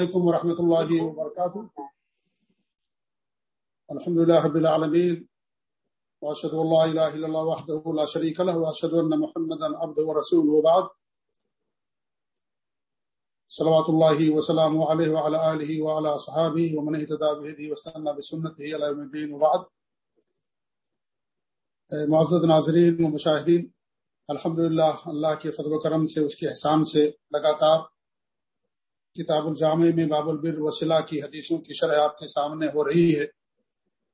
علیکم ورحمۃ اللہ وبرکاتہ۔ الحمد لله رب العالمين واشهد ان لا اله الا الله وحده لا شريك له واشهد ان محمدا عبده ورسوله وبعد۔ صلوات الله وسلامه عليه وعلى اله وعلى اصحابه ومن اهتدى بهديه واستنى بسنته الى يوم الدين وبعد۔ معزز ناظرین و مشاہدین، الحمدللہ اللہ کے فضل و کرم سے، اس کے احسان سے لگاتار کتاب الجامع میں باب البر وسیلہ کی حدیثوں کی شرح آپ کے سامنے ہو رہی ہے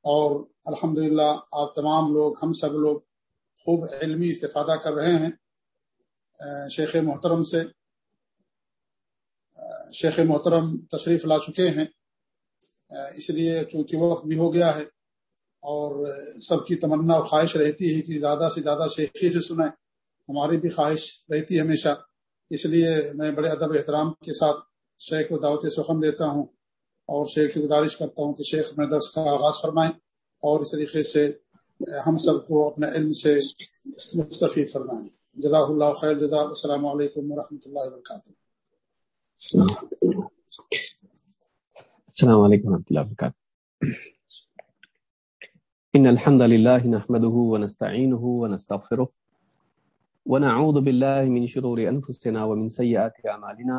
اور الحمد آپ تمام لوگ، ہم سب لوگ خوب علمی استفادہ کر رہے ہیں شیخ محترم سے شیخ محترم تشریف لا چکے ہیں اس لیے چونکہ وقت بھی ہو گیا ہے اور سب کی تمنا اور خواہش رہتی ہے کہ زیادہ سے زیادہ شیخی سے سنیں، ہماری بھی خواہش رہتی ہے ہمیشہ، اس لیے میں بڑے ادب احترام کے ساتھ شیخ کو دعوت سخن دیتا ہوں اور شیخ سے گزارش کرتا ہوں کہ شیخ اپنے درس کا آغاز فرمائیں اور اس طریقے سے ہم سب کو اپنے علم سے مستفید فرمائیں۔ جزاک اللہ خیر جزا السلام علیکم ورحمۃ اللہ وبرکاتہ۔ السلام علیکم ورحمۃ اللہ وبرکاتہ۔ ان الحمد لله نحمده ونستعينه ونستغفره ونعوذ بالله من شرور انفسنا ومن سيئات اعمالنا۔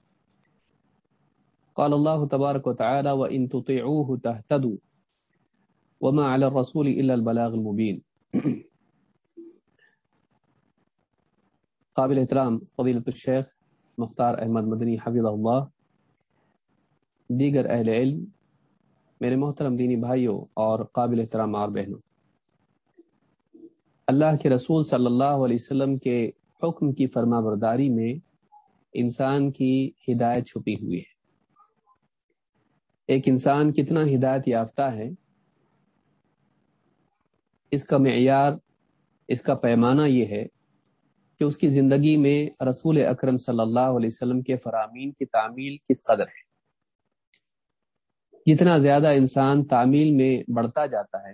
قال الله تبارك وتعالى وإن تطيعوه تهتدوا وما على الرسول إلا البلاغ المبين. قابل احترام فضیلت الشیخ مختار احمد مدنی حفظ اللہ. دیگر اہل علم، میرے محترم دینی بھائیوں اور قابل احترام اور بہنوں، اللہ کے رسول صلی اللہ علیہ وسلم کے حکم کی فرما برداری میں انسان کی ہدایت چھپی ہوئی ہے۔ ایک انسان کتنا ہدایت یافتہ ہے، اس کا معیار، اس کا پیمانہ یہ ہے کہ اس کی زندگی میں رسول اکرم صلی اللہ علیہ وسلم کے فرامین کی تعمیل کس قدر ہے۔ جتنا زیادہ انسان تعمیل میں بڑھتا جاتا ہے،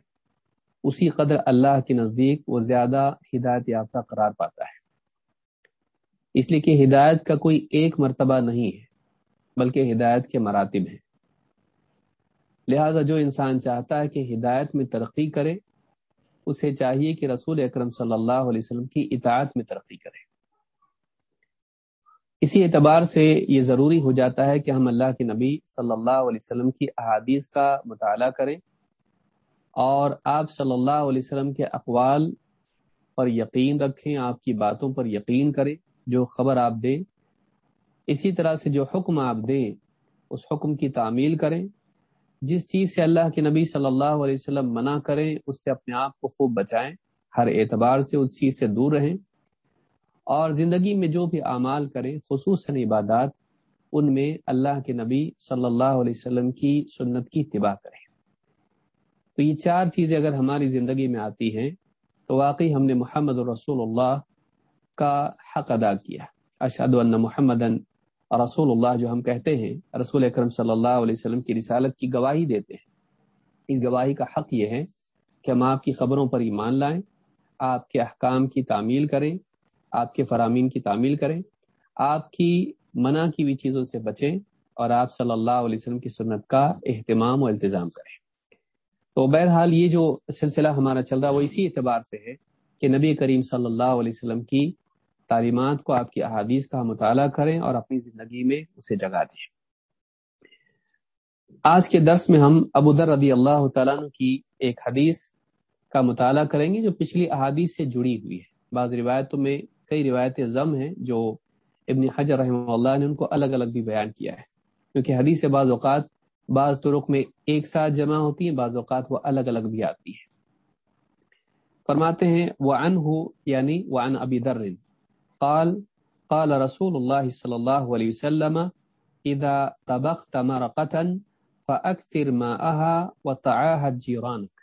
اسی قدر اللہ کے نزدیک وہ زیادہ ہدایت یافتہ قرار پاتا ہے۔ اس لیے کہ ہدایت کا کوئی ایک مرتبہ نہیں ہے، بلکہ ہدایت کے مراتب ہیں۔ لہٰذا جو انسان چاہتا ہے کہ ہدایت میں ترقی کرے، اسے چاہیے کہ رسول اکرم صلی اللہ علیہ وسلم کی اطاعت میں ترقی کرے۔ اسی اعتبار سے یہ ضروری ہو جاتا ہے کہ ہم اللہ کے نبی صلی اللہ علیہ وسلم کی احادیث کا مطالعہ کریں اور آپ صلی اللہ علیہ وسلم کے اقوال پر یقین رکھیں، آپ کی باتوں پر یقین کریں، جو خبر آپ دیں۔ اسی طرح سے جو حکم آپ دیں، اس حکم کی تعمیل کریں۔ جس چیز سے اللہ کے نبی صلی اللہ علیہ وسلم منع کریں، اس سے اپنے آپ کو خوب بچائیں، ہر اعتبار سے اس چیز سے دور رہیں۔ اور زندگی میں جو بھی اعمال کریں، خصوصاً عبادات، ان میں اللہ کے نبی صلی اللہ علیہ وسلم کی سنت کی اتباع کریں۔ تو یہ چار چیزیں اگر ہماری زندگی میں آتی ہیں، تو واقعی ہم نے محمد الرسول اللہ کا حق ادا کیا۔ اشد اللہ محمد رسول اللہ جو ہم کہتے ہیں، رسول اکرم صلی اللہ علیہ وسلم کی رسالت کی گواہی دیتے ہیں۔ اس گواہی کا حق یہ ہے کہ ہم آپ کی خبروں پر ایمان لائیں، آپ کے احکام کی تعمیل کریں، آپ کے فرامین کی تعمیل کریں، آپ کی منع کی ہوئی چیزوں سے بچیں اور آپ صلی اللہ علیہ وسلم کی سنت کا اہتمام و التظام کریں۔ تو بہرحال یہ جو سلسلہ ہمارا چل رہا وہ اسی اعتبار سے ہے کہ نبی کریم صلی اللہ علیہ وسلم کی تعلیمات کو آپ کی احادیث کا مطالعہ کریں اور اپنی زندگی میں اسے جگا دیں۔ آج کے درس میں ہم ابو در رضی اللہ تعالیٰ کی ایک حدیث کا مطالعہ کریں گے جو پچھلی احادیث سے جڑی ہوئی ہے۔ بعض روایتوں میں کئی روایتیں ضم ہیں جو ابن حجر رحمہ اللہ نے ان کو الگ الگ بھی بیان کیا ہے۔ کیونکہ حدیث سے بعض اوقات بعض طرق میں ایک ساتھ جمع ہوتی ہیں، بعض اوقات وہ الگ الگ بھی آتی ہے فرماتے ہیں وہ ان ہو یعنی وہ ان ابی در قال قال رسول الله صلى الله عليه وسلم، إذا طبخت مرقة فأكثر ماءها وطعاها جيرانك.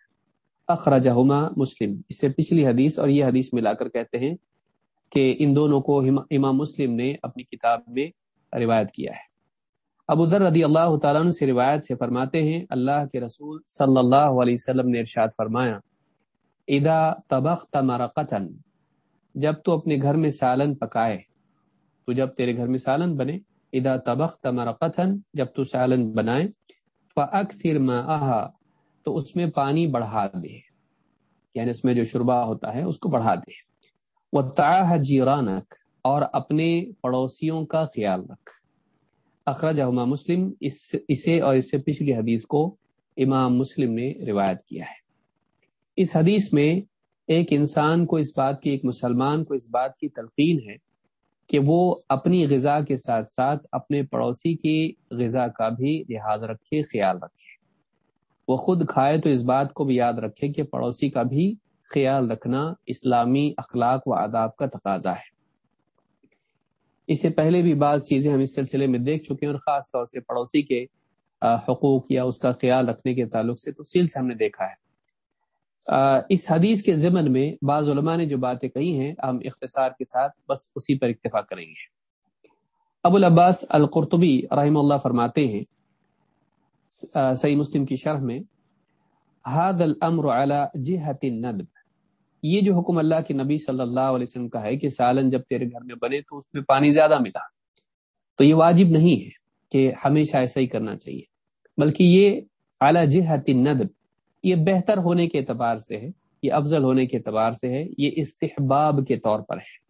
اخرجهما مسلم۔ اس سے پچھلی حدیث اور یہ حدیث ملا کر کہتے ہیں کہ ان دونوں کو امام مسلم نے اپنی کتاب میں روایت کیا ہے۔ ابو ذر رضی اللہ تعالیٰ عنہ سے روایت سے فرماتے ہیں، اللہ کے رسول صلی اللہ علیہ وسلم نے ارشاد فرمایا ادا تبخت مرقتن جب تو اپنے گھر میں سالن پکائے، تو جب تیرے گھر میں سالن بنے ادا تبخت مرقتن جب تو سالن بنائے، فاکثر ماءها تو اس میں پانی بڑھا دے۔ یعنی اس میں جو شربہ ہوتا ہے، اس کو بڑھا دے۔ وَتَعَاهَ جِيرَانَكَ، اور اپنے پڑوسیوں کا خیال رکھ۔ اخراج مسلم، اس، اسے اور اس سے پچھلی حدیث کو امام مسلم نے روایت کیا ہے۔ اس حدیث میں ایک انسان کو اس بات کی، ایک مسلمان کو اس بات کی تلقین ہے کہ وہ اپنی غذا کے ساتھ ساتھ اپنے پڑوسی کی غذا کا بھی لحاظ رکھے، خیال رکھے۔ وہ خود کھائے تو اس بات کو بھی یاد رکھے کہ پڑوسی کا بھی خیال رکھنا اسلامی اخلاق و آداب کا تقاضا ہے۔ اس سے پہلے بھی بعض چیزیں ہم اس سلسلے میں دیکھ چکے ہیں اور خاص طور سے پڑوسی کے حقوق یا اس کا خیال رکھنے کے تعلق سے تفصیل سے ہم نے دیکھا ہے۔ اس حدیث کے ضمن میں بعض علماء نے جو باتیں کہی ہیں، ہم اختصار کے ساتھ بس اسی پر اکتفا کریں گے۔ ابو العباس القرطبی رحم اللہ فرماتے ہیں صحیح مسلم کی شرح میں حاد الامر على جہت الندب یہ جو حکم اللہ کے نبی صلی اللہ علیہ وسلم کا ہے کہ سالن جب تیرے گھر میں بنے تو اس میں پانی زیادہ ملا، تو یہ واجب نہیں ہے کہ ہمیشہ ایسا ہی کرنا چاہیے، بلکہ یہ اعلیٰ جہت ندب یہ بہتر ہونے کے اعتبار سے ہے، یہ افضل ہونے کے اعتبار سے ہے، یہ استحباب کے طور پر ہے۔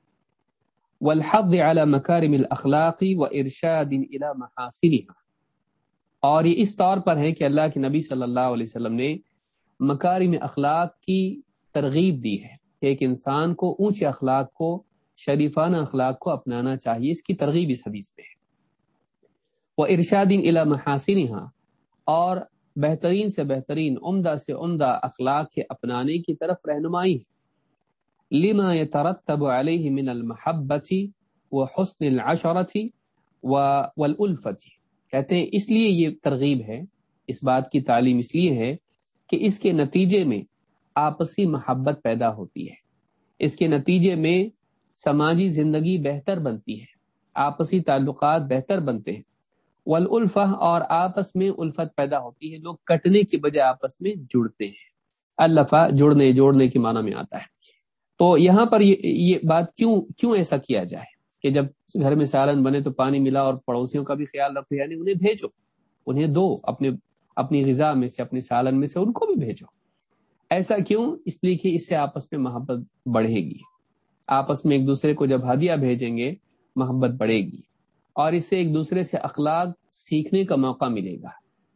والحض على مکارم الاخلاقی و ارشاد الى محاسنها اور یہ اس طور پر ہے کہ اللہ کے نبی صلی اللہ علیہ وسلم نے مکارم اخلاق کی ترغیب دی ہے کہ ایک انسان کو اونچے اخلاق کو، شریفانہ اخلاق کو اپنانا چاہیے، اس کی ترغیب اس حدیث پہ ہے۔ وہ ارشادین علا محاسن اور بہترین سے بہترین، عمدہ سے عمدہ اخلاق کے اپنانے کی طرف رہنمائی ہے۔ لما يترتب علیہ من المحبتی و حسن العشرتی والالفتی کہتے ہیں، اس لیے یہ ترغیب ہے، اس بات کی تعلیم اس لیے ہے کہ اس کے نتیجے میں آپسی محبت پیدا ہوتی ہے۔ اس کے نتیجے میں سماجی زندگی بہتر بنتی ہے، آپسی تعلقات بہتر بنتے ہیں۔ ولفا اور آپس میں الفت پیدا ہوتی ہے، لوگ کٹنے کی بجائے آپس میں جڑتے ہیں۔ الفا، جڑنے، جوڑنے کے معنی میں آتا ہے۔ تو یہاں پر یہ بات کیوں کیوں ایسا کیا جائے؟ کہ جب گھر میں سالن بنے تو پانی ملا اور پڑوسیوں کا بھی خیال رکھو یعنی انہیں بھیجو، انہیں دو، اپنے، اپنی غذا میں سے اپنے سالن میں سے ان کو بھی بھیجو۔ ایسا کیوں؟ اس لیے کہ اس سے آپس میں محبت بڑھے گی۔ آپس میں ایک دوسرے کو جب ہدیہ بھیجیں گے، محبت بڑھے گی۔ اور اس سے ایک دوسرے سے اخلاق سیکھنے کا موقع ملے گا۔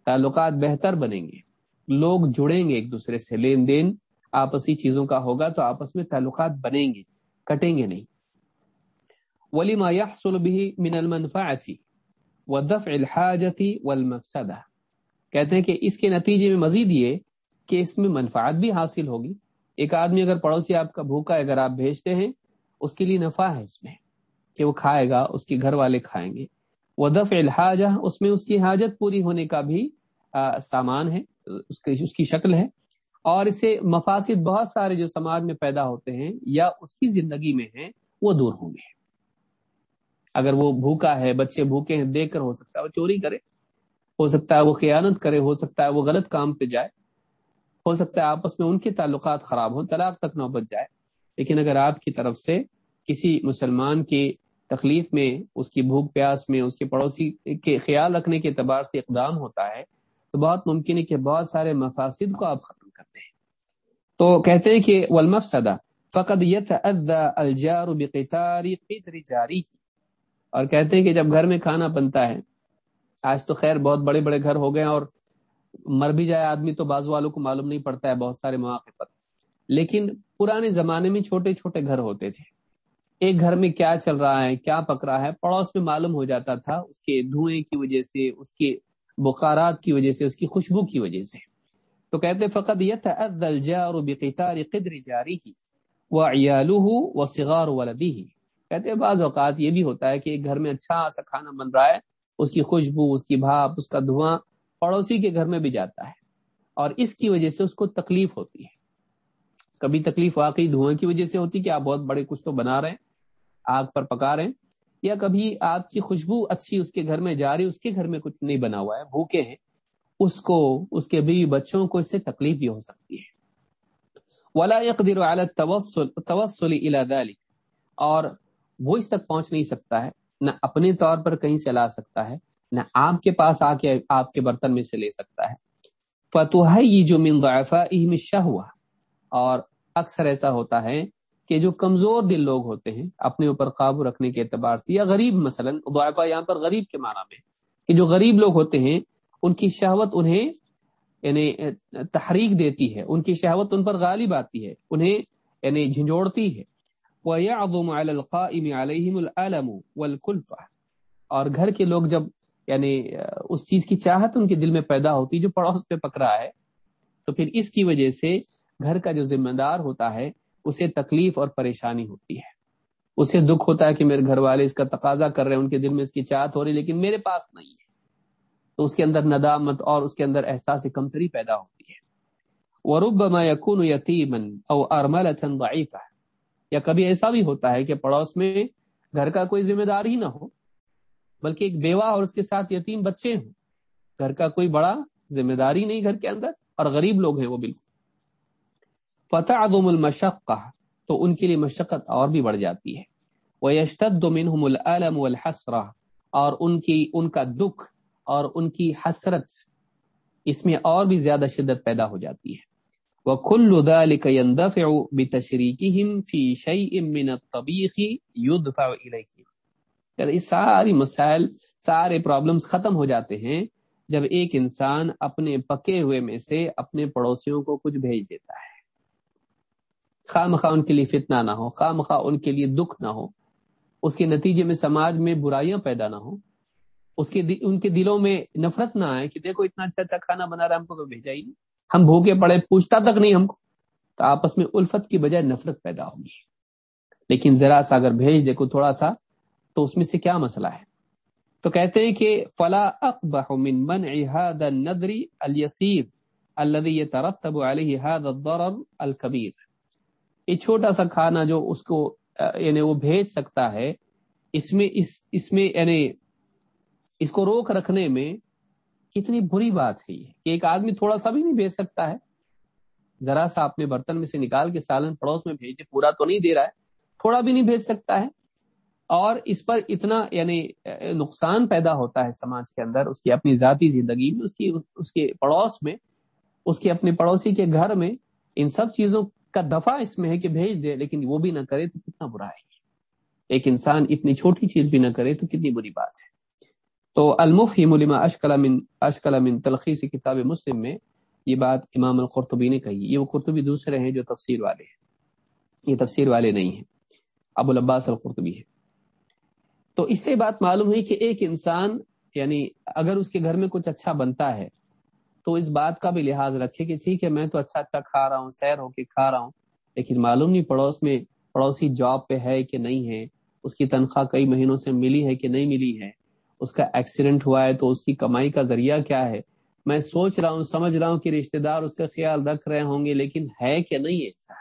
تعلقات بہتر بنیں گے۔ لوگ جڑیں گے ایک دوسرے سے۔ لین دین آپسی چیزوں کا ہوگا تو آپس میں تعلقات بنیں گے، کٹیں گے نہیں۔ ولی ما يحصل به من المنفعه ودفع الحاجه والمفسده کہتے ہیں کہ اس کے نتیجے میں مزید یہ کہ اس میں منفعت بھی حاصل ہوگی۔ ایک آدمی اگر پڑوسی آپ کا بھوکا ہے، اگر آپ بھیجتے ہیں، اس کے لیے نفع ہے اس میں۔ کہ وہ کھائے گا، اس کے گھر والے کھائیں گے۔ وہ دف الحاظ اس میں اس کی حاجت پوری ہونے کا بھی سامان ہے، اس کی اس کی شکل ہے۔ اور اس سے بہت سارے جو سماج میں پیدا ہوتے ہیں یا اس کی زندگی میں ہیں، وہ دور ہوں گے۔ اگر وہ بھوکا ہے، بچے بھوکے ہیں، دیکھ کر ہو سکتا ہے، وہ چوری کرے۔ ہو سکتا ہے وہ خیانت کرے، ہو سکتا ہے وہ غلط کام پہ جائے۔ ہو سکتا ہے آپس میں ان کے تعلقات خراب ہوں، طلاق تک نوبت جائے۔ لیکن اگر آپ کی طرف سے کسی مسلمان کی تکلیف میں، اس کی بھوک پیاس میں، اس کے پڑوسی کے خیال رکھنے کے اعتبار سے اقدام ہوتا ہے، تو بہت ممکن ہے کہ بہت سارے مفاصد کو آپ ختم کرتے ہیں تو کہتے ہیں کہ ولمف سدا فقط الجار بقتار قدر جاری اور کہتے ہیں کہ جب گھر میں کھانا بنتا ہے، آج تو خیر بہت بڑے بڑے گھر ہو گئے اور مر بھی جائے آدمی تو بازو والوں کو معلوم نہیں پڑتا ہے بہت سارے مواقع پر۔ لیکن پرانے زمانے میں چھوٹے چھوٹے گھر ہوتے تھے۔ ایک گھر میں کیا چل رہا ہے، کیا پک رہا ہے؟ پڑوس میں معلوم ہو جاتا تھا اس کے دھوئیں کی وجہ سے، اس کے بخارات کی وجہ سے، اس کی خوشبو کی وجہ سے۔ تو کہتے فقط یہ قدر جاری ہی وہ و سگار ولدی ہی کہتے بعض اوقات یہ بھی ہوتا ہے کہ ایک گھر میں اچھا سا کھانا بن رہا ہے، اس کی خوشبو، اس کی بھاپ، اس کا دھواں پڑوسی کے گھر میں بھی جاتا ہے اور اس کی وجہ سے اس کو تکلیف ہوتی ہے۔ کبھی تکلیف واقعی دھوئیں کی وجہ سے ہوتی کہ آپ بہت بڑے کچھ تو بنا رہے ہیں آگ پر پکا رہے ہیں، یا کبھی آپ کی خوشبو اچھی اس کے گھر میں جا رہی، اس کے گھر میں کچھ نہیں بنا ہوا ہے، بھوکے ہیں، اس کو، اس کے بیوی بچوں کو اس سے تکلیف بھی ہو سکتی ہے۔ ولا يقدر على التوصل الى ذلك۔ اور وہ اس تک پہنچ نہیں سکتا ہے، نہ اپنے طور پر کہیں سے لا سکتا ہے، نہ آپ کے پاس آ کے آپ کے برتن میں سے لے سکتا ہے۔ فتح یہ جو من ضعفائهم الشهوه اور اکثر ایسا ہوتا ہے کہ جو کمزور دل لوگ ہوتے ہیں، اپنے اوپر قابو رکھنے کے اعتبار سے، یا غریب مثلا ضعفا یہاں پر غریب کے معنی میں، کہ جو غریب لوگ ہوتے ہیں، ان کی شہوت انہیں یعنی تحریک دیتی ہے، ان کی شہوت ان پر غالب آتی ہے، انہیں یعنی جھنجھوڑتی ہے۔ وَيَعْظُمُ عَلَى الْقَائِمِ عَلَيْهِمُ الْأَلَمُ وَالْكُلْفَةِ اور گھر کے لوگ جب یعنی اس چیز کی چاہت ان کے دل میں پیدا ہوتی، جو پڑوس پہ پکڑا ہے، تو پھر اس کی وجہ سے گھر کا جو ذمہ دار ہوتا ہے اسے تکلیف اور پریشانی ہوتی ہے۔ اسے دکھ ہوتا ہے کہ میرے گھر والے اس کا تقاضا کر رہے ہیں، ان کے دل میں اس کی چاہت ہو رہی لیکن میرے پاس نہیں ہے۔ تو اس کے اندر ندامت اور اس کے اندر احساس کمتری پیدا ہوتی ہے۔ وربما يكون يتيما او ارمله ضعيفه یا کبھی ایسا بھی ہوتا ہے کہ پڑوس میں گھر کا کوئی ذمہ دار ہی نہ ہو، بلکہ ایک بیوہ اور اس کے ساتھ یتیم بچے ہوں۔ گھر کا کوئی بڑا ذمہ داری نہیں گھر کے اندر، اور غریب لوگ ہیں وہ بالکل۔ فتح عدم المشق تو ان کے لیے مشقت اور بھی بڑھ جاتی ہے۔ وہ یشتد منہم العلم والحسرہ اور ان کی، ان کا دکھ اور ان کی حسرت، اس میں اور بھی زیادہ شدت پیدا ہو جاتی ہے۔ وہ کل ذلك يندفع بتشريكهم في یہ یعنی ساری مسائل، سارے پرابلمز ختم ہو جاتے ہیں جب ایک انسان اپنے پکے ہوئے میں سے اپنے پڑوسیوں کو کچھ بھیج دیتا ہے۔ خواہ مخواہ ان کے لیے فتنہ نہ ہو خواہ مخواہ ان کے لیے دکھ نہ ہو، اس کے نتیجے میں سماج میں برائیاں پیدا نہ ہو اس کے ان کے دلوں میں نفرت نہ آئے کہ دیکھو اتنا اچھا اچھا کھانا بنا رہا ہم کو بھیجا ہی نہیں۔ ہم بھوکے پڑے، پوچھتا تک نہیں ہم کو۔ تو آپس میں الفت کی بجائے نفرت پیدا ہوگی۔ لیکن ذرا سا اگر بھیج دیکھو تھوڑا سا، تو اس میں سے کیا مسئلہ ہے؟ تو کہتے ہیں کہ فلا اقبح من منع هذا النذر اليسير الذي يترتب عليه هذا الضرر الكبير۔ یہ چھوٹا سا کھانا جو اس کو یعنی وہ بھیج سکتا ہے، اس میں، اس اس میں یعنی اس کو روک رکھنے میں کتنی بری بات ہے یہ، کہ ایک آدمی تھوڑا سا بھی نہیں بھیج سکتا ہے۔ ذرا سا اپنے برتن میں سے نکال کے سالن پڑوس میں بھیج دے پورا تو نہیں دے رہا ہے، تھوڑا بھی نہیں بھیج سکتا ہے۔ اور اس پر اتنا یعنی نقصان پیدا ہوتا ہے سماج کے اندر، اس کی اپنی ذاتی زندگی میں، اس کی، اس کے پڑوس میں، اس کے اپنے پڑوسی کے گھر میں، ان سب چیزوں کا دفاع اس میں ہے کہ بھیج دے، لیکن وہ بھی نہ کرے تو کتنا برا ہے۔ ایک انسان اتنی چھوٹی چیز بھی نہ کرے تو کتنی بری بات ہے۔ تو المف ملما اشکل من اشکل من تلخیص کتاب مسلم میں یہ بات امام القرطبی نے کہی۔ یہ وہ قرطبی دوسرے ہیں جو تفسیر والے ہیں۔ یہ تفسیر والے نہیں ہیں۔ ابو العباس القرطبی ہے تو اس سے بات معلوم ہوئی کہ ایک انسان یعنی اگر اس کے گھر میں کچھ اچھا بنتا ہے تو اس بات کا بھی لحاظ رکھے کہ ٹھیک ہے، میں تو اچھا اچھا کھا رہا ہوں، سیر ہو کے کھا رہا ہوں، لیکن معلوم نہیں پڑوس میں پڑوسی جاب پہ ہے کہ نہیں ہے، اس کی تنخواہ کئی مہینوں سے ملی ہے کہ نہیں ملی ہے، اس کا ایکسیڈنٹ ہوا ہے تو اس کی کمائی کا ذریعہ کیا ہے؟ میں سوچ رہا ہوں، سمجھ رہا ہوں کہ رشتے دار اس کا خیال رکھ رہے ہوں گے، لیکن ہے کہ نہیں ایسا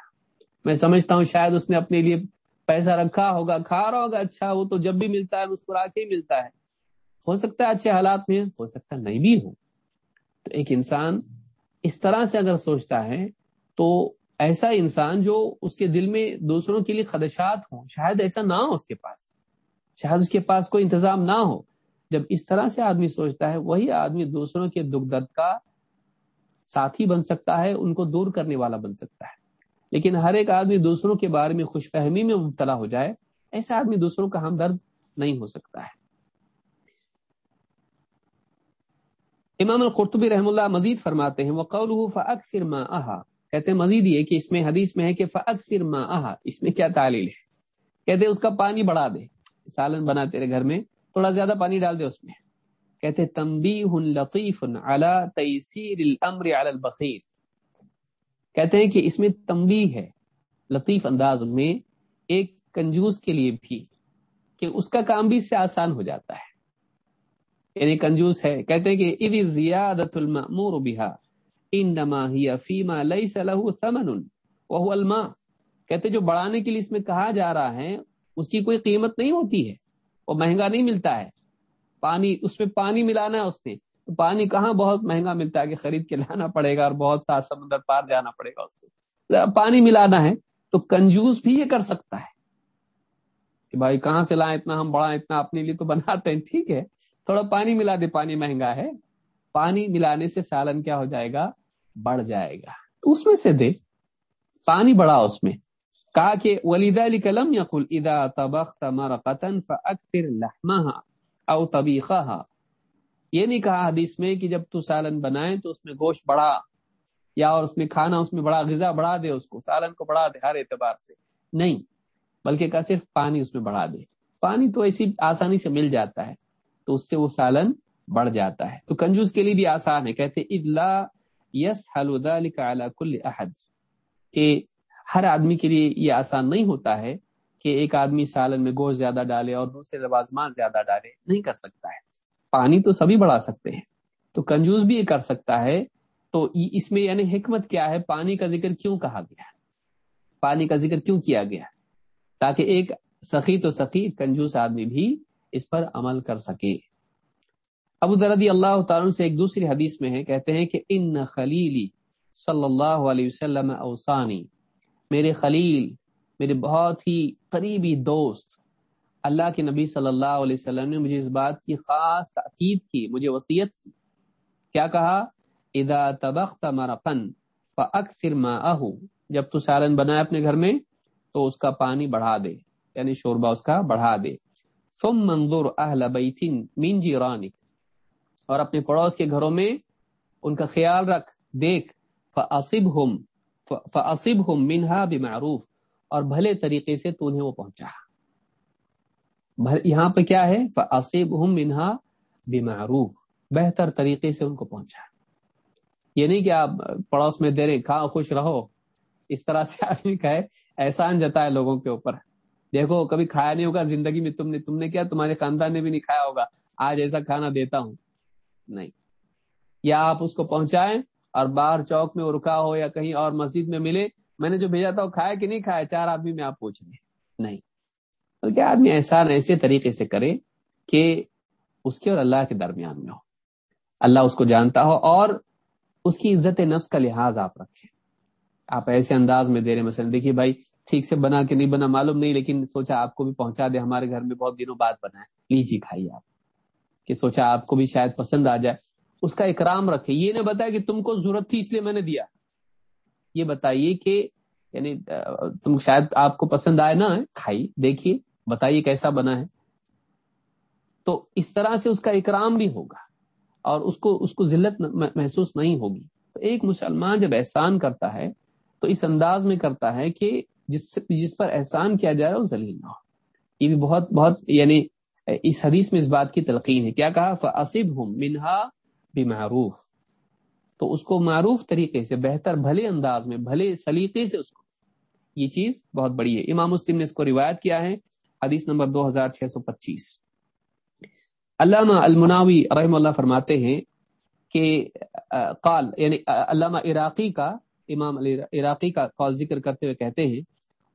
میں سمجھتا ہوں شاید اس نے اپنے لیے پیسہ رکھا ہوگا، کھا رہا ہوگا اچھا وہ تو جب بھی ملتا ہے مسکرا کے ہی ملتا ہے۔ ہو سکتا ہے اچھے حالات میں، ہو سکتا ہے نہیں بھی ہو۔ تو ایک انسان اس طرح سے اگر سوچتا ہے تو ایسا انسان جو اس کے دل میں دوسروں کے لیے خدشات ہوں، شاید ایسا نہ ہو اس کے پاس۔ شاید اس کے پاس کوئی انتظام نہ ہو۔ جب اس طرح سے آدمی سوچتا ہے، وہی آدمی دوسروں کے دکھ درد کا ساتھی بن سکتا ہے، ان کو دور کرنے والا بن سکتا ہے۔ لیکن ہر ایک آدمی دوسروں کے بارے میں خوش فہمی میں مبتلا ہو جائے، ایسا آدمی دوسروں کا ہمدرد نہیں ہو سکتا ہے۔ امام القرطبی رحم اللہ مزید فرماتے ہیں وہ قول فرما آہا کہتے ہیں، مزید یہ کہ اس میں حدیث میں ہے کہ فعق فرما آہا اس میں کیا تعلیل ہے؟ کہتے ہیں، اس کا پانی بڑھا دے۔ سالن بنا تیرے گھر میں، تھوڑا زیادہ پانی ڈال دے اس میں۔ کہتے تمبی لطیف علی تیسیر الامر علی البخیر کہتے ہیں کہ اس میں تمبی ہے، لطیف انداز میں ایک کنجوس کے لیے بھی، کہ اس کا کام بھی اس سے آسان ہو جاتا ہے۔ یعنی کنجوس ہے۔ کہتے ہیں کہ ادی زیادت المأمور بها انما هي فيما ليس له ثمن وهو الماء۔ کہتے جو بڑھانے کے لیے اس میں کہا جا رہا ہے، اس کی کوئی قیمت نہیں ہوتی ہے، وہ مہنگا نہیں ملتا ہے۔ پانی، اس میں پانی ملانا ہے اس نے۔ تو پانی کہاں بہت مہنگا ملتا ہے؟ کہ خرید کے لانا پڑے گا اور بہت سا سمندر پار جانا پڑے گا اس کو۔ پانی ملانا ہے تو کنجوس بھی یہ کر سکتا ہے کہ بھائی کہاں سے لائیں؟ اتنا ہم بڑا اتنا اپنے لیے تو بناتے ہیں، ٹھیک ہے۔ تھوڑا پانی ملا دے، پانی مہنگا ہے۔ پانی ملانے سے سالن کیا ہو جائے گا؟ بڑھ جائے گا۔ تو اس میں سے دے پانی بڑا اس میں۔ کہا کہ ولیدہ علی کلم یقل ادا تبخت مرقتن فاکثر لحمها او طبیخها یہ نہیں کہا حدیث میں کہ جب تو سالن بنائے تو اس میں گوشت بڑھا، یا اور اس میں کھانا، اس میں بڑا غذا بڑھا دے اس کو، سالن کو بڑھا دے ہر اعتبار سے۔ نہیں، بلکہ کا صرف پانی اس میں بڑھا دے۔ پانی تو ایسی آسانی سے مل جاتا ہے۔ تو اس سے وہ سالن بڑھ جاتا ہے۔ تو کنجوس کے لیے بھی آسان ہے۔ کہتے ادلا یس کل احد کہ ہر آدمی کے لیے یہ آسان نہیں ہوتا ہے کہ ایک آدمی سالن میں گوشت زیادہ ڈالے اور دوسرے لوازمان زیادہ ڈالے۔ نہیں کر سکتا ہے۔ پانی تو سبھی بڑھا سکتے ہیں۔ تو کنجوس بھی یہ کر سکتا ہے۔ تو اس میں یعنی حکمت کیا ہے؟ پانی کا ذکر کیوں کہا گیا پانی کا ذکر کیوں کیا گیا تاکہ ایک سخی تو سخی، کنجوس آدمی بھی اس پر عمل کر سکے۔ ابو ذردی اللہ تعالیٰ سے ایک دوسری حدیث میں ہے، کہتے ہیں کہ ان خلیلی صلی اللہ علیہ وسلم اوسانی، میرے خلیل، میرے بہت ہی قریبی دوست، اللہ کے نبی صلی اللہ علیہ وسلم نے مجھے اس بات کی خاص تاکید کی، مجھے وصیت کی۔ کیا کہا؟ اذا تبخت مرقن فاکثر ماءه، جب تو سالن بنائے اپنے گھر میں تو اس کا پانی بڑھا دے یعنی شوربا اس کا بڑھا دے۔ ثم منظور اہل بیت من جیرانک اور اپنے پڑوس کے گھروں میں ان کا خیال رکھ، دیکھ فاصبهم فاصبهم منها بمعروف۔ اور بھلے طریقے سے تو انہیں وہ پہنچا۔ یہاں پہ کیا ہے؟ فاصبهم منها بمعروف۔ بہتر طریقے سے ان کو پہنچا۔ یہ نہیں کہ آپ پڑوس میں دے رہے کھاؤ خوش رہو۔ اس طرح سے آدمی کہے احسان جتا ہے لوگوں کے اوپر۔ دیکھو، کبھی کھایا نہیں ہوگا، زندگی میں تم نے تم نے کیا، تمہارے خاندان نے بھی نہیں کھایا ہوگا۔ آج ایسا کھانا دیتا ہوں۔ نہیں۔ یا آپ اس کو پہنچائیں اور باہر چوک میں رکا ہو یا کہیں اور مسجد میں ملے۔ میں نے جو بھیجا تھا وہ کھایا کہ نہیں کھایا؟ چار آدمی میں آپ پوچھ لیں نہیں۔ بلکہ آدمی احسان ایسے طریقے سے کرے کہ اس کے اور اللہ کے درمیان میں ہو۔ اللہ اس کو جانتا ہو اور اس کی عزت نفس کا لحاظ آپ رکھیں آپ ایسے انداز میں دے رہے مثلا دیکھیے بھائی ٹھیک سے بنا کے نہیں بنا معلوم نہیں، لیکن سوچا آپ کو بھی پہنچا دے، ہمارے گھر میں بہت دنوں بعد بنا ہے۔ لیجیے کھائیے آپ۔ کہ سوچا آپ کو بھی شاید پسند آ جائے۔ اس کا اکرام رکھے۔ یہ نہ بتایا کہ تم کو ضرورت تھی اس لیے میں نے دیا۔ یہ بتائیے کہ یعنی تم شاید آپ کو پسند آئے نا کھائی، دیکھیے، بتائیے کیسا بنا ہے۔ تو اس طرح سے اس کا اکرام بھی ہوگا۔ اور اس کو اس کو ذلت محسوس نہیں ہوگی۔ تو ایک مسلمان جب احسان کرتا ہے، تو اس انداز میں کرتا ہے کہ جس جس پر احسان کیا جا رہا ہے، وہ ذلیل نہ ہو یہ بھی بہت بہت یعنی اس حدیث میں اس بات کی تلقین ہے۔ کیا کہا؟ فاصب ہوں منہا بھی معروف تو اس کو معروف طریقے سے، بہتر بھلے انداز میں، بھلے سلیقے سے اس کو۔ یہ چیز بہت بڑی ہے۔ امام مسلم نے اس کو روایت کیا ہے، حدیث نمبر دو ہزار چھ سو پچیس۔ علامہ المناوی رحم اللہ فرماتے ہیں کہ قال یعنی علامہ عراقی کا، امام عراقی کا قول ذکر کرتے ہوئے کہتے ہیں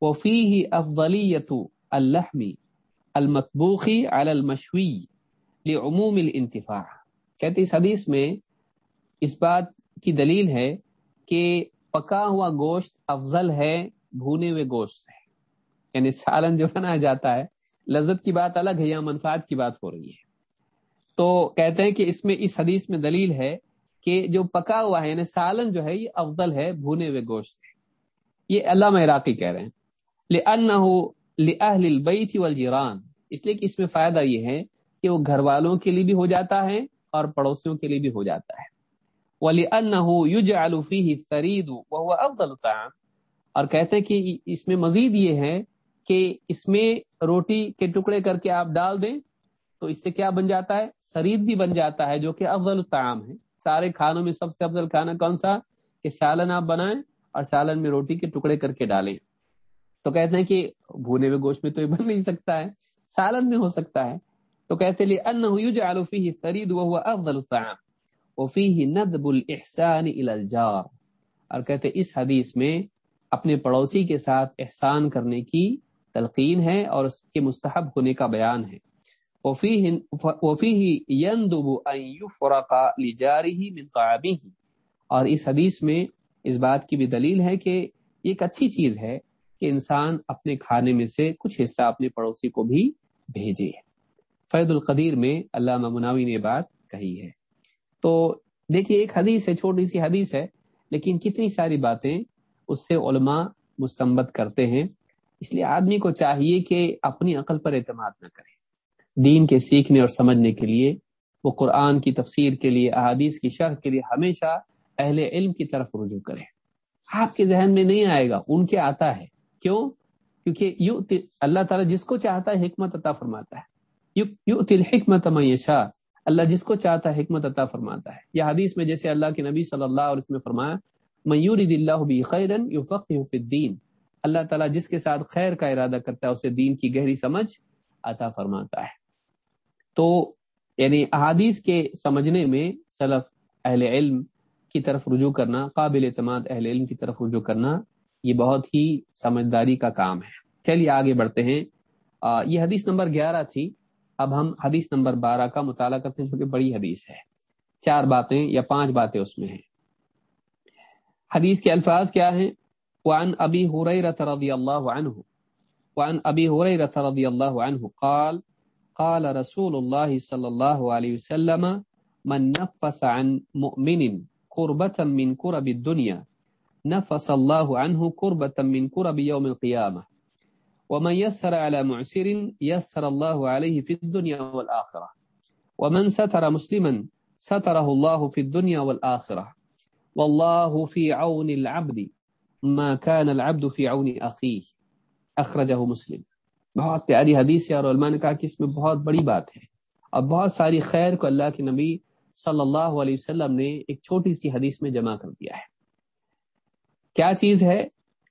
وہ فی افضلیت الحمی المقبوخی علی المشوی لعموم الانتفاع۔ کہتے اس حدیث میں اس بات کی دلیل ہے کہ پکا ہوا گوشت افضل ہے، بھونے ہوئے گوشت سے۔ یعنی سالن جو بنایا جاتا ہے، لذت کی بات الگ ہے یا منفعت کی بات ہو رہی ہے۔ تو کہتے ہیں کہ اس میں اس حدیث میں دلیل ہے کہ جو پکا ہوا ہے یعنی سالن جو ہے، یہ افضل ہے بھونے ہوئے گوشت سے۔ یہ علامہ عراقی کہہ رہے ہیں۔ لأهل البیت والجیران اس لیے کہ اس میں فائدہ یہ ہے کہ وہ گھر والوں کے لیے بھی ہو جاتا ہے اور پڑوسیوں کے لیے بھی ہو جاتا ہے۔ وَلِأَنَّهُ يُجْعَلُ فِيهِ الثَّرِيدُ وَهُوَ أَفْضَلُ طَعَامٍ اور کہتے ہیں کہ اس میں مزید یہ ہے کہ اس میں روٹی کے ٹکڑے کر کے آپ ڈال دیں تو اس سے کیا بن جاتا ہے؟ سرید بھی بن جاتا ہے جو کہ افضل الطعام ہے۔ سارے کھانوں میں سب سے افضل کھانا کون سا؟ کہ سالن آپ بنائیں اور سالن میں روٹی کے ٹکڑے کر کے ڈالیں۔ تو کہتے ہیں کہ بھونے ہوئے گوشت میں تو یہ بن نہیں سکتا ہے، سالن میں ہو سکتا ہے۔ تو کہتے لیے انه يجعل فيه الثريد وهو افضل الطعام۔ وفيه ندب الاحسان الى الجار۔ اور کہتے اس حدیث میں اپنے پڑوسی کے ساتھ احسان کرنے کی تلقین ہے اور اس کے مستحب ہونے کا بیان ہے۔ وفيه يندب ان يفرق لجاره من طعامه۔ اور اس حدیث میں اس بات کی بھی دلیل ہے کہ یہ ایک اچھی چیز ہے کہ انسان اپنے کھانے میں سے کچھ حصہ اپنے پڑوسی کو بھی بھیجے۔ فید القدیر میں علامہ مناوی نے بات کہی ہے۔ تو دیکھیے، ایک حدیث ہے، چھوٹی سی حدیث ہے، لیکن کتنی ساری باتیں اس سے علماء مستمت کرتے ہیں۔ اس لیے آدمی کو چاہیے کہ اپنی عقل پر اعتماد نہ کرے۔ دین کے سیکھنے اور سمجھنے کے لیے، وہ قرآن کی تفسیر کے لیے، احادیث کی شرح کے لیے ہمیشہ اہل علم کی طرف رجوع کرے۔ آپ کے ذہن میں نہیں آئے گا، ان کے آتا ہے۔ کیوں؟ کیونکہ یو اللہ تعالیٰ جس کو چاہتا ہے حکمت عطا فرماتا ہے۔ یو تل حکمت میشا اللہ جس کو چاہتا ہے حکمت عطا فرماتا ہے۔ یہ حدیث میں جیسے اللہ کے نبی صلی اللہ علیہ وسلم فرمایا میور اللہ خیرن الدین اللہ تعالیٰ جس کے ساتھ خیر کا ارادہ کرتا ہے، اسے دین کی گہری سمجھ عطا فرماتا ہے۔ تو یعنی احادیث کے سمجھنے میں سلف اہل علم کی طرف رجوع کرنا، قابل اعتماد اہل علم کی طرف رجوع کرنا یہ بہت ہی سمجھداری کا کام ہے۔ چلیے آگے بڑھتے ہیں۔ آ, یہ حدیث نمبر گیارہ تھی۔ اب ہم حدیث نمبر بارہ کا مطالعہ کرتے ہیں جو کہ بڑی حدیث ہے۔ چار باتیں یا پانچ باتیں اس میں ہیں۔ حدیث کے الفاظ کیا ہیں؟ وعن ابی حریرہ رضی اللہ عنہ۔ وعن ابی حریرہ رضی اللہ عنہ قال قال رسول اللہ صلی اللہ علیہ وسلم من نفس عن مؤمن قربة من قرب الدنيا نفس الله عنه قربة من قرب يوم القيامة. ومن يسر على معسر، يسر الله عليه في الدنيا والآخرة. ومن ستر مسلما، ستره الله في الدنيا والآخرة. والله في عون العبد ما كان العبد في عون أخيه. أخرجه مسلم. بہت پیاری حدیث ہے اور علماء نے کہا کہ اس میں بہت بڑی بات ہے۔ اور بہت ساری خیر کو اللہ کے نبی صلی اللہ علیہ وسلم نے ایک چھوٹی سی حدیث میں جمع کر دیا ہے۔ کیا چیز ہے؟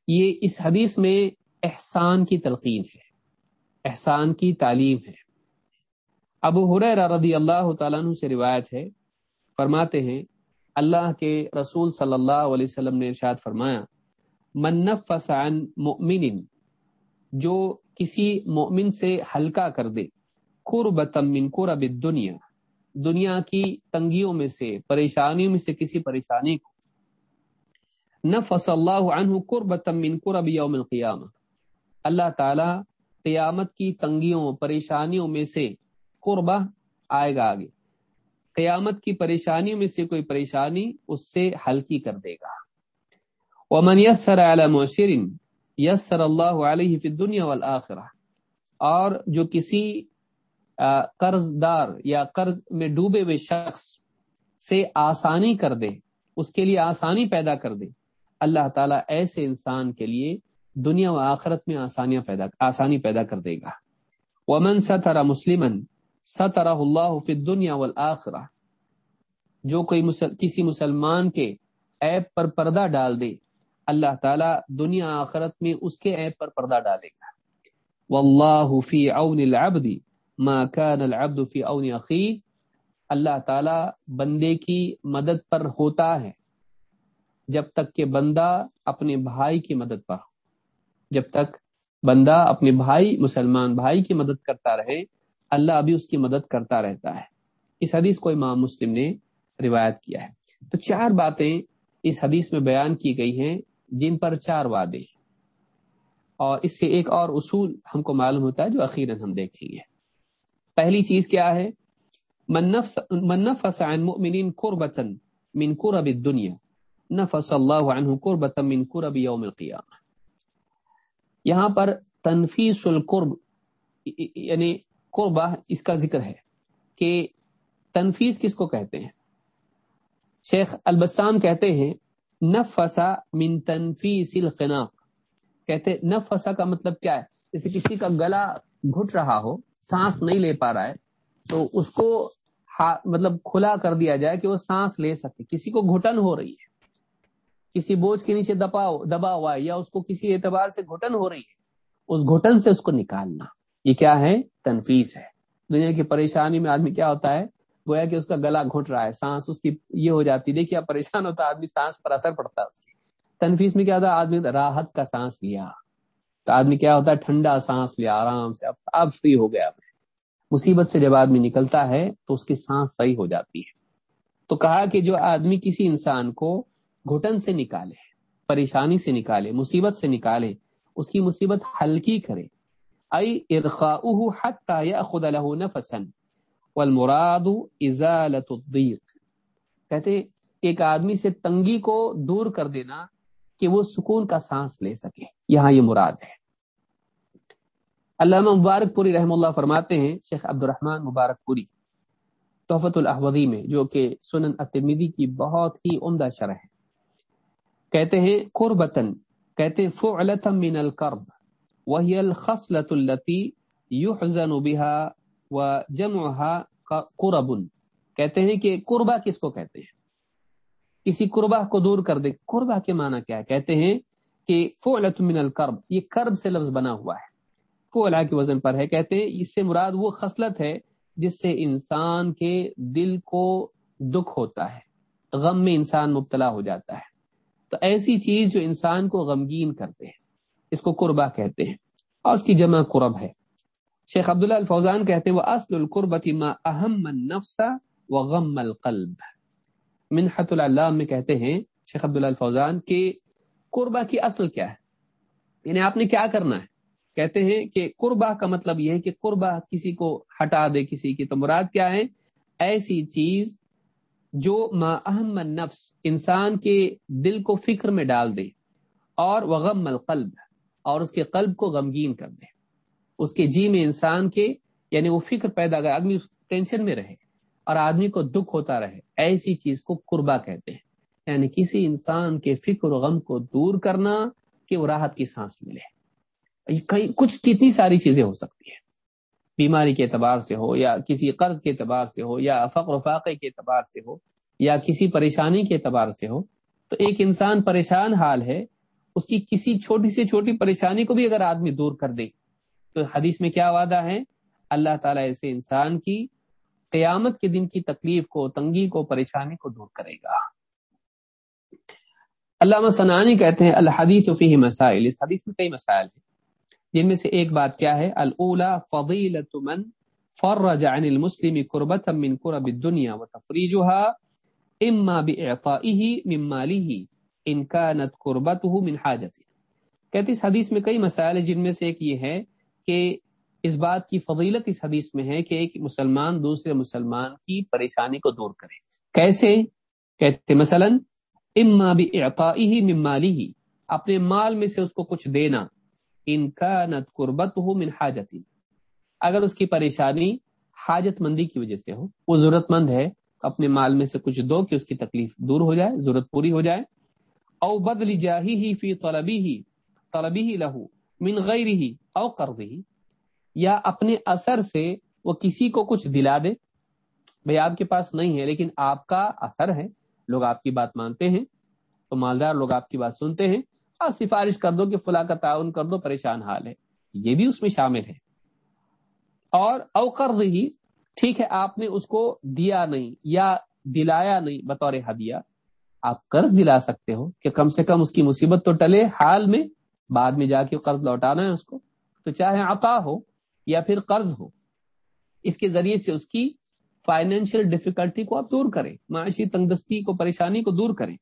یہ اس حدیث میں احسان کی تلقین ہے، احسان کی تعلیم ہے۔ ابو حریر رضی اللہ تعالیٰ عنہ سے روایت ہے، فرماتے ہیں، اللہ کے رسول صلی اللہ علیہ وسلم نے ارشاد فرمایا، من نفس عن مؤمن جو کسی مومن سے ہلکا کر دے قربتم من قرب الدنیا، دنیا کی تنگیوں میں سے، پریشانیوں میں سے، کسی پریشانی کو نفس اللہ عنہ قربتم من قرب یوم القیامہ۔ اللہ تعالی قیامت کی تنگیوں، پریشانیوں میں سے قربہ آئے گا آگے۔ قیامت کی پریشانیوں میں سے کوئی پریشانی اس سے ہلکی کر دے گا۔ ومن یسر علی معسر یسر اللہ علیہ فی الدنیا والآخرہ اور جو کسی قرض دار یا قرض میں ڈوبے ہوئے شخص سے آسانی کر دے، اس کے لیے آسانی پیدا کر دے۔ اللہ تعالیٰ ایسے انسان کے لیے دنیا و آخرت میں آسانیاں پیدا آسانی پیدا کر دے گا۔ ومن ستر مسلم ستر اللہ فی دنیا والآخرہ جو کوئی مسل... کسی مسلمان کے ایپ پر پردہ ڈال دے، اللہ تعالیٰ دنیا آخرت میں اس کے ایپ پر پردہ ڈالے گا۔ واللہ فی عون العبد ما كان العبد فی عون اخی اللہ تعالی بندے کی مدد پر ہوتا ہے۔ جب تک کہ بندہ اپنے بھائی کی مدد پر جب تک بندہ اپنے بھائی مسلمان بھائی کی مدد کرتا رہے، اللہ ابھی اس کی مدد کرتا رہتا ہے۔ اس حدیث کو امام مسلم نے روایت کیا ہے۔ تو چار باتیں اس حدیث میں بیان کی گئی ہیں، جن پر چار وعدے اور اس سے ایک اور اصول ہم کو معلوم ہوتا ہے جو اخیراً ہم دیکھیں گے۔ پہلی چیز کیا ہے؟ من نفس عن مؤمن قربتا من قرب الدنیا۔ نفس اللہ عنہ قربتا من قرب یوم القیامہ۔ یہاں پر تنفیس القرب یعنی قربہ اس کا ذکر ہے کہ تنفیس کس کو کہتے ہیں؟ شیخ البسام کہتے ہیں نفسا من تنفیس القناق۔ کہتے نفسا کا مطلب کیا ہے؟ جیسے کسی کا گلا گھٹ رہا ہو، سانس نہیں لے پا رہا ہے، تو اس کو مطلب کھلا کر دیا جائے کہ وہ سانس لے سکے۔ کسی کو گھٹن ہو رہی ہے کسی بوجھ کے نیچے دبا دبا ہوا ہے یا اس کو کسی اعتبار سے گھٹن ہو رہی ہے، اس گھٹن سے اس کو نکالنا۔ یہ کیا ہے؟ تنفیس ہے۔ دنیا کی پریشانی میں آدمی کیا ہوتا ہے؟ گویا کہ اس کا گلا گھٹ رہا ہے، سانس اس کی یہ ہو جاتی دیکھیے پریشان ہوتا آدمی سانس پر اثر پڑتا ہے اس کی۔ تنفیس میں کیا ہوتا ہے؟ آدمی راحت کا سانس لیا۔ تو آدمی کیا ہوتا ہے؟ ٹھنڈا سانس لیا، آرام سے۔ اب فری ہو گیا مصیبت سے جب آدمی نکلتا ہے تو اس کی سانس صحیح ہو جاتی ہے۔ تو کہا کہ جو آدمی کسی انسان کو گھٹن سے نکالے، پریشانی سے نکالے، مصیبت سے نکالے، اس کی مصیبت ہلکی کرے۔ ائی ياخذ له نفسا والمراد ازالت الضيق کہتے، ایک آدمی سے تنگی کو دور کر دینا کہ وہ سکون کا سانس لے سکے۔ یہاں یہ مراد ہے۔ علامہ مبارک پوری رحم اللہ فرماتے ہیں، شیخ عبد الرحمن مبارک پوری تحفت الحودی میں، جو کہ سنن الترمذی کی بہت ہی عمدہ شرح ہے۔ کہتے ہیں قربتن کہتے فعلتا من القرب وهي الخصلة التي يحزن بها وجمعها قرب کہتے ہیں کہ قربہ کس کو کہتے ہیں؟ کسی قربہ کو دور کر دے۔ قربہ کے معنی کیا ہے؟ کہتے ہیں کہ فعلت من القرب، یہ کرب سے لفظ بنا ہوا ہے۔ فعلا کے وزن پر ہے، کہتے ہیں اس سے مراد وہ خصلت ہے جس سے انسان کے دل کو دکھ ہوتا ہے، غم میں انسان مبتلا ہو جاتا ہے۔ تو ایسی چیز جو انسان کو غمگین کرتے ہیں، اس کو قربہ کہتے ہیں۔ اور اس کی جمع قرب ہے۔ شیخ عبداللہ الفوزان کہتے ہیں وہ اصل القربت ما اہم النفس و غم القلب۔ منحت اللہ میں کہتے ہیں شیخ عبداللہ الفوزان کہ قربہ کی اصل کیا ہے؟ یعنی آپ نے کیا کرنا ہے؟ کہتے ہیں کہ قربہ کا مطلب یہ ہے کہ قربہ کسی کو ہٹا دے، کسی کی تو مراد کیا ہے؟ ایسی چیز جو ما اہم نفس انسان کے دل کو فکر میں ڈال دے اور وغم القلب اور اس کے قلب کو غمگین کر دے۔ اس کے جی میں انسان کے یعنی وہ فکر پیدا کر، آدمی ٹینشن میں رہے اور آدمی کو دکھ ہوتا رہے، ایسی چیز کو قربا کہتے ہیں۔ یعنی کسی انسان کے فکر و غم کو دور کرنا کہ وہ راحت کی سانس ملے۔ کئی، کچھ کتنی ساری چیزیں ہو سکتی ہیں۔ بیماری کے اعتبار سے ہو یا کسی قرض کے اعتبار سے ہو یا فقر و فاقے کے اعتبار سے ہو یا کسی پریشانی کے اعتبار سے ہو، تو ایک انسان پریشان حال ہے، اس کی کسی چھوٹی سے چھوٹی پریشانی کو بھی اگر آدمی دور کر دے، تو حدیث میں کیا وعدہ ہے؟ اللہ تعالیٰ ایسے انسان کی قیامت کے دن کی تکلیف کو، تنگی کو، پریشانی کو دور کرے گا۔ علامہ سنانی کہتے ہیں، الحدیث فیہ مسائل۔ اس حدیث میں کئی مسائل ہیں۔ جن میں سے ایک بات کیا ہے؟ الاولا فضیلت من فرج عن المسلم قربتا من قرب الدنیا وتفریجها اما باعطائه من ماله ان كانت قربته من حاجته. کہتے اس حدیث میں کئی مسائل ہیں جن میں سے ایک یہ ہے کہ اس بات کی فضیلت اس حدیث میں ہے کہ ایک مسلمان دوسرے مسلمان کی پریشانی کو دور کرے۔ کیسے؟ کہتے مثلا اما باعطائه من ماله، اپنے مال میں سے اس کو کچھ دینا۔ ان کا نت قربت ہو من حاجت اگر اس کی پریشانی حاجت مندی کی وجہ سے ہو، وہ ضرورت مند ہے، اپنے مال میں سے کچھ دو کہ اس کی تکلیف دور ہو جائے، ضرورت پوری ہو جائے۔ او بدل جاہی ہی فی طلبی ہی طلبی ہی لہو من غیر ہی او قرض ہی یا اپنے اثر سے وہ کسی کو کچھ دلا دے۔ بھائی آپ کے پاس نہیں ہے، لیکن آپ کا اثر ہے، لوگ آپ کی بات مانتے ہیں، تو مالدار لوگ آپ کی بات سنتے ہیں۔ ہاں، سفارش کر دو کہ فلاں کا تعاون کر دو، پریشان حال ہے۔ یہ بھی اس میں شامل ہے۔ اور اوقرض ہی، ٹھیک ہے، آپ نے اس کو دیا نہیں یا دلایا نہیں، بطور ہدیہ۔ آپ قرض دلا سکتے ہو کہ کم سے کم اس کی مصیبت تو ٹلے، حال میں بعد میں جا کے قرض لوٹانا ہے اس کو۔ تو چاہے عطا ہو یا پھر قرض ہو، اس کے ذریعے سے اس کی فائنینشیل ڈیفیکلٹی کو آپ دور کریں، معاشی تنگستی کو، پریشانی کو دور کریں۔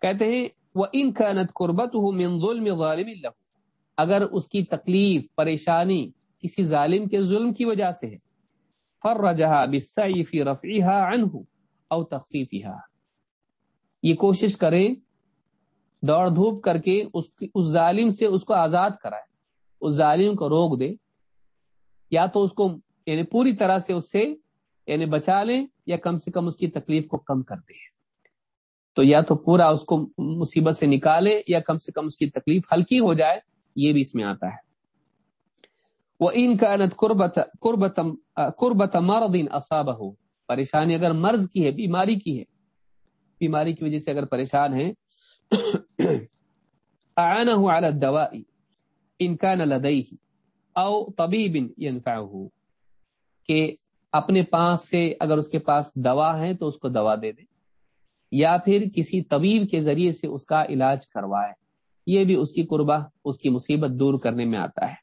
کہتے ہیں وہ ان کا نت قربت من ظلم غالم اگر اس کی تکلیف پریشانی کسی ظالم کے ظلم کی وجہ سے ہے فر رجحا بسعفی رفیحا عنہ او تخفیفہ یہ کوشش کرے دوڑ دھوپ کر کے اس, اس ظالم سے اس کو آزاد کرائے اس ظالم کو روک دے یا تو اس کو یعنی پوری طرح سے اس سے یعنی بچا لیں یا کم سے کم اس کی تکلیف کو کم کر دیں۔ تو یا تو پورا اس کو مصیبت سے نکالے یا کم سے کم اس کی تکلیف ہلکی ہو جائے، یہ بھی اس میں آتا ہے۔ وہ ان کا انت قربت مردین اصاب ہو پریشانی اگر مرض کی ہے، بیماری کی ہے، بیماری کی وجہ سے اگر پریشان ہے ان کا نہ لدئی او طبیب ينفعه۔ کہ اپنے پاس سے اگر اس کے پاس دوا ہے تو اس کو دوا دے دے۔ یا پھر کسی طبیب کے ذریعے سے اس کا علاج کروائے۔ یہ بھی اس کی قربہ، اس کی مصیبت دور کرنے میں آتا ہے۔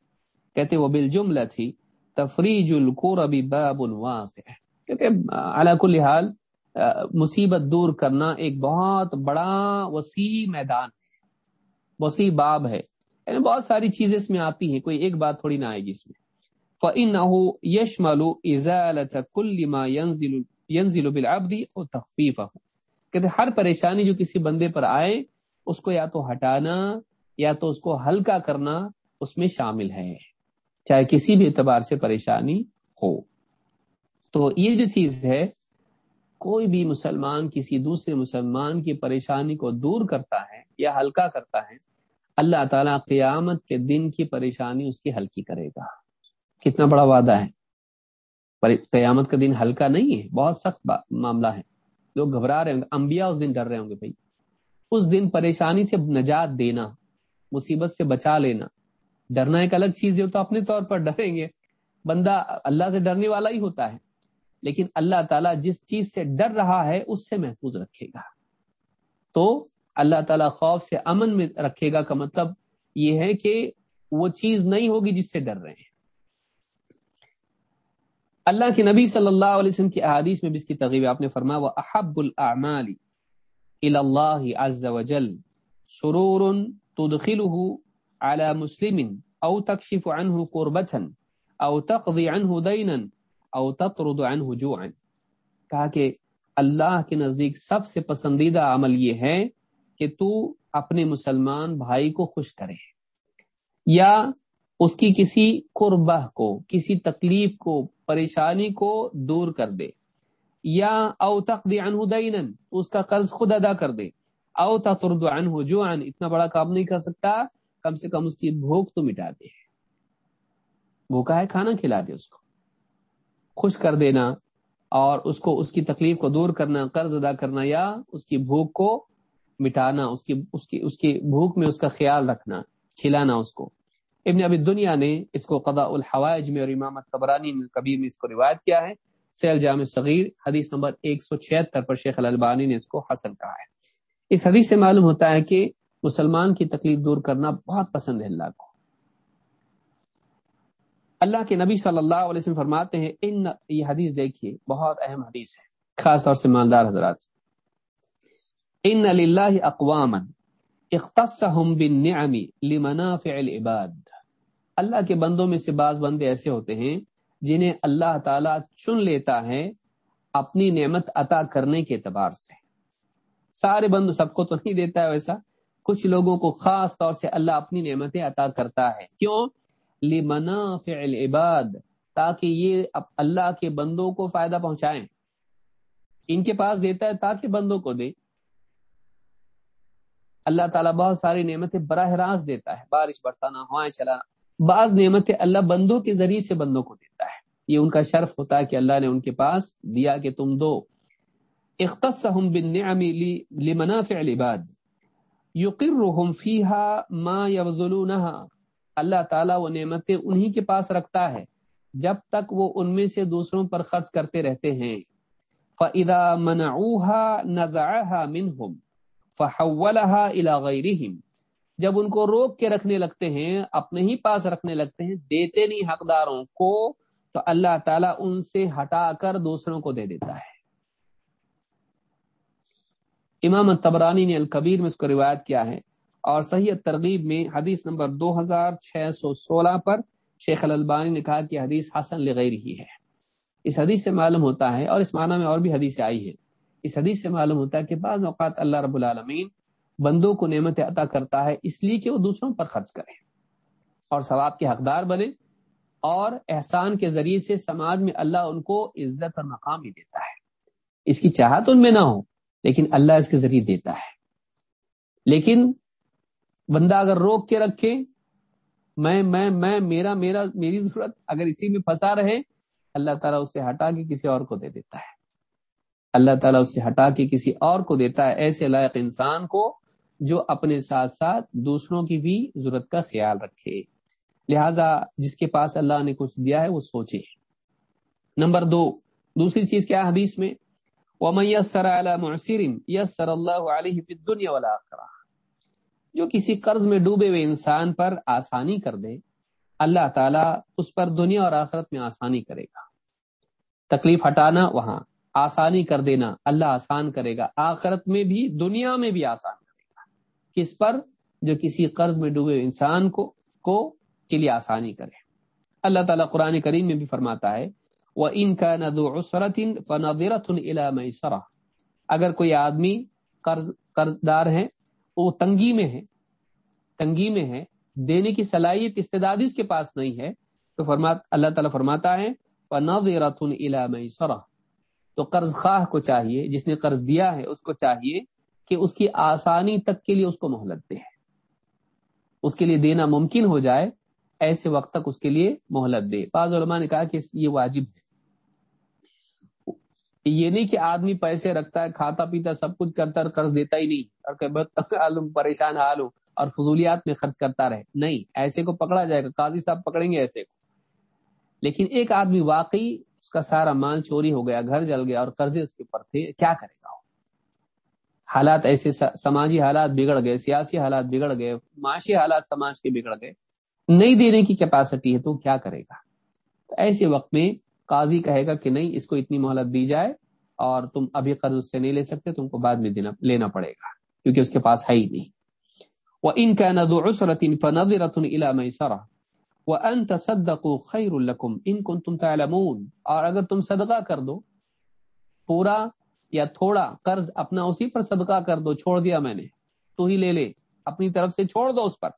کہتے وہ بال جملہ تھی تفریج القور باب سے کہتے اللہ کل حال، مصیبت دور کرنا ایک بہت بڑا وسیع میدان ہے۔ وسیع باب ہے۔ یعنی بہت ساری چیزیں اس میں آتی ہیں، کوئی ایک بات تھوڑی نہ آئے گی اس میں۔ فَإِنَّهُ يَشْمَلُ إِزَالَةَ كُلِّ مَا يَنزِلُ يَنزِلُ بِالْعَبْدِ او تخفیفہ کہتے ہر پریشانی جو کسی بندے پر آئے، اس کو یا تو ہٹانا، یا تو اس کو ہلکا کرنا اس میں شامل ہے، چاہے کسی بھی اعتبار سے پریشانی ہو۔ تو یہ جو چیز ہے، کوئی بھی مسلمان، کسی دوسرے مسلمان کی پریشانی کو دور کرتا ہے یا ہلکا کرتا ہے، اللہ تعالیٰ قیامت کے دن کی پریشانی اس کی ہلکی کرے گا۔ کتنا بڑا وعدہ ہے۔ قیامت کا دن ہلکا نہیں ہے، بہت سخت معاملہ ہے۔ لوگ گھبرا رہے ہوں گے، انبیاء اس دن ڈر رہے ہوں گے بھائی۔ اس دن پریشانی سے نجات دینا، مصیبت سے بچا لینا۔ ڈرنا ایک الگ چیز ہے تو اپنے طور پر ڈریں گے۔ بندہ اللہ سے ڈرنے والا ہی ہوتا ہے، لیکن اللہ تعالیٰ جس چیز سے ڈر رہا ہے، اس سے محفوظ رکھے گا۔ تو اللہ تعالیٰ خوف سے امن میں رکھے گا، کا مطلب یہ ہے کہ وہ چیز نہیں ہوگی جس سے ڈر رہے ہیں۔ اللہ کے نبی صلی اللہ علیہ وسلم کی احادیث میں بھی اس کی تغیب آپ نے فرمایا، وہ احب الاعمال اللہ عز وجل سرور تدخله على مسلم او تکشف عنه قربتا او تقضي عنه دینا او تطرد عنه جوعا. کہا کہ اللہ کے نزدیک سب سے پسندیدہ عمل یہ ہے کہ تو اپنے مسلمان بھائی کو خوش کرے۔ یا اس کی کسی قربہ کو، کسی تکلیف کو، پریشانی کو دور کر دے۔ یا او تقضی عنہ دینا، اس کا قرض خود ادا کر دے۔ او تطرد عنہ جوعا، اتنا بڑا کام نہیں کر سکتا، کم سے کم اس کی بھوک تو مٹا دے۔ بھوکا ہے، کھانا کھلا دے اس کو۔ خوش کر دینا اور اس کو، اس کی تکلیف کو دور کرنا، قرض ادا کرنا یا اس کی بھوک کو مٹانا، اس کی اس کی اس کی بھوک میں اس کا خیال رکھنا، کھلانا اس کو۔ ابن ابی دنیا نے اس کو قضاء الحوائج میں اور امام تبرانی کبیر میں اس کو روایت کیا ہے۔ سیل جامع صغیر، حدیث نمبر 176 پر شیخ الالبانی نے اس کو حسن کہا ہے۔ اس حدیث سے معلوم ہوتا ہے کہ مسلمان کی تکلیف دور کرنا بہت پسند ہے اللہ کو۔ اللہ کے نبی صلی اللہ علیہ وسلم فرماتے ہیں، ان یہ حدیث دیکھیے، بہت اہم حدیث ہے، خاص طور سے مالدار حضرات۔ ان للہ اقواما اختصهم بالنعم لمنافع العباد۔ اللہ کے بندوں میں سے بعض بندے ایسے ہوتے ہیں جنہیں اللہ تعالیٰ چن لیتا ہے اپنی نعمت عطا کرنے کے اعتبار سے۔ سارے بندو سب کو تو نہیں دیتا ہے ویسا۔ کچھ لوگوں کو خاص طور سے اللہ اپنی نعمتیں عطا کرتا ہے۔ کیوں؟ لمنا فعل عباد تاکہ یہ اللہ کے بندوں کو فائدہ پہنچائیں۔ ان کے پاس دیتا ہے تاکہ بندوں کو دے۔ اللہ تعالیٰ بہت ساری نعمتیں براہ راست دیتا ہے۔ بارش برسانا ہوائیں چلانا بعض نعمت اللہ بندوں کے ذریعے سے بندوں کو دیتا ہے۔ یہ ان کا شرف ہوتا ہے کہ اللہ نے ان کے پاس دیا کہ تم دو۔ اختصهم بالنعم لمنافع العباد۔ يقرهم فيها ما يبذلونها اللہ تعالیٰ وہ نعمتیں انہی کے پاس رکھتا ہے جب تک وہ ان میں سے دوسروں پر خرچ کرتے رہتے ہیں۔ فَإِذَا مَنَعُوهَا نَزَعَهَا مِنْهُمْ فَحَوَّلَهَا إِلَى غَيْرِهِمْ۔ جب ان کو روک کے رکھنے لگتے ہیں، اپنے ہی پاس رکھنے لگتے ہیں، دیتے نہیں حقداروں کو، تو اللہ تعالیٰ ان سے ہٹا کر دوسروں کو دے دیتا ہے۔ امام تبرانی نے الکبیر میں اس کو روایت کیا ہے۔ اور صحیح ترغیب میں حدیث نمبر دو ہزار چھ سو سولہ پر شیخ الالبانی نے کہا کہ حدیث حسن لغیر ہی ہے۔ اس حدیث سے معلوم ہوتا ہے، اور اس معنی میں اور بھی حدیث آئی ہے اس حدیث سے معلوم ہوتا ہے کہ بعض اوقات اللہ رب العالمین بندوں کو نعمت عطا کرتا ہے، اس لیے کہ وہ دوسروں پر خرچ کرے۔ اور ثواب کے حقدار بنے اور احسان کے ذریعے سے سماج میں اللہ ان کو عزت اور مقام ہی دیتا ہے۔ اس کی چاہت ان میں نہ ہو، لیکن اللہ اس کے ذریعے دیتا ہے۔ لیکن بندہ اگر روک کے رکھے، میں میں میں، میرا میرا، میری ضرورت اگر اسی میں پھنسا رہے، اللہ تعالیٰ اس سے ہٹا کے کسی اور کو دے دیتا ہے۔ اللہ تعالیٰ اس سے ہٹا کے کسی اور کو دیتا ہے۔ ایسے لائق انسان کو جو اپنے ساتھ ساتھ دوسروں کی بھی ضرورت کا خیال رکھے۔ لہذا جس کے پاس اللہ نے کچھ دیا ہے وہ سوچے۔ نمبر دو، دوسری چیز کیا حدیث میں؟ وَمَن عَلَى مُعْسِرٍ يَسَّرَ اللَّهُ عَلَيْهِ فِي الدُّنْيَا وَالْآخِرَةِ۔ جو کسی قرض میں ڈوبے ہوئے انسان پر آسانی کر دے، اللہ تعالیٰ اس پر دنیا اور آخرت میں آسانی کرے گا۔ تکلیف ہٹانا وہاں، آسانی کر دینا اللہ آسان کرے گا۔ آخرت میں بھی، دنیا میں بھی آسان۔ کس پر جو کسی قرض میں ڈوبے انسان کو کو کے لیے آسانی کرے۔ اللہ تعالیٰ قرآن کریم میں بھی فرماتا ہے وہ ان کا ندو اگر کوئی آدمی قرض قرض دار ہے، وہ تنگی میں ہے، تنگی میں ہے، دینے کی صلاحیت استدادی اس کے پاس نہیں ہے، تو فرمات، اللہ تعالیٰ فرماتا ہے تو قرض خواہ کو چاہیے، جس نے قرض دیا ہے، اس کو چاہیے کہ اس کی آسانی تک کے لیے اس کو مہلت دے۔ اس کے لیے دینا ممکن ہو جائے، ایسے وقت تک اس کے لیے مہلت دے۔ بعض علماء نے کہا کہ یہ واجب ہے۔ یہ نہیں کہ آدمی پیسے رکھتا ہے، کھاتا پیتا، سب کچھ کرتا ہے قرض دیتا ہی نہیں۔ اور پریشان حال ہوں اور فضولیات میں خرچ کرتا رہے۔ نہیں، ایسے کو پکڑا جائے گا۔ قاضی صاحب پکڑیں گے ایسے کو۔ لیکن ایک آدمی واقعی اس کا سارا مال چوری ہو گیا، گھر جل گیا اور قرضے اس کے اوپر تھے، کیا کرے گا؟ حالات ایسے سماجی حالات بگڑ گئے، سیاسی حالات بگڑ گئے، معاشی حالات سماج کے بگڑ گئے۔ نہیں دینے کی کیپیسٹی ہے تو کیا کرے گا؟ تو ایسے وقت میں قاضی کہے گا کہ نہیں، اس کو اتنی مہلت دی جائے اور تم ابھی قرض اس سے نہیں لے سکتے، تم کو بعد میں دینا لینا پڑے گا، کیونکہ اس کے پاس ہے ہی نہیں۔ وہ ان کا ندو عسرت فناد رتن علام سرا وہ ان تصدق خیر القم ان کو تم اور اگر تم صدقہ کر دو، پورا یا تھوڑا قرض اپنا اسی پر صدقہ کر دو، چھوڑ دیا میں نے، تو ہی لے لے، اپنی طرف سے چھوڑ دو اس پر۔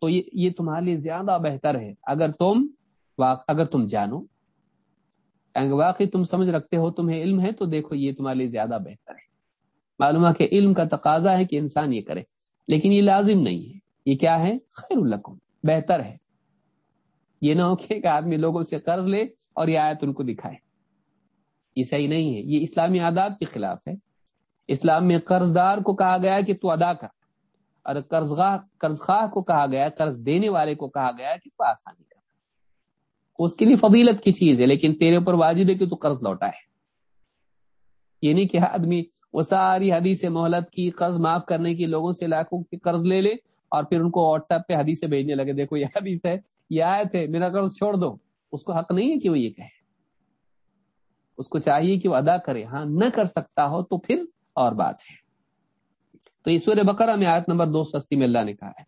تو یہ تمہارے لیے زیادہ بہتر ہے۔ اگر تم اگر تم جانو واقعی تم سمجھ رکھتے ہو، تمہیں علم ہے، تو دیکھو یہ تمہارے لیے زیادہ بہتر ہے۔ معلوم ہے کہ علم کا تقاضا ہے کہ انسان یہ کرے، لیکن یہ لازم نہیں ہے۔ یہ کیا ہے؟ خیر القم بہتر ہے۔ یہ نہ ہو کہ آدمی لوگوں سے قرض لے اور یہ آیت ان کو دکھائے۔ یہ صحیح نہیں ہے۔ یہ اسلامی آداب کے خلاف ہے۔ اسلام میں قرض دار کو کہا گیا کہ تو ادا کر۔ اور قرض قرض خواہ کو کہا گیا قرض دینے والے کو کہا گیا کہ تو آسانی کر۔ اس کے لیے فضیلت کی چیز ہے، لیکن تیرے اوپر واجب ہے کہ تو قرض لوٹا ہے۔ یہ نہیں کہ آدمی وہ ساری حدیث مہلت کی قرض معاف کرنے کی لوگوں سے لاکھوں کی قرض لے لے اور پھر ان کو واٹس ایپ پہ حدیث بھیجنے لگے۔ دیکھو، یہ حدیث ہے، یہ آئے تھے میرا قرض چھوڑ دو۔ اس کو حق نہیں ہے کہ وہ یہ کہے۔ اس کو چاہیے کہ وہ ادا کرے۔ ہاں نہ کر سکتا ہو تو پھر اور بات ہے۔ تو یہ سورہ بقرہ میں آیت نمبر دو سو اسی میں اللہ نے کہا ہے۔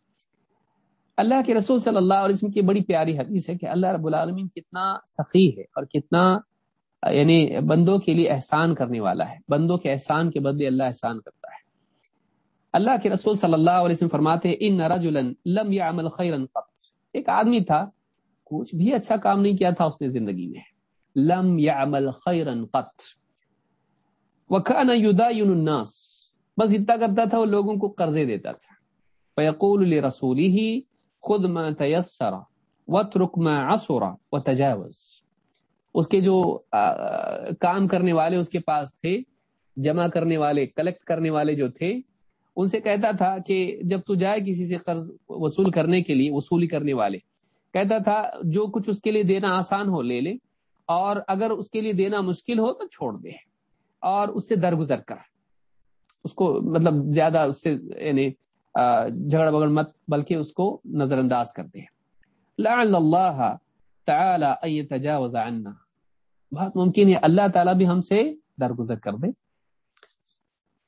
اللہ کے رسول صلی اللہ علیہ وسلم کی بڑی پیاری حدیث ہے کہ اللہ رب العالمین کتنا سخی ہے اور کتنا یعنی بندوں کے لیے احسان کرنے والا ہے۔ بندوں کے احسان کے بدلے اللہ احسان کرتا ہے۔ اللہ کے رسول صلی اللہ علیہ وسلم فرماتے ان لم يعمل خيرا قط ایک آدمی تھا، کچھ بھی اچھا کام نہیں کیا تھا اس نے زندگی میں۔ لم يعمل خيرا قط. وكان يداين الناس. بس اتنا کرتا تھا، وہ لوگوں کو قرضے دیتا تھا. فيقول لرسوله خود ما تیسرا وترک ما عصرا وتجاوز. اس کے جو کام کرنے والے اس کے پاس تھے، جمع کرنے والے کلیکٹ کرنے والے جو تھے، ان سے کہتا تھا کہ جب تو جائے کسی سے قرض وصول کرنے کے لیے، وصولی کرنے والے، کہتا تھا جو کچھ اس کے لیے دینا آسان ہو، لے لے اور اگر اس کے لیے دینا مشکل ہو تو چھوڑ دے اور اس سے درگزر کر۔ اس کو مطلب زیادہ اس سے یعنی جھگڑ بگڑ مت، بلکہ اس کو نظر انداز کر دے لعل اللہ تعالی تجاوز عنا۔ بہت ممکن ہے اللہ تعالیٰ بھی ہم سے درگزر کر دے۔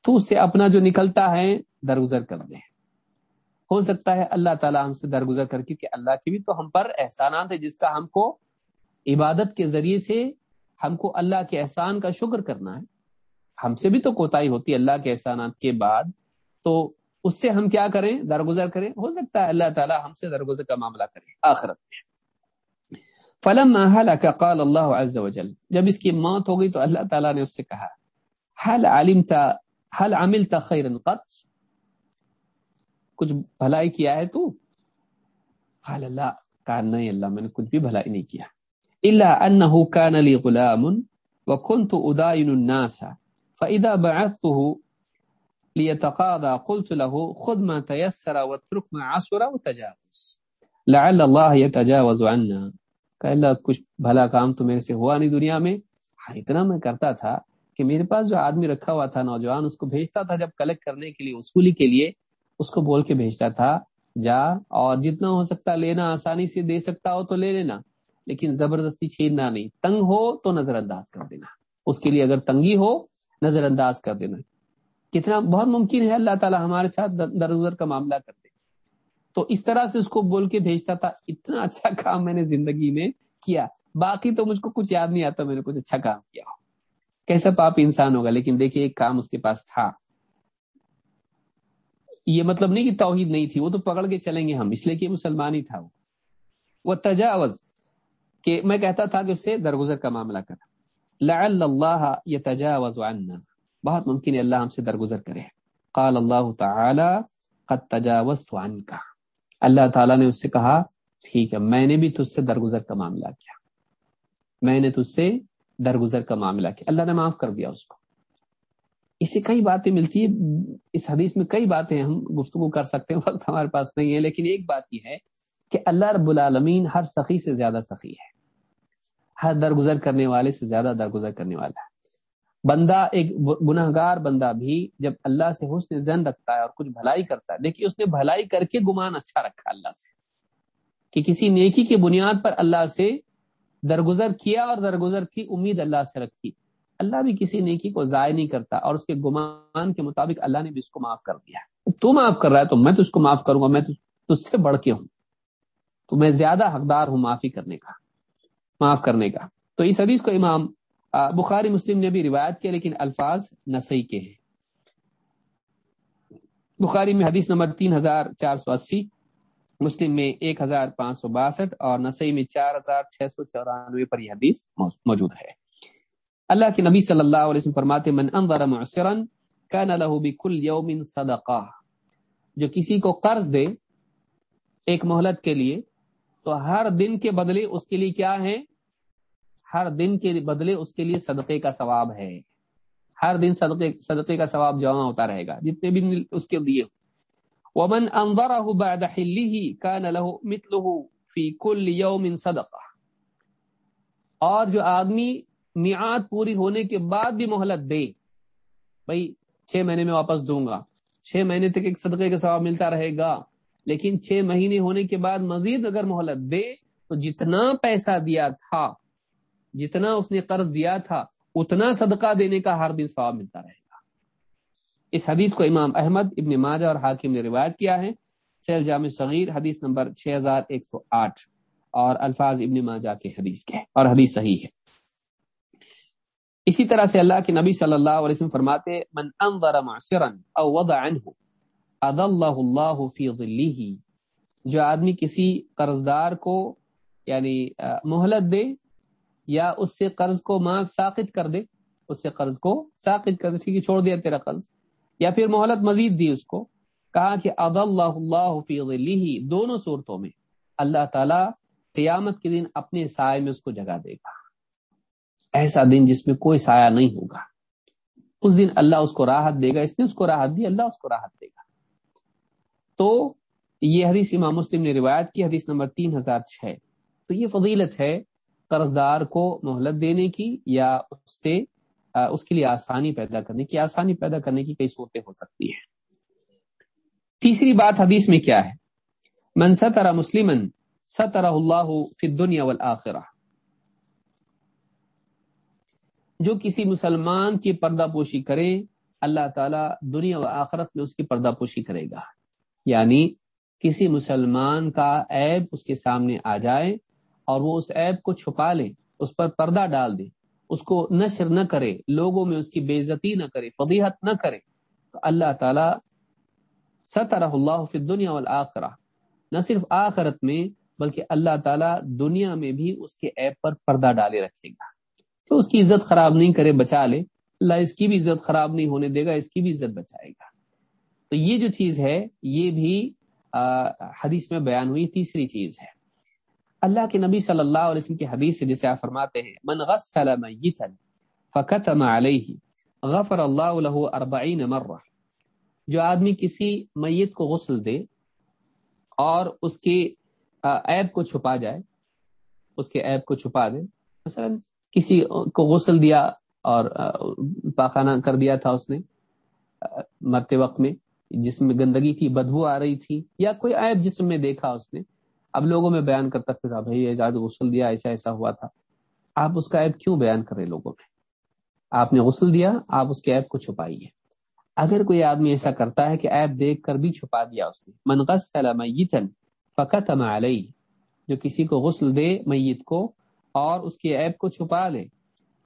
تو اس سے اپنا جو نکلتا ہے درگزر کر دے۔ ہو سکتا ہے اللہ تعالیٰ ہم سے درگزر کر، کیونکہ اللہ کی بھی تو ہم پر احسانات ہے جس کا ہم کو عبادت کے ذریعے سے ہم کو اللہ کے احسان کا شکر کرنا ہے۔ ہم سے بھی تو کوتاہی ہوتی ہے اللہ کے احسانات کے بعد۔ تو اس سے ہم کیا کریں؟ درگزر کریں۔ ہو سکتا ہے اللہ تعالیٰ ہم سے درگزر کا معاملہ کرے۔ آخرت میں۔ فلم قال اللہ عز و جل جب اس کی موت ہو گئی تو اللہ تعالیٰ نے اس سے کہا حل علمتا حل عملتا خیر قط؟ کچھ بھلائی کیا ہے تو؟ قال اللہ کہا، نہیں اللہ، میں نے کچھ بھی بھلائی نہیں کیا۔ الا انه كان لي غلام وكنت ادائن الناس. فاذا بعثته ليتقاضى قلت له، خذ ما تيسر واترك ما عسر وتجاوز. لعل الله يتجاوز عنا. کہ اللہ کچھ بھلا کام تو میرے سے ہوا نہیں دنیا میں؟ ہاں اتنا میں کرتا تھا کہ میرے پاس جو آدمی رکھا ہوا تھا، نوجوان، اس کو بھیجتا تھا جب کلیکٹ کرنے کے لیے، اصولی کے لیے، اس کو بول کے بھیجتا تھا، جا اور جتنا ہو سکتا لینا، آسانی سے دے سکتا ہو تو لے لینا۔ لیکن زبردستی چھیننا نہیں۔ تنگ ہو تو نظر انداز کر دینا۔ اس کے لیے اگر تنگی ہو نظر انداز کر دینا۔ کتنا بہت ممکن ہے اللہ تعالیٰ ہمارے ساتھ درگزر کا معاملہ کر دے۔ تو اس طرح سے اس کو بول کے بھیجتا تھا۔ اتنا اچھا کام میں نے زندگی میں کیا۔ باقی تو مجھ کو کچھ یاد نہیں آتا، میں نے کچھ اچھا کام کیا۔ ہو کیسا پاپ انسان ہوگا؟ لیکن دیکھیے، ایک کام اس کے پاس تھا۔ یہ مطلب نہیں کہ توحید نہیں تھی، وہ تو پکڑ کے چلیں گے ہم، اس لیے کہ مسلمان ہی تھا وہ۔ وہ تجاوز کہ میں کہتا تھا کہ اسے درگزر کا معاملہ کر۔ لعل اللہ یہ عنا۔ بہت ممکن ہے اللہ ہم سے درگزر کرے۔ قال اللہ تعالی، قد تجاوزت عنك اللہ تعالیٰ نے اس سے کہا، ٹھیک ہے، میں نے بھی تجھ سے درگزر کا معاملہ کیا۔ میں نے تجھ سے درگزر کا معاملہ کیا۔ اللہ نے معاف کر دیا اس کو۔ اس سے کئی باتیں ملتی ہے اس حدیث میں کئی باتیں ہم گفتگو کر سکتے ہیں، وقت ہمارے پاس نہیں ہے، لیکن ایک بات یہ ہے کہ اللہ رب العالمین ہر سخی سے زیادہ سخی ہے۔ ہر درگزر کرنے والے سے زیادہ درگزر کرنے والا ہے۔ بندہ ایک گناہ گار بندہ بھی جب اللہ سے حسن زن رکھتا ہے اور کچھ بھلائی کرتا ہے، دیکھیے اس نے بھلائی کر کے گمان اچھا رکھا اللہ سے۔ کہ کسی نیکی کی بنیاد پر اللہ سے درگزر کیا اور درگزر کی امید اللہ سے رکھی۔ اللہ بھی کسی نیکی کو ضائع نہیں کرتا اور اس کے گمان کے مطابق اللہ نے بھی اس کو معاف کر دیا۔ تو معاف کر رہا ہے تو میں تو اس کو معاف کروں گا، میں تجھ سے بڑھ کے ہوں۔ تو میں زیادہ حقدار ہوں معافی کرنے کا۔ معاف کرنے کا۔ تو اس حدیث کو امام بخاری مسلم نے بھی روایت کیا، لیکن الفاظ نسائی کے ہیں۔ بخاری میں حدیث نمبر تین ہزار چار سو اسی، مسلم میں ایک ہزار پانچ سو باسٹھ، اور نسائی میں چار ہزار چھ سو چورانوے پر یہ حدیث موجود ہے۔ اللہ کے نبی صلی اللہ علیہ وسلم فرماتے من انظر معصرا كان له بكل يوم صدقہ جو کسی کو قرض دے، ایک مہلت کے لیے تو ہر دن کے بدلے اس کے لیے کیا ہے؟ ہر دن کے بدلے اس کے لیے صدقے کا ثواب ہے۔ ہر دن صدقے صدقے کا ثواب جمع ہوتا رہے گا، جتنے بھی اس کے دیے ومن انظره بعد حله كان له مثله في كل يوم صدقه اور جو آدمی میعاد پوری ہونے کے بعد بھی مہلت دے بھائی چھ مہینے میں واپس دوں گا، چھ مہینے تک ایک صدقے کا ثواب ملتا رہے گا۔ لیکن چھ مہینے ہونے کے بعد مزید اگر مہلت دے تو جتنا پیسہ دیا تھا، جتنا اس نے قرض دیا تھا، اتنا صدقہ دینے کا ہر دن ثواب ملتا رہے گا۔ اس حدیث کو امام احمد، ابن ماجہ اور حاکم نے روایت کیا ہے۔ سیل جامع صغیر، حدیث نمبر 6108 اور الفاظ ابن ماجہ کے حدیث کے، اور حدیث صحیح ہے۔ اسی طرح سے اللہ کے نبی صلی اللہ علیہ وسلم فرماتے من انظر معصرا او وضع عنه اضلہ اللہ فی ظلہ جو آدمی کسی قرضدار کو یعنی مہلت دے، یا اس سے قرض کو معاف ساقط کر دے، اس سے قرض کو ساقط کر دے، ٹھیک ہے، چھوڑ دیا تیرا قرض، یا پھر مہلت مزید دی اس کو، کہا کہ اد اللہ اللہ فی ظلہ دونوں صورتوں میں اللہ تعالی قیامت کے دن اپنے سائے میں اس کو جگہ دے گا۔ ایسا دن جس میں کوئی سایہ نہیں ہوگا۔ اس دن اللہ اس کو راحت دے گا، اس نے اس کو راحت دی، اللہ اس کو راحت دے گا۔ تو یہ حدیث امام مسلم نے روایت کی، حدیث نمبر تین ہزار چھ۔ تو یہ فضیلت ہے قرض دار کو مہلت دینے کی یا اس سے اس کے لیے آسانی پیدا کرنے کی۔ آسانی پیدا کرنے کی کئی صورتیں ہو سکتی ہیں۔ تیسری بات حدیث میں کیا ہے؟ من ستر مسلم ستر اللہ فی الدنیا والآخرہ۔ جو کسی مسلمان کی پردہ پوشی کرے، اللہ تعالیٰ دنیا و آخرت میں اس کی پردہ پوشی کرے گا۔ یعنی کسی مسلمان کا عیب اس کے سامنے آ جائے اور وہ اس عیب کو چھپا لے، اس پر پردہ ڈال دے، اس کو نشر نہ کرے، لوگوں میں اس کی بے عزتی نہ کرے، فضیحت نہ کرے۔ تو اللہ تعالی سطر اللہ فی دنیا والآخرہ، نہ صرف آخرت میں بلکہ اللہ تعالیٰ دنیا میں بھی اس کے عیب پر پردہ ڈالے رکھے گا۔ تو اس کی عزت خراب نہیں کرے، بچا لے۔ اللہ اس کی بھی عزت خراب نہیں ہونے دے گا، اس کی بھی عزت بچائے گا۔ تو یہ جو چیز ہے، یہ بھی حدیث میں بیان ہوئی، تیسری چیز ہے۔ اللہ کے نبی صلی اللہ علیہ وسلم کی حدیث سے جسے آپ فرماتے ہیں، من غسل میتا فکتم علیہ، غفر اللہ له 40 مرہ۔ جو آدمی کسی میت کو غسل دے اور اس کے عیب کو چھپا جائے، اس کے ایپ کو چھپا دے۔ مثلا کسی کو غسل دیا اور پاخانہ کر دیا تھا اس نے مرتے وقت میں۔ جسم میں گندگی تھی، بدبو آ رہی تھی، یا کوئی عیب جسم میں دیکھا اس نے۔ اب لوگوں میں بیان کرتا پھر بھائی اعجاز غسل دیا، ایسا ایسا ہوا تھا۔ آپ اس کا عیب کیوں بیان کر رہے لوگوں میں؟ آپ نے غسل دیا، آپ اس کے عیب کو چھپائیے۔ اگر کوئی آدمی ایسا کرتا ہے کہ ایپ دیکھ کر بھی چھپا دیا اس نے منغسل میتن فقط علیہ جو کسی کو غسل دے، میت کو، اور اس کے عیب کو چھپا لے،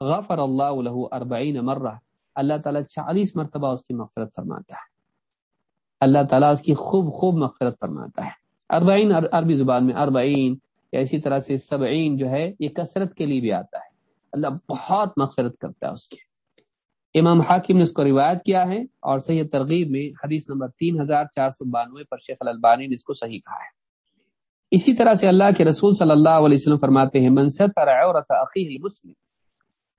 غفر اللہ له اربعین مرہ۔ اللہ تعالیٰ چالیس مرتبہ اس کی مغفرت فرماتا ہے۔ اللہ تعالیٰ اس کی خوب خوب مغفرت فرماتا ہے۔ اربعین عربی زبان میں اربعین یا اسی طرح سے سبعین جو ہے یہ کثرت کے لیے بھی آتا ہے۔ اللہ بہت مغفرت کرتا ہے اس کے امام حاکم نے اس کو روایت کیا ہے اور صحیح ترغیب میں حدیث نمبر تین ہزار چار سو بانوے پر شیخ البانی نے اس کو صحیح کہا ہے۔ اسی طرح سے اللہ کے رسول صلی اللہ علیہ وسلم فرماتے ہیں، من ستر عورت اخیہ المسلم،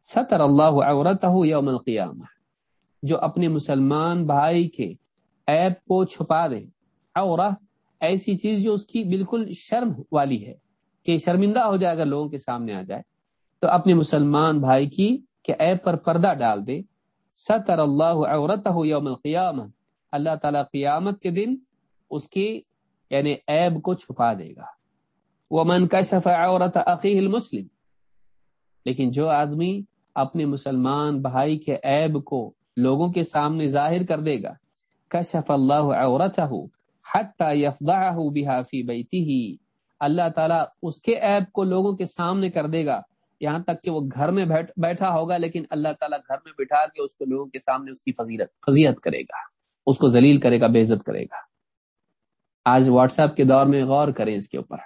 ستر اللہ عورتہ یوم القیامہ۔ جو اپنے مسلمان بھائی کے عیب کو چھپا دے۔ عورہ ایسی چیز جو اس کی بالکل شرم والی ہے کہ شرمندہ ہو جائے اگر لوگوں کے سامنے آ جائے۔ تو اپنے مسلمان بھائی کی کہ عیب پر پردہ ڈال دے۔ ستر اللہ عورتہ یوم القیامہ۔ اللہ تعالیٰ قیامت کے دن اس کی یعنی عیب کو چھپا دے گا۔ وہ من کشف عورت عقی المسلم۔ لیکن جو آدمی اپنے مسلمان بھائی کے عیب کو لوگوں کے سامنے ظاہر کر دے گا کشف اللہ عورتہ حتی یفضعہ بها فی بیتہ اللہ تعالیٰ اس کے عیب کو لوگوں کے سامنے کر دے گا۔ یہاں تک کہ وہ گھر میں بیٹھا ہوگا، لیکن اللہ تعالیٰ گھر میں بٹھا کے اس کو لوگوں کے سامنے اس کی فضیلت فضیت کرے گا۔ اس کو ذلیل کرے گا، بے عزت کرے گا۔ آج واٹس ایپ کے دور میں غور کریں اس کے اوپر۔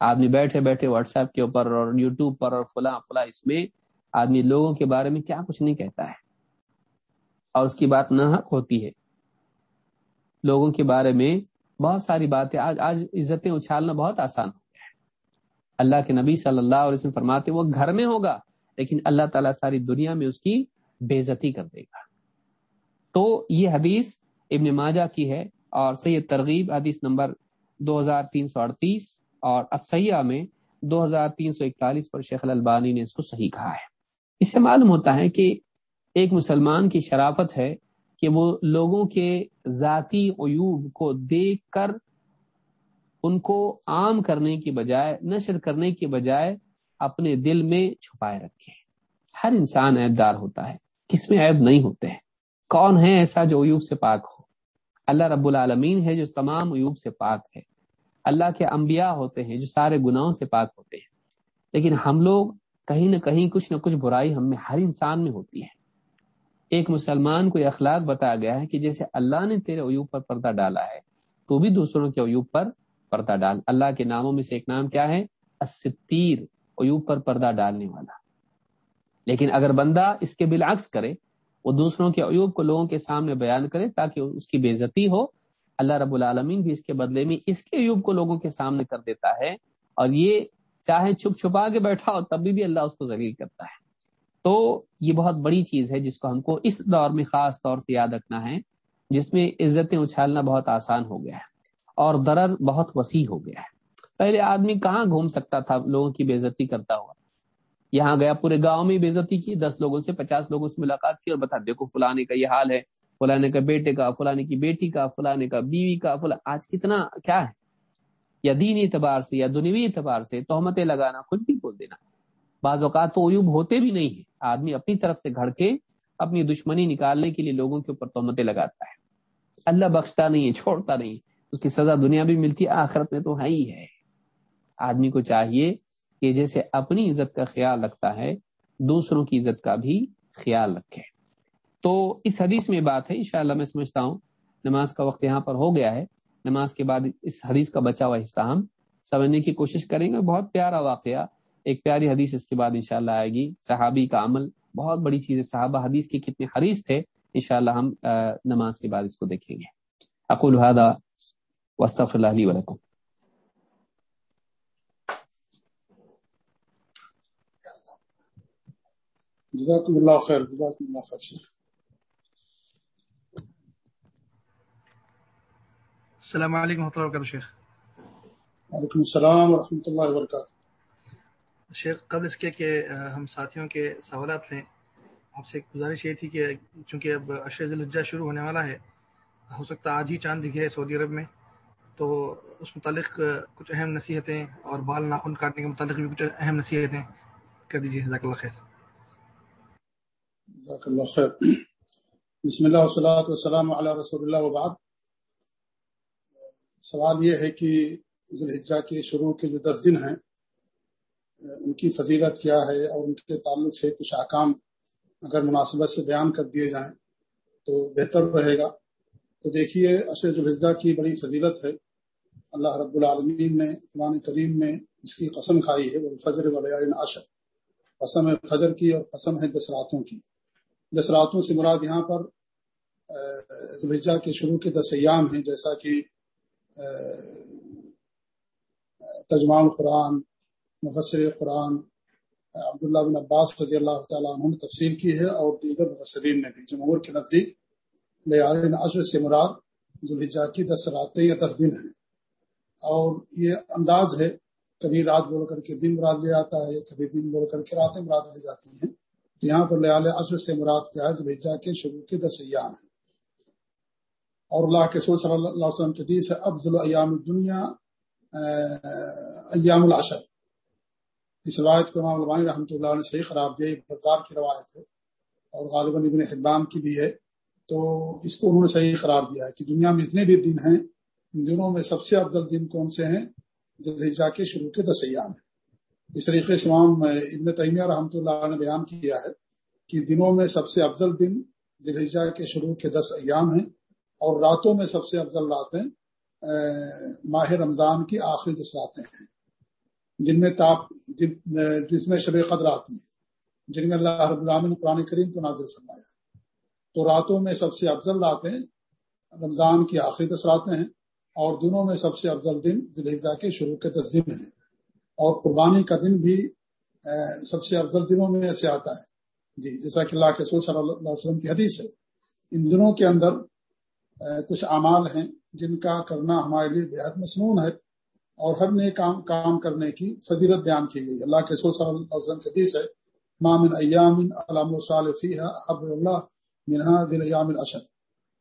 آدمی بیٹھے بیٹھے واٹس ایپ کے اوپر اور یوٹیوب پر اور فلاں فلاں اس میں آدمی لوگوں کے بارے میں کیا کچھ نہیں کہتا ہے۔ اور اس کی بات نہ حق ہوتی ہے۔ لوگوں کے بارے میں بہت ساری باتیں۔ آج آج عزتیں اچھالنا بہت آسان ہو گیا ہے۔ اللہ کے نبی صلی اللہ علیہ وسلم فرماتے وہ گھر میں ہوگا، لیکن اللہ تعالیٰ ساری دنیا میں اس کی بےزتی کر دے گا۔ تو یہ حدیث ابن ماجہ کی ہے اور سید ترغیب حدیث نمبر دو ہزار تین سو اڑتیس اور اسیہ میں دو ہزار تین سو اکتالیس پر شیخ البانی نے اس کو صحیح کہا ہے۔ اس سے معلوم ہوتا ہے کہ ایک مسلمان کی شرافت ہے کہ وہ لوگوں کے ذاتی عیوب کو دیکھ کر ان کو عام کرنے کی بجائے، نشر کرنے کی بجائے اپنے دل میں چھپائے رکھے۔ ہر انسان عیب دار ہوتا ہے، کس میں عیب نہیں ہوتے ہیں۔ کون ہے ایسا جو عیوب سے پاک ہو؟ اللہ رب العالمین ہے جو تمام عیوب سے پاک ہے۔ اللہ کے انبیاء ہوتے ہیں جو سارے گناہوں سے پاک ہوتے ہیں۔ لیکن ہم لوگ کہیں نہ کہیں کچھ نہ کچھ برائی ہم میں ہر انسان میں ہوتی ہے۔ ایک مسلمان کو یہ اخلاق بتایا گیا ہے کہ جیسے اللہ نے تیرے عیوب پر پردہ ڈالا ہے، تو بھی دوسروں کے عیوب پر پردہ ڈال۔ اللہ کے ناموں میں سے ایک نام کیا ہے؟ الستیر، عیوب پر پردہ ڈالنے والا۔ لیکن اگر بندہ اس کے بالعکس کرے، وہ دوسروں کے عیوب کو لوگوں کے سامنے بیان کرے تاکہ اس کی بےزتی ہو، اللہ رب العالمین بھی اس کے بدلے میں اس کے عیوب کو لوگوں کے سامنے کر دیتا ہے۔ اور یہ چاہے چھپ چھپا کے بیٹھا ہو، تب بھی اللہ اس کو ذلیل کرتا ہے۔ تو یہ بہت بڑی چیز ہے جس کو ہم کو اس دور میں خاص طور سے یاد رکھنا ہے، جس میں عزتیں اچھالنا بہت آسان ہو گیا ہے اور درر بہت وسیع ہو گیا ہے۔ پہلے آدمی کہاں گھوم سکتا تھا لوگوں کی بےزتی کرتا ہوا؟ یہاں گیا پورے گاؤں میں بےزتی کی، دس لوگوں سے پچاس لوگوں سے ملاقات کی اور بتا، دیکھو فلانے کا یہ حال ہے، فلانے کا بیٹے کا، فلانے کی بیٹی کا، فلانے کا بیوی کا، فلا، آج کتنا کیا ہے؟ یا دینی اعتبار سے، یا دنوی اعتبار سے تہمتیں لگانا کچھ بھی بول دینا۔ بعض اوقات تو عیوب ہوتے بھی نہیں ہے آدمی اپنی طرف سے گھڑ کے اپنی دشمنی نکالنے کے لیے لوگوں کے اوپر تہمتیں لگاتا ہے۔ اللہ بخشتا نہیں ہے، چھوڑتا نہیں اس کی سزا دنیا بھی ملتی ہے آخرت میں تو ہے ہی ہے۔ آدمی کو چاہیے کہ جیسے اپنی عزت کا خیال رکھتا ہے، دوسروں کی عزت کا بھی خیال رکھے۔ تو اس حدیث میں بات ہے، انشاءاللہ میں سمجھتا ہوں، نماز کا وقت یہاں پر ہو گیا ہے۔ نماز کے بعد اس حدیث کا بچا ہوا حصہ ہم سمجھنے کی کوشش کریں گے۔ بہت پیارا واقعہ ایک پیاری حدیث اس کے بعد انشاءاللہ آئے گی۔ صحابی کا عمل بہت بڑی چیز ہے۔ صحابہ حدیث کے کتنے حریث تھے انشاءاللہ ہم نماز کے بعد اس کو دیکھیں گے۔ اقول هذا واستغفر الله لي ولكم۔ جزاكم الله خير جزاكم الله خير شيخ السلام علیکم ورحمۃ اللہ وبرکاتہ شیخ۔ وعلیکم السلام ورحمۃ اللہ وبرکاتہ۔ شیخ، قبل اس کے کہ ہم ساتھیوں کے سوالات لیں آپ سے ایک گزارش یہ تھی کہ چونکہ اب اشرز الجا شروع ہونے والا ہے، ہو سکتا آج ہی چاند دکھے سعودی عرب میں، تو اس متعلق کچھ اہم نصیحتیں اور بال ناخن کاٹنے کے متعلق بھی کچھ اہم نصیحتیں کر دیجیے جزاک اللہ خیر۔ جزاک اللہ خیر۔ بسم اللہ وسلات وسلام علیہ رسول اللہ وبعد۔ سوال یہ ہے کہ عید کے شروع کے جو دس دن ہیں ان کی فضیلت کیا ہے اور ان کے تعلق سے کچھ احکام اگر مناسبت سے بیان کر دیے جائیں تو بہتر رہے گا۔ تو دیکھیے اشرج الحضا کی بڑی فضیلت ہے۔ اللہ رب العالمین نے قرآن کریم میں اس کی قسم کھائی ہے وہ فجر اشر قسم ہے فجر کی اور قسم ہے دس راتوں کی۔ دس راتوں سے مراد یہاں پر کے شروع کے دس ایام ہیں، جیسا کہ تجمان قرآن مفسر قرآن، عبداللہ بن عباس رضی اللہ تعالیٰ عنہ نے تفصیل کی ہے اور دیگر مفسرین نے بھی۔ جمہور کے نزدیک لیارن عشر سے مراد ذوالحجہ کی دس راتیں یا دس دن ہیں۔ اور یہ انداز ہے، کبھی رات بول کر کے دن مراد لے آتا ہے، کبھی دن بول کر کے راتیں مراد لے جاتی ہیں۔ یہاں پر لیال عصر سے مراد کیا ہے؟ ذوالحجہ کے شروع کے دس ایام ہیں۔ اور اللہ کے سور صلی اللہ علیہ وسلم کے حدیث ہے افضل ایام الدنیا ایام العشر اس روایت کو امام البانی رحمۃ اللہ نے صحیح قرار دیا بازار کی روایت ہے اور غالباً ابن حبان کی بھی ہے۔ تو اس کو انہوں نے صحیح قرار دیا ہے کہ دنیا میں جتنے بھی دن ہیں، ان دنوں میں سب سے افضل دن کون سے ہیں؟ ذوالحجہ کے شروع کے دس ایام ہیں۔ اس طریقے سے امام ابن تیمیہ رحمۃ اللہ نے بیان کیا ہے کہ دنوں میں سب سے افضل دن ذوالحجہ کے شروع کے دس ایام ہیں اور راتوں میں سب سے افضل راتیں ماہ رمضان کی آخری دس راتیں ہیں۔ جن میں تاپ جس میں شب قدر آتی ہے، جن میں اللہ رب العالمین قرآن کریم کو نازل فرمایا۔ تو راتوں میں سب سے افضل راتیں رمضان کی آخری دس راتیں ہیں، اور دنوں میں سب سے افضل دن ذوالحجہ کے شروع کے دس دن ہیں۔ اور قربانی کا دن بھی سب سے افضل دنوں میں سے آتا ہے۔ جی جیسا کہ اللہ کے سول صلی اللہ علیہ وسلم کی حدیث ہے، ان دنوں کے اندر کچھ اعمال ہیں جن کا کرنا ہمارے لیے بے حد مصنون ہے۔ اور ہر نئے کام کام کرنے کی فضیلت بیان کی گئی۔ اللہ کے سول صلی اللہ علیہ وسلم حدیث ہے مامن ایامن علام الصالفی اب اللہ منہا دن ایام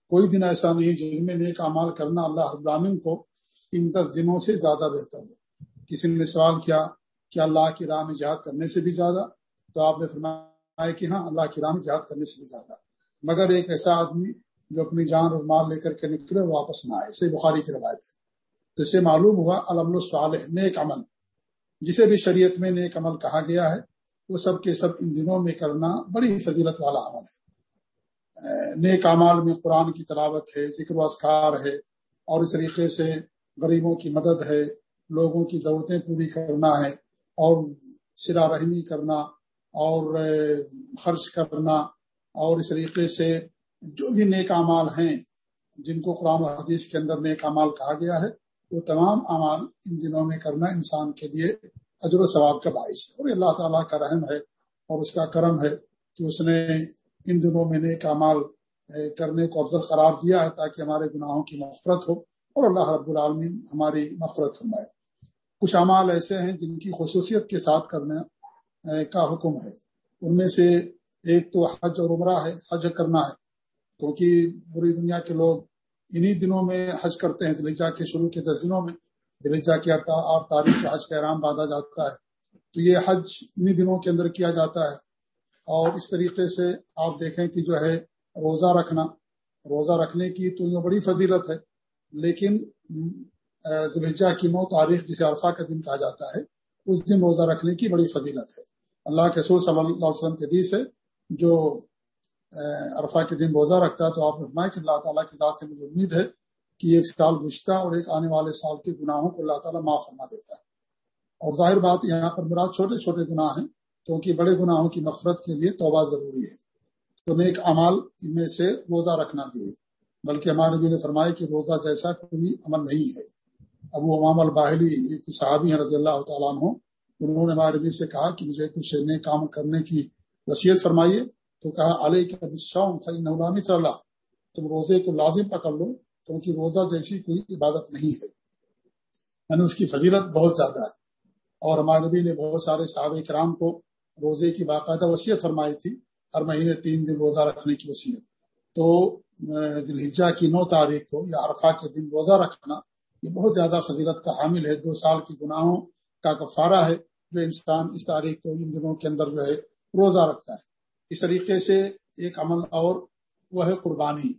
کوئی دن ایسا نہیں جن میں نیک اعمال کرنا اللہ ابرامن کو ان دس دنوں سے زیادہ بہتر ہو۔ کسی نے سوال کیا کہ اللہ کی راہ میں جہاد کرنے سے بھی زیادہ، تو آپ نے فرمایا کہ ہاں اللہ کی راہ میں جہاد کرنے سے بھی زیادہ۔ مگر ایک ایسا آدمی جو اپنی جان اور مال لے کر کے نکلے واپس نہ آئے۔ اسے بخاری کی روایت ہے۔ تو اسے معلوم ہوا علم الصالح، نیک عمل۔ جسے بھی شریعت میں نیک عمل کہا گیا ہے، وہ سب کے سب ان دنوں میں کرنا بڑی فضیلت والا عمل ہے۔ نیک اعمال میں قرآن کی تلاوت ہے، ذکر و اذکار ہے، اور اس طریقے سے غریبوں کی مدد ہے، لوگوں کی ضرورتیں پوری کرنا ہے، اور سرا رحمی کرنا، اور خرچ کرنا، اور اس طریقے سے جو بھی نیک اعمال ہیں، جن کو قرآن و حدیث کے اندر نیک اعمال کہا گیا ہے وہ تمام اعمال ان دنوں میں کرنا انسان کے لیے اجر و ثواب کا باعث ہے۔ اور اللہ تعالیٰ کا رحم ہے اور اس کا کرم ہے کہ اس نے ان دنوں میں نیک اعمال کرنے کو افضل قرار دیا ہے تاکہ ہمارے گناہوں کی مفرت ہو اور اللہ رب العالمین ہماری مفرت فرمائے۔ کچھ اعمال ایسے ہیں جن کی خصوصیت کے ساتھ کرنے کا حکم ہے۔ ان میں سے ایک تو حج اور عمرہ ہے، حج کرنا ہے۔ کیونکہ پوری دنیا کے لوگ انہی دنوں میں حج کرتے ہیں دلیجا کے شروع کے دس دنوں میں دلیجا کے آٹھ تاریخ سے حج کا احرام باندھا جاتا ہے۔ تو یہ حج انہی دنوں کے اندر کیا جاتا ہے۔ اور اس طریقے سے آپ دیکھیں کہ جو ہے روزہ رکھنا، روزہ رکھنے کی تو یہ بڑی فضیلت ہے، لیکن دلجا کی نو تاریخ جسے عرفہ کا دن کہا جاتا ہے، اس دن روزہ رکھنے کی بڑی فضیلت ہے۔ اللہ کے سور صلی اللہ علیہ وسلم کے حدیث ہے، جو عرفہ کے دن روزہ رکھتا ہے تو آپ نے فرمایا کہ اللہ تعالیٰ کی ذات سے مجھے امید ہے کہ ایک سال گزشتہ اور ایک آنے والے سال کے گناہوں کو اللہ تعالیٰ معاف فرما دیتا ہے۔ اور ظاہر بات یہاں پر مراد چھوٹے چھوٹے گناہ ہیں کیونکہ بڑے گناہوں کی مغفرت کے لیے توبہ ضروری ہے۔ تو نیک اعمال میں سے روزہ رکھنا بھی ہے۔ بلکہ ہمارے نبی نے فرمایا کہ روزہ جیسا کوئی عمل نہیں ہے۔ ابو امام الباہلی، ایک صحابی ہیں رضی اللہ تعالیٰ عنہ، انہوں نے ہمارے نبی سے کہا کہ مجھے کچھ نئے کام کرنے کی وصیت فرمائیے۔ تو کہا علیہ اللہ۔ تم روزے کو لازم پکڑ لو، کیونکہ روزہ جیسی کوئی عبادت نہیں ہے۔ یعنی اس کی فضیلت بہت زیادہ ہے۔ اور ہمارے نبی نے بہت سارے صحابہ کرام کو روزے کی باقاعدہ وصیت فرمائی تھی، ہر مہینے تین دن روزہ رکھنے کی وصیت۔ تو ذلحجہ کی نو تاریخ کو یا عرفہ کے دن روزہ رکھنا، یہ بہت زیادہ فضیلت کا حامل ہے۔ دو سال کی گناہوں کا کفارہ ہے جو انسان اس تاریخ کو ان دنوں کے اندر جو ہے، روزہ رکھتا ہے۔ اس طریقے سے ایک عمل اور وہ ہے قربانی۔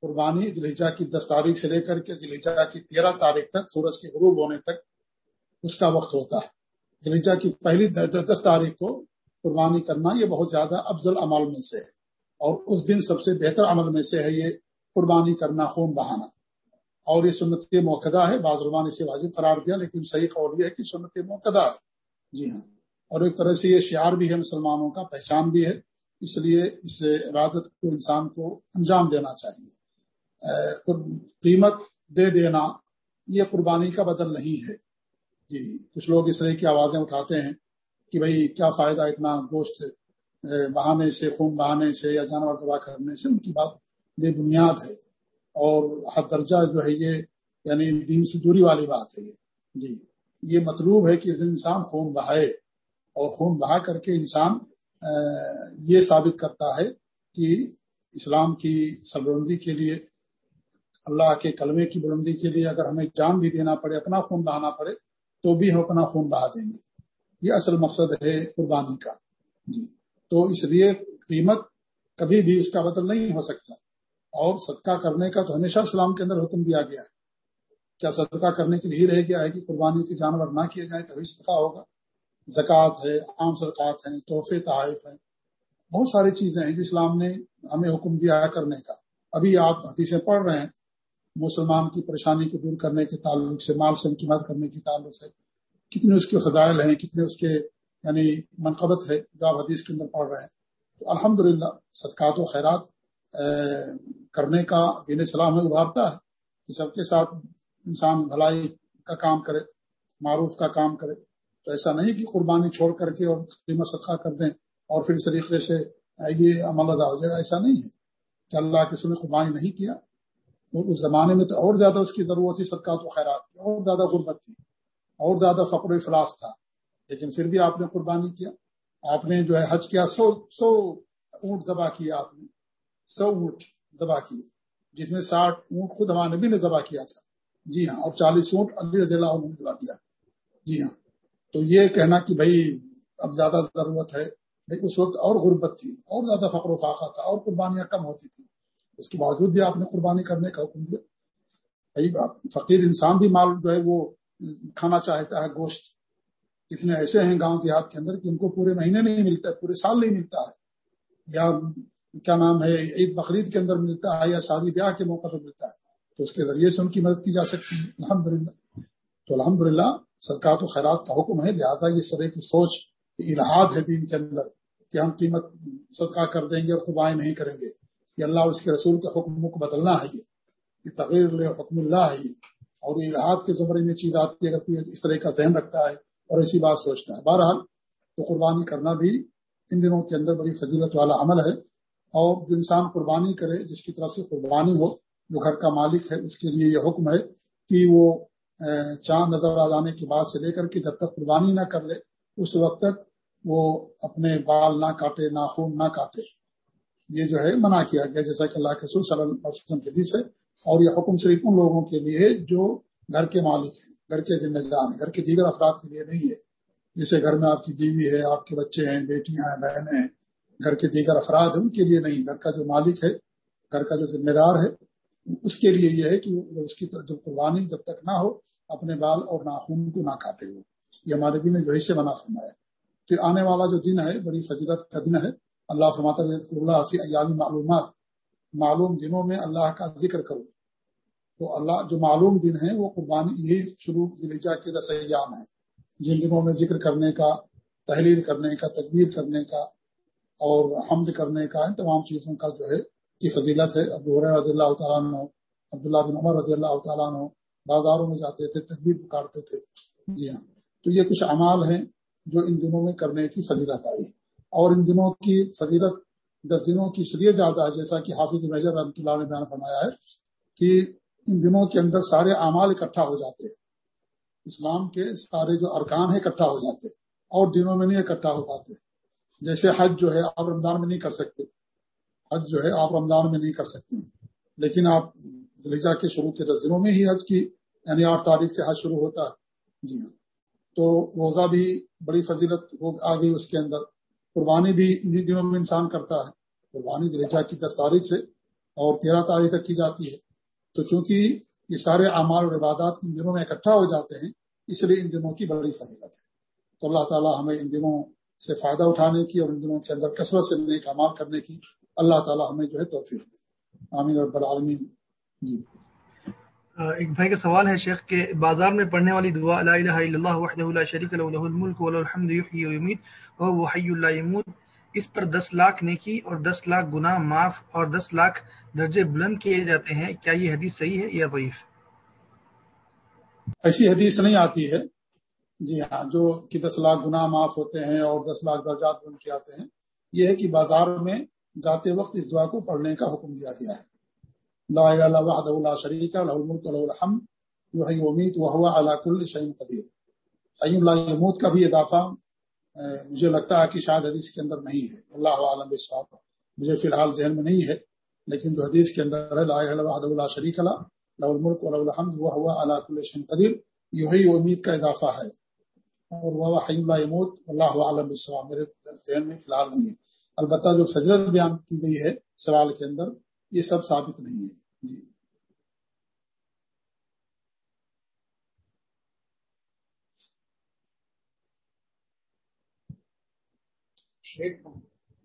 قربانی ذلحجہ کی دس تاریخ سے لے کر کے ذلحجہ کی تیرہ تاریخ تک، سورج کے غروب ہونے تک اس کا وقت ہوتا ہے۔ ذلحجہ کی پہلی دس تاریخ کو قربانی کرنا یہ بہت زیادہ افضل عمل میں سے ہے۔ اور اس دن سب سے بہتر عمل میں سے ہے یہ قربانی کرنا، خون بہانا۔ اور یہ سنت موقع ہے، بعض علماء نے اسے واضح قرار دیا، لیکن صحیح قول یہ ہے کہ سنت موقع ہے۔ جی ہاں۔ اور ایک طرح سے یہ شعار بھی ہے مسلمانوں کا، پہچان بھی ہے۔ اس لیے اس عبادت کو انسان کو انجام دینا چاہیے۔ قیمت دے دینا، یہ قربانی کا بدل نہیں ہے۔ جی کچھ لوگ اس طرح کی آوازیں اٹھاتے ہیں کہ بھائی، کیا فائدہ اتنا گوشت بہانے سے، خون بہانے سے یا جانور تباہ کرنے سے، ان کی بات بے بنیاد ہے۔ اور حد درجہ جو ہے یہ یعنی دین سے دوری والی بات ہے یہ۔ جی یہ مطلوب ہے کہ انسان خون بہائے۔ اور خون بہا کر کے انسان یہ ثابت کرتا ہے کہ اسلام کی سربلندی کے لیے، اللہ کے کلمے کی بلندی کے لیے اگر ہمیں جان بھی دینا پڑے، اپنا خون بہانا پڑے، تو بھی ہم اپنا خون بہا دیں گے۔ یہ اصل مقصد ہے قربانی کا۔ جی۔ تو اس لیے قیمت کبھی بھی اس کا بدل نہیں ہو سکتا۔ اور صدقہ کرنے کا تو ہمیشہ اسلام کے اندر حکم دیا گیا۔ ہے کیا صدقہ کرنے کے لیے رہ گیا ہے کہ قربانی کے جانور نہ کیے جائیں، تبھی صدقہ ہوگا؟ زکوٰۃ ہے، عام صدقات ہیں، تحفے، تحائف ہیں۔ بہت ساری چیزیں ہیں جو اسلام نے ہمیں حکم دیا ہے کرنے کا۔ ابھی آپ حدیثیں پڑھ رہے ہیں، مسلمان کی پریشانی کو دور کرنے کے تعلق سے، مال سے کی مدد کرنے کے تعلق سے، کتنے اس کے فضائل ہیں، کتنے اس کے یعنی منقبت ہے جو آپ حدیث کے اندر پڑھ رہے ہیں۔ تو الحمد للہ صدقات و خیرات کرنے کا، دین سلام میں ابھارتا ہے کہ سب کے ساتھ انسان بھلائی کا کام کرے، معروف کا کام کرے۔ تو ایسا نہیں کہ قربانی چھوڑ کر کے اور قیمت صدقہ کر دیں اور پھر اس طریقے سے یہ عمل ادا ہو جائے گا ایسا نہیں ہے کہ اللہ کے سنے قربانی نہیں کیا۔ اس زمانے میں تو اور زیادہ اس کی ضرورت تھی، صدقات و خیرات کی۔ اور زیادہ غربت تھی، اور زیادہ فقر و افلاس تھا۔ لیکن پھر بھی آپ نے قربانی کیا۔ آپ نے جو ہے حج کیا، سو سو اونٹ ذبح کیا آپ نے۔ سو اونٹ ذبح کیے۔ جس میں ساٹھ اونٹ خود ہمارے نبی نے ذبح کیا تھا۔ جی ہاں اور چالیس اونٹ علی رضی اللہ عنہ نے ذبح کیا۔ جی ہاں۔ تو یہ کہنا کہ بھائی اب زیادہ ضرورت ہے۔ بھائی اس وقت اور غربت تھی، اور زیادہ فقر و فاقہ تھا، اور قربانیاں کم ہوتی تھیں۔ اس کے باوجود بھی آپ نے قربانی کرنے کا حکم دیا۔ بھائی فقیر انسان بھی مال جو ہے وہ کھانا چاہتا ہے، گوشت۔ کتنے ایسے ہیں گاؤں دیہات کے اندر کہ ان کو پورے مہینے نہیں ملتا ہے پورے سال نہیں ملتا ہے۔ یا کیا نام ہے، عید بقرعید کے اندر ملتا ہے یا شادی بیاہ کے موقع پہ ملتا ہے۔ تو اس کے ذریعے سے ان کی مدد کی جا سکتی ہے۔ الحمد للہ تو الحمد للہ صدقات و خیرات کا حکم ہے، لہٰذا یہ سرے کی سوچ الحاد ہے دین کے اندر کہ ہم قیمت صدقہ کر دیں گے اور قبائیں نہیں کریں گے۔ یہ اللہ اور اس کے رسول کے حکم کو بدلنا ہے یہ۔ یہ تغیر حکم اللہ ہے یہ۔ اور یہ کے زمرے میں چیز آتی ہے، اگر کوئی اس طرح کا ذہن رکھتا ہے اور ایسی بات سوچتا ہے۔ بہرحال، تو قربانی کرنا بھی ان دنوں کے اندر بڑی فضیلت والا عمل ہے۔ اور جو انسان قربانی کرے، جس کی طرف سے قربانی ہو، جو گھر کا مالک ہے، اس کے لیے یہ حکم ہے کہ وہ چاند نظر آ جانے کے بعد سے لے کر کے جب تک قربانی نہ کر لے، اس وقت تک وہ اپنے بال نہ کاٹے ناخون نہ کاٹے۔ یہ جو ہے منع کیا گیا، جیسا کہ اللہ کے رسول صلی اللہ علیہ وسلم کے حدیث ہے۔ اور یہ حکم صرف ان لوگوں کے لیے جو گھر کے مالک ہیں، گھر کے ذمہ دار ہیں، گھر کے دیگر افراد کے لیے نہیں ہے۔ جیسے گھر میں آپ کی بیوی ہے، آپ کے بچے ہیں، بیٹیاں ہیں، بہنیں ہیں، گھر کے دیگر افراد ہیں، ان کے لیے نہیں۔ گھر کا جو مالک ہے، گھر کا جو ذمہ دار ہے اس کے لیے یہ ہے کہ اس کی جب قربانی جب تک نہ ہو، اپنے بال اور ناخون کو نہ کاٹے ہو یہ ہمارے بھی نے جو سے منع فرمایا تو آنے والا جو دن ہے، بڑی فضیلت کا دن ہے۔ اللہ فرماتا اللہ فی ایامی معلومات۔ معلوم دنوں میں اللہ کا ذکر کرو۔ تو اللہ، جو معلوم دن ہے، وہ قربانی یہی شروع ذلیجہ کے دس ایام ہیں جن دنوں میں ذکر کرنے کا تحریر کرنے کا، تکبیر کرنے کا اور حمد کرنے کا، ان تمام چیزوں کا جو ہے کی فضیلت ہے۔ ابو رضی اللہ تعالیٰ عنہ، عبداللہ بن عمر رضی اللہ تعالیٰ عنہ بازاروں میں جاتے تھے، تکبیر پکارتے تھے۔ جی ہاں۔ تو یہ کچھ اعمال ہیں جو ان دنوں میں کرنے کی فضیلت آئی۔ اور ان دنوں کی فضیلت دس دنوں کی اس لیے زیادہ ہے، جیسا کہ حافظ نظر رحمۃ اللہ نے بیان فرمایا ہے کہ ان دنوں کے اندر سارے اعمال اکٹھا ہو جاتے۔ ہیں اسلام کے سارے جو ارکان ہیں اکٹھا ہو جاتے اور دنوں میں نہیں اکٹھا ہو پاتے۔ جیسے حج جو ہے، آپ رمضان میں نہیں کر سکتے۔ حج جو ہے آپ رمضان میں نہیں کر سکتے لیکن آپ ذلیجہ کے شروع کے دس دنوں میں ہی حج کی یعنی آٹھ تاریخ سے حج شروع ہوتا ہے۔ جی ہاں۔ تو روزہ بھی بڑی فضیلت ہو، آ گئی اس کے اندر۔ قربانی بھی انہیں دنوں میں انسان کرتا ہے۔ قربانی ذلیجہ کی دس تاریخ سے اور تیرہ تاریخ تک کی جاتی ہے۔ تو چونکہ یہ سارے اعمال اور عبادات ان دنوں میں اکٹھا ہو جاتے ہیں، اس لیے ان دنوں کی بڑی فضیلت ہے۔ تو اللہ تعالیٰ ہمیں ان دنوں سے فائدہ اٹھانے کی اور ان دنوں کے اندر کثرت سے نیک امال کرنے کی اللہ تعالیٰ ہمیں جو ہے توفیق دے۔ آمین رب العالمین۔ جی۔ ایک بھائی کا سوال ہے شیخ کہ بازار میں پڑھنے والی دعا لا الہ الا اللہ وحدہ لا شریک له له الملک وله الحمد یحیی و یمیت وهو حی لا یموت۔ اس پر دس لاکھ نیکی اور دس لاکھ گناہ معاف اور دس لاکھ درجے بلند کیے جاتے ہیں۔ کیا یہ حدیث صحیح ہے یا ضعیف؟ ایسی حدیث نہیں آتی ہے۔ جی ہاں جو کہ دس لاکھ گناہ معاف ہوتے ہیں اور دس لاکھ درجات بلند کیے جاتے ہیں یہ ہے کہ بازار میں جاتے وقت اس دعا کو پڑھنے کا حکم دیا گیا ہے۔ لا الہ الا وحدہ لا شریک له الملک وله الحمد یحیی و وهو على كل شیء قدیر۔ حی لا یموت کا بھی اضافہ مجھے لگتا ہے کہ شاید حدیث کے اندر نہیں ہے۔ اللہ عالم بصواب، مجھے فی الحال ذہن میں نہیں ہے، لیکن جو حدیث کے اندر ہے، لا الہ الا وحدہ لا شریک له له الملک وله الحمد وهو على كل شیء قدیر، یحیی و کا اضافہ ہے۔ اور وہ حی لا یموت اللہ عالم بصواب، میرے ذہن میں فی الحال نہیں ہے۔ البتہ جو فضرت بیان کی گئی ہے سوال کے اندر یہ سب ثابت نہیں ہے۔ جی۔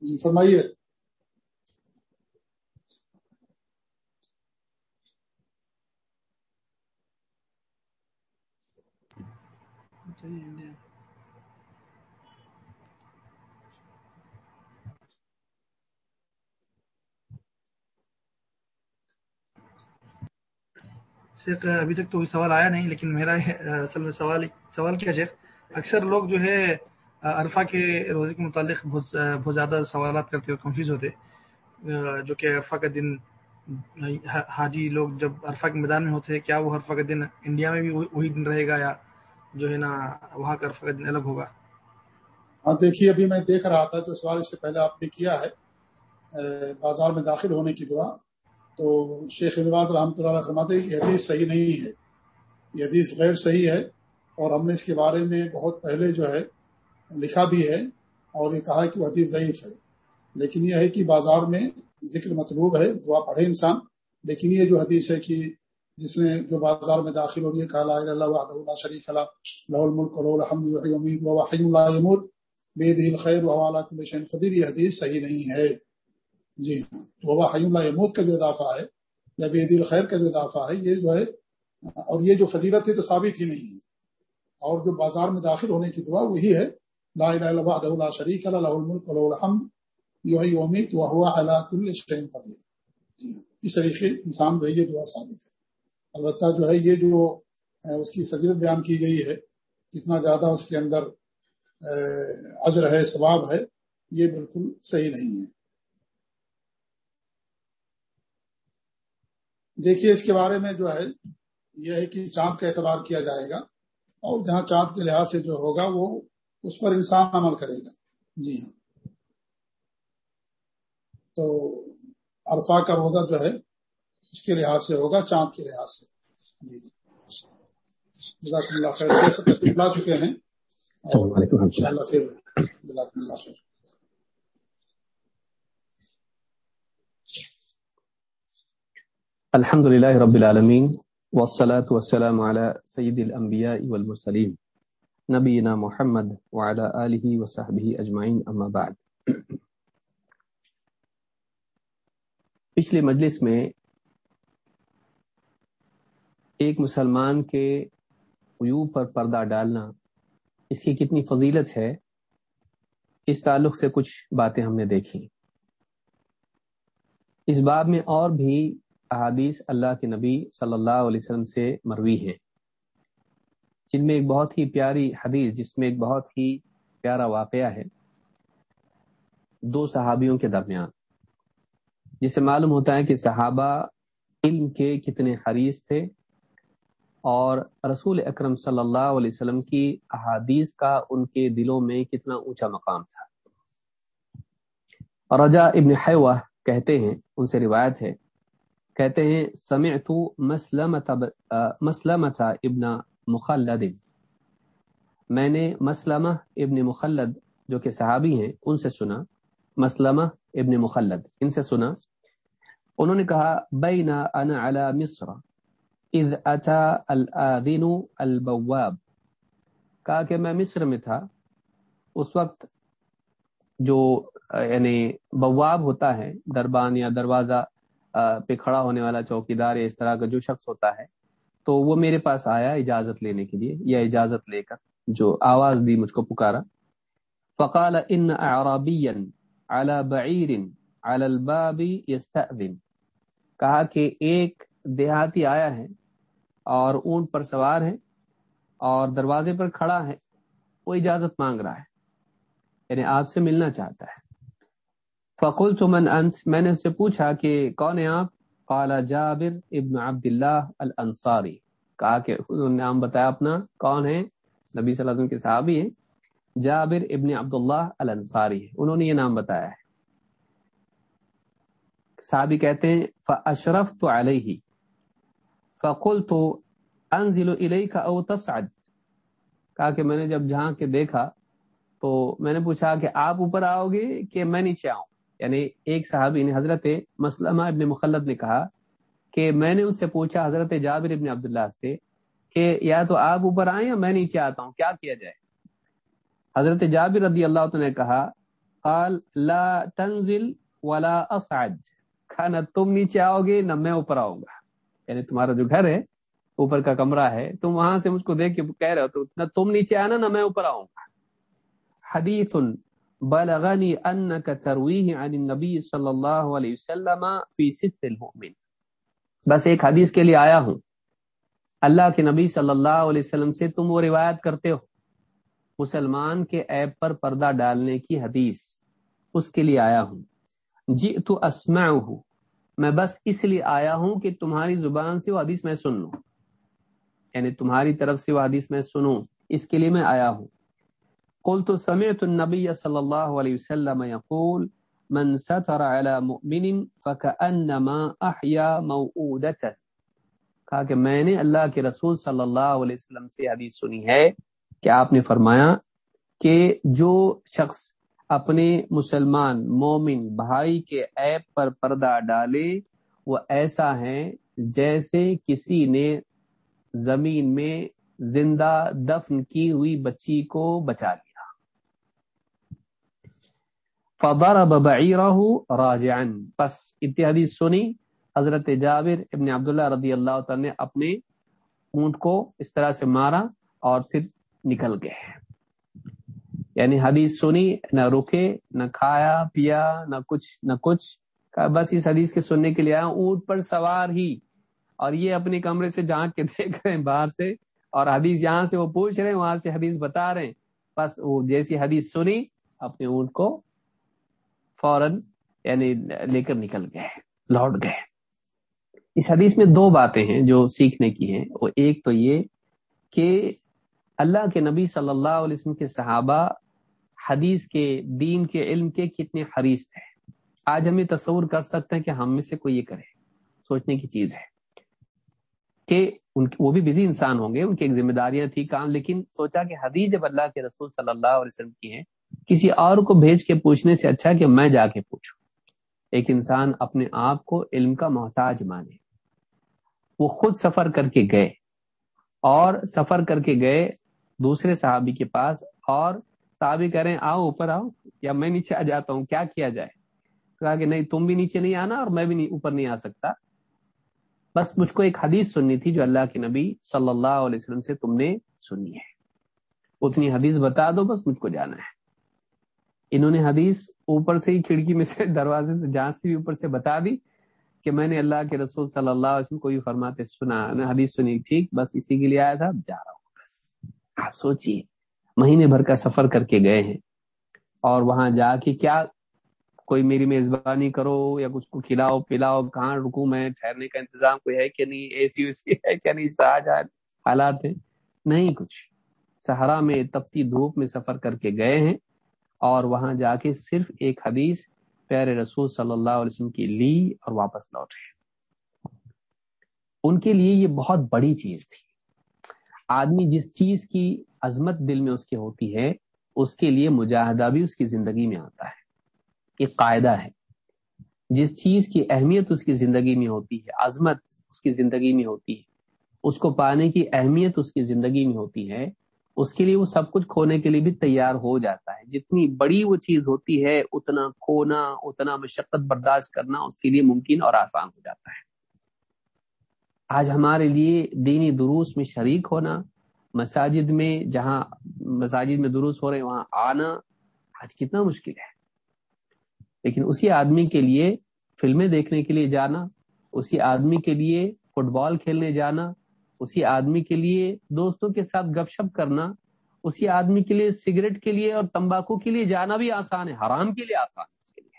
جی فرمائیے۔ شیخ ابھی تک تو کوئی سوال آیا نہیں، لیکن میرا اصل میں سوال سوال کیا شیخ؟ اکثر لوگ جو ہے عرفہ کے روزے کے متعلق بہت زیادہ سوالات کرتے اور کنفیوز ہوتے جو کہ عرفہ کا دن حاجی لوگ جب عرفہ کے میدان میں ہوتے ہیں کیا وہ عرفہ کا دن انڈیا میں بھی وہی دن رہے گا یا جو ہے نا، وہاں کا عرفہ کا دن الگ ہوگا؟ ہاں دیکھیے، ابھی میں دیکھ رہا تھا، جو سوال اس سے پہلے آپ نے کیا ہے بازار میں داخل ہونے کی دعا تو شیخ نواز رحمۃ اللہ فرماتے ہیں کہ حدیث صحیح نہیں ہے۔ یہ حدیث غیر صحیح ہے اور ہم نے اس کے بارے میں بہت پہلے جو ہے لکھا بھی ہے اور یہ کہا کہ وہ حدیث ضعیف ہے۔ لیکن یہ ہے کہ بازار میں ذکر مطلوب ہے، دعا پڑھے انسان۔ لیکن یہ جو حدیث ہے کہ جس نے جو بازار میں داخل ہو رہی ہے، کہا لا اللہ اللہ شریک اللہ لہ الملک ولہ الحمد امید و حی اللہ یمود بید الخیر و حوالہ کل قدیر۔ یہ حدیث صحیح نہیں ہے۔ جی۔ ہاں تو وہ حی اللہ یمود کا جو اضافہ ہے یا بید الخیر کا جو اضافہ ہے، یہ جو ہے، اور یہ جو فضیلت ہے تو ثابت ہی نہیں ہے۔ اور جو بازار میں داخل ہونے کی دعا وہی ہے، لا الہ الا اللہ لا شریک اللہ الملک ولہ الحمد، یحیی و یمیت وهو علی کل شیء قدیر۔ جی ہاں اس طریقے انسان جو ہے، یہ دعا ثابت ہے۔ البتہ جو ہے، یہ جو اس کی فضیلت بیان کی گئی ہے، کتنا زیادہ اس کے اندر اجر ہے، ثواب ہے، یہ بالکل صحیح نہیں ہے۔ دیکھیے اس کے بارے میں جو ہے یہ ہے کہ چاند کا اعتبار کیا جائے گا اور جہاں چاند کے لحاظ سے جو ہوگا وہ اس پر انسان عمل کرے گا۔ جی ہاں۔ تو عرفہ کا روزہ جو ہے اس کے لحاظ سے ہوگا چاند کے لحاظ سے۔ جی۔ جزاک اللہ خیر۔ لا چکے ہیں۔ ان شاء اللہ پھر جزاک اللہ خیر۔ الحمد لله رب العالمين والصلاة والسلام على سيد الأنبياء والمرسلين نبينا محمد وعلى آله وصحبه أجمعين، أما بعد. پچھلے مجلس میں ایک مسلمان کے عیوب پر پردہ ڈالنا اس کی کتنی فضیلت ہے، اس تعلق سے کچھ باتیں ہم نے دیکھی۔ اس باب میں اور بھی احادیث اللہ کے نبی صلی اللہ علیہ وسلم سے مروی ہیں۔ جن میں ایک بہت ہی پیاری حدیث، جس میں ایک بہت ہی پیارا واقعہ ہے۔ دو صحابیوں کے درمیان۔ جس سے معلوم ہوتا ہے کہ صحابہ علم کے کتنے حریث تھے اور رسول اکرم صلی اللہ علیہ وسلم کی احادیث کا ان کے دلوں میں کتنا اونچا مقام تھا۔ رجا ابن حیوہ کہتے ہیں، ان سے روایت ہے کہتے ہیں، سمعت مسلمت مسلمت ابن مخلد. میں نے مسلمہ ابن مخلد، جو کہ صحابی ہیں، ان سے سنا. مسلمہ ابن مخلد، ان سے سنا. انہوں نے کہا، بین انا علی مصر، اذ اتا الاذن البواب. کہا کہ میں مصر میں تھا. اس وقت جو یعنی بواب ہوتا ہے، دربان یا دروازہ پہ کھڑا ہونے والا چوکیدار یا اس طرح کا جو شخص ہوتا ہے، تو وہ میرے پاس آیا اجازت لینے کے لیے، یا اجازت لے کر جو آواز دی مجھ کو پکارا۔ فقال ان على بعیر على الباب يستأذن کہا کہ ایک دیہاتی آیا ہے اور اونٹ پر سوار ہے اور دروازے پر کھڑا ہے، وہ اجازت مانگ رہا ہے یعنی آپ سے ملنا چاہتا ہے۔ فقول من انت میں نے اس سے پوچھا کہ کون ہے آپ؟ قال جابر ابن عبد اللہ الانصاری۔ کہا کہ انہوں نے نام بتایا اپنا، کون ہے نبی صلی اللہ علیہ وسلم کے صحابی ہیں۔ جابر ابن عبداللہ الانصاری انہوں نے یہ نام بتایا ہے۔ صحابی کہتے ہیں فاشرف تو علیہ فقول تو انزل الیک او تصعد کہا کہ میں نے جب جہاں کے دیکھا تو میں نے پوچھا کہ آپ اوپر آؤ گے کہ میں نیچے آؤں۔ یعنی ایک صحابی نے حضرت مسلمہ ابن مخلد نے کہا کہ میں نے اس سے پوچھا حضرت جابر ابن عبداللہ سے کہ یا تو آپ اوپر آئیں یا میں نیچے آتا ہوں، کیا کیا جائے؟ حضرت جابر رضی اللہ عنہ نے کہا، قال، لا تنزل ولا اصعد، کہا، نہ تم نیچے آؤ گے نہ میں اوپر آؤں گا۔ یعنی تمہارا جو گھر ہے، اوپر کا کمرہ ہے، تم وہاں سے مجھ کو دیکھ کے کہہ رہے ہو تو نہ تم نیچے آنا نہ میں اوپر آؤں گا۔ حدیث بلغنی انک ترویح عن النبی صلی اللہ علیہ وسلم فی ست المؤمن. بس ایک حدیث کے لیے آیا ہوں. اللہ کے نبی صلی اللہ علیہ وسلم سے تم وہ روایت کرتے ہو. مسلمان کے عیب پر پردہ ڈالنے کی حدیث اس کے لیے آیا ہوں. جی تو اسمع میں بس اس لیے آیا ہوں کہ تمہاری زبان سے وہ حدیث میں سن لوں. یعنی تمہاری طرف سے وہ حدیث میں سنوں. اس کے لیے میں آیا ہوں. قلت سمعت النبي صلى الله عليه وسلم يقول، من ستر على مؤمن فكأنما احيا موعودته کہا کہ میں نے اللہ کے رسول صلی اللہ علیہ وسلم سے حدیث سنی ہے کہ آپ نے فرمایا کہ جو شخص اپنے مسلمان، مومن بھائی کے عیب پر پردہ ڈالے، وہ ایسا ہے جیسے کسی نے زمین میں زندہ دفن کی ہوئی بچی کو بچا لیا۔ فضرب بعیرہ راجعا. پس اتحادی سنی، حضرت جابر ابن عبداللہ رضی اللہ تعالی نے اپنے اونٹ کو اس طرح سے مارا اور پھر نکل گئے۔ یعنی حدیث سنی، نہ رکے، نہ کھایا، پیا، نہ کچھ نہ کچھ۔ بس اس حدیث کے سننے کے لیے آیا، اونٹ پر سوار ہی۔ اور یہ اپنے کمرے سے جھانک کے دیکھ رہے ہیں باہر سے۔ اور حدیث یہاں سے وہ پوچھ رہے ہیں، وہاں سے حدیث بتا رہے ہیں۔ بس وہ جیسی حدیث سنی، اپنے اونٹ کو فوراً یعنی لے کر نکل گئے، لوٹ گئے۔ اس حدیث میں دو باتیں ہیں جو سیکھنے کی ہیں۔ وہ ایک تو یہ کہ اللہ کے نبی صلی اللہ علیہ وسلم کے صحابہ حدیث کے، دین کے، علم کے کتنے حریث تھے۔ آج ہم یہ تصور کر سکتے ہیں کہ ہم میں سے کوئی یہ کرے۔ سوچنے کی چیز ہے کہ ان وہ بھی بزی انسان ہوں گے، ان کی ایک ذمہ داریاں تھی کام، لیکن سوچا کہ حدیث جب اللہ کے رسول صلی اللہ علیہ وسلم کی ہیں کسی اور کو بھیج کے پوچھنے سے اچھا کہ میں جا کے پوچھوں۔ ایک انسان اپنے آپ کو علم کا محتاج مانے۔ وہ خود سفر کر کے گئے اور سفر کر کے گئے دوسرے صحابی کے پاس اور صحابی کریں آؤ اوپر آؤ، یا میں نیچے آ جاتا ہوں، کیا کیا جائے؟ کہا کہ نہیں، تم بھی نیچے نہیں آنا اور میں بھی اوپر نہیں آ سکتا۔ بس مجھ کو ایک حدیث سننی تھی جو اللہ کے نبی صلی اللہ علیہ وسلم سے تم نے سنی ہے۔ اتنی حدیث بتا دو، بس مجھ کو جانا ہے۔ انہوں نے حدیث اوپر سے ہی کھڑکی میں سے دروازے سے جہاں سے بھی اوپر سے بتا دی کہ میں نے اللہ کے رسول صلی اللہ علیہ وسلم کو یہ فرماتے سنا حدیث سنی، ٹھیک، بس اسی کے لیے آیا تھا جا رہا ہوں، بس۔ آپ سوچیے مہینے بھر کا سفر کر کے گئے ہیں اور وہاں جا کے کیا کوئی میری میزبانی کرو یا کچھ کو کھلاؤ، پلاؤ، کہاں رکوں میں، ٹھہرنے کا انتظام کوئی ہے کہ نہیں؟ اے سی وے سی ہے کیا نہیں؟ سا حالات ہیں۔ نہیں کچھ۔ سہارا میں تپتی دھوپ میں سفر کر کے گئے ہیں۔ اور وہاں جا کے صرف ایک حدیث پیارے رسول صلی اللہ علیہ وسلم کی لی اور واپس لوٹے۔ ان کے لیے یہ بہت بڑی چیز تھی۔ آدمی جس چیز کی عظمت دل میں اس کی ہوتی ہے، اس کے لیے مجاہدہ بھی اس کی زندگی میں آتا ہے۔ ایک قاعدہ ہے۔ جس چیز کی اہمیت اس کی زندگی میں ہوتی ہے، عظمت اس کی زندگی میں ہوتی ہے، اس کو پانے کی اہمیت اس کی زندگی میں ہوتی ہے اس کے لیے وہ سب کچھ کھونے کے لیے بھی تیار ہو جاتا ہے۔ جتنی بڑی وہ چیز ہوتی ہے، اتنا کھونا، اتنا مشقت برداشت کرنا اس کے لیے ممکن اور آسان ہو جاتا ہے۔ آج ہمارے لیے دینی دروس میں شریک ہونا، مساجد میں جہاں مساجد میں دروس ہو رہے وہاں آنا آج کتنا مشکل ہے۔ لیکن اسی آدمی کے لیے فلمیں دیکھنے کے لیے جانا، اسی آدمی کے لیے فٹ بال کھیلنے جانا اسی آدمی کے لیے دوستوں کے ساتھ گپ شپ کرنا، اسی آدمی کے لیے سگریٹ کے لیے اور تمباکو کے لیے جانا بھی آسان ہے، حرام کے لیے آسان ہے۔ اس کے لیے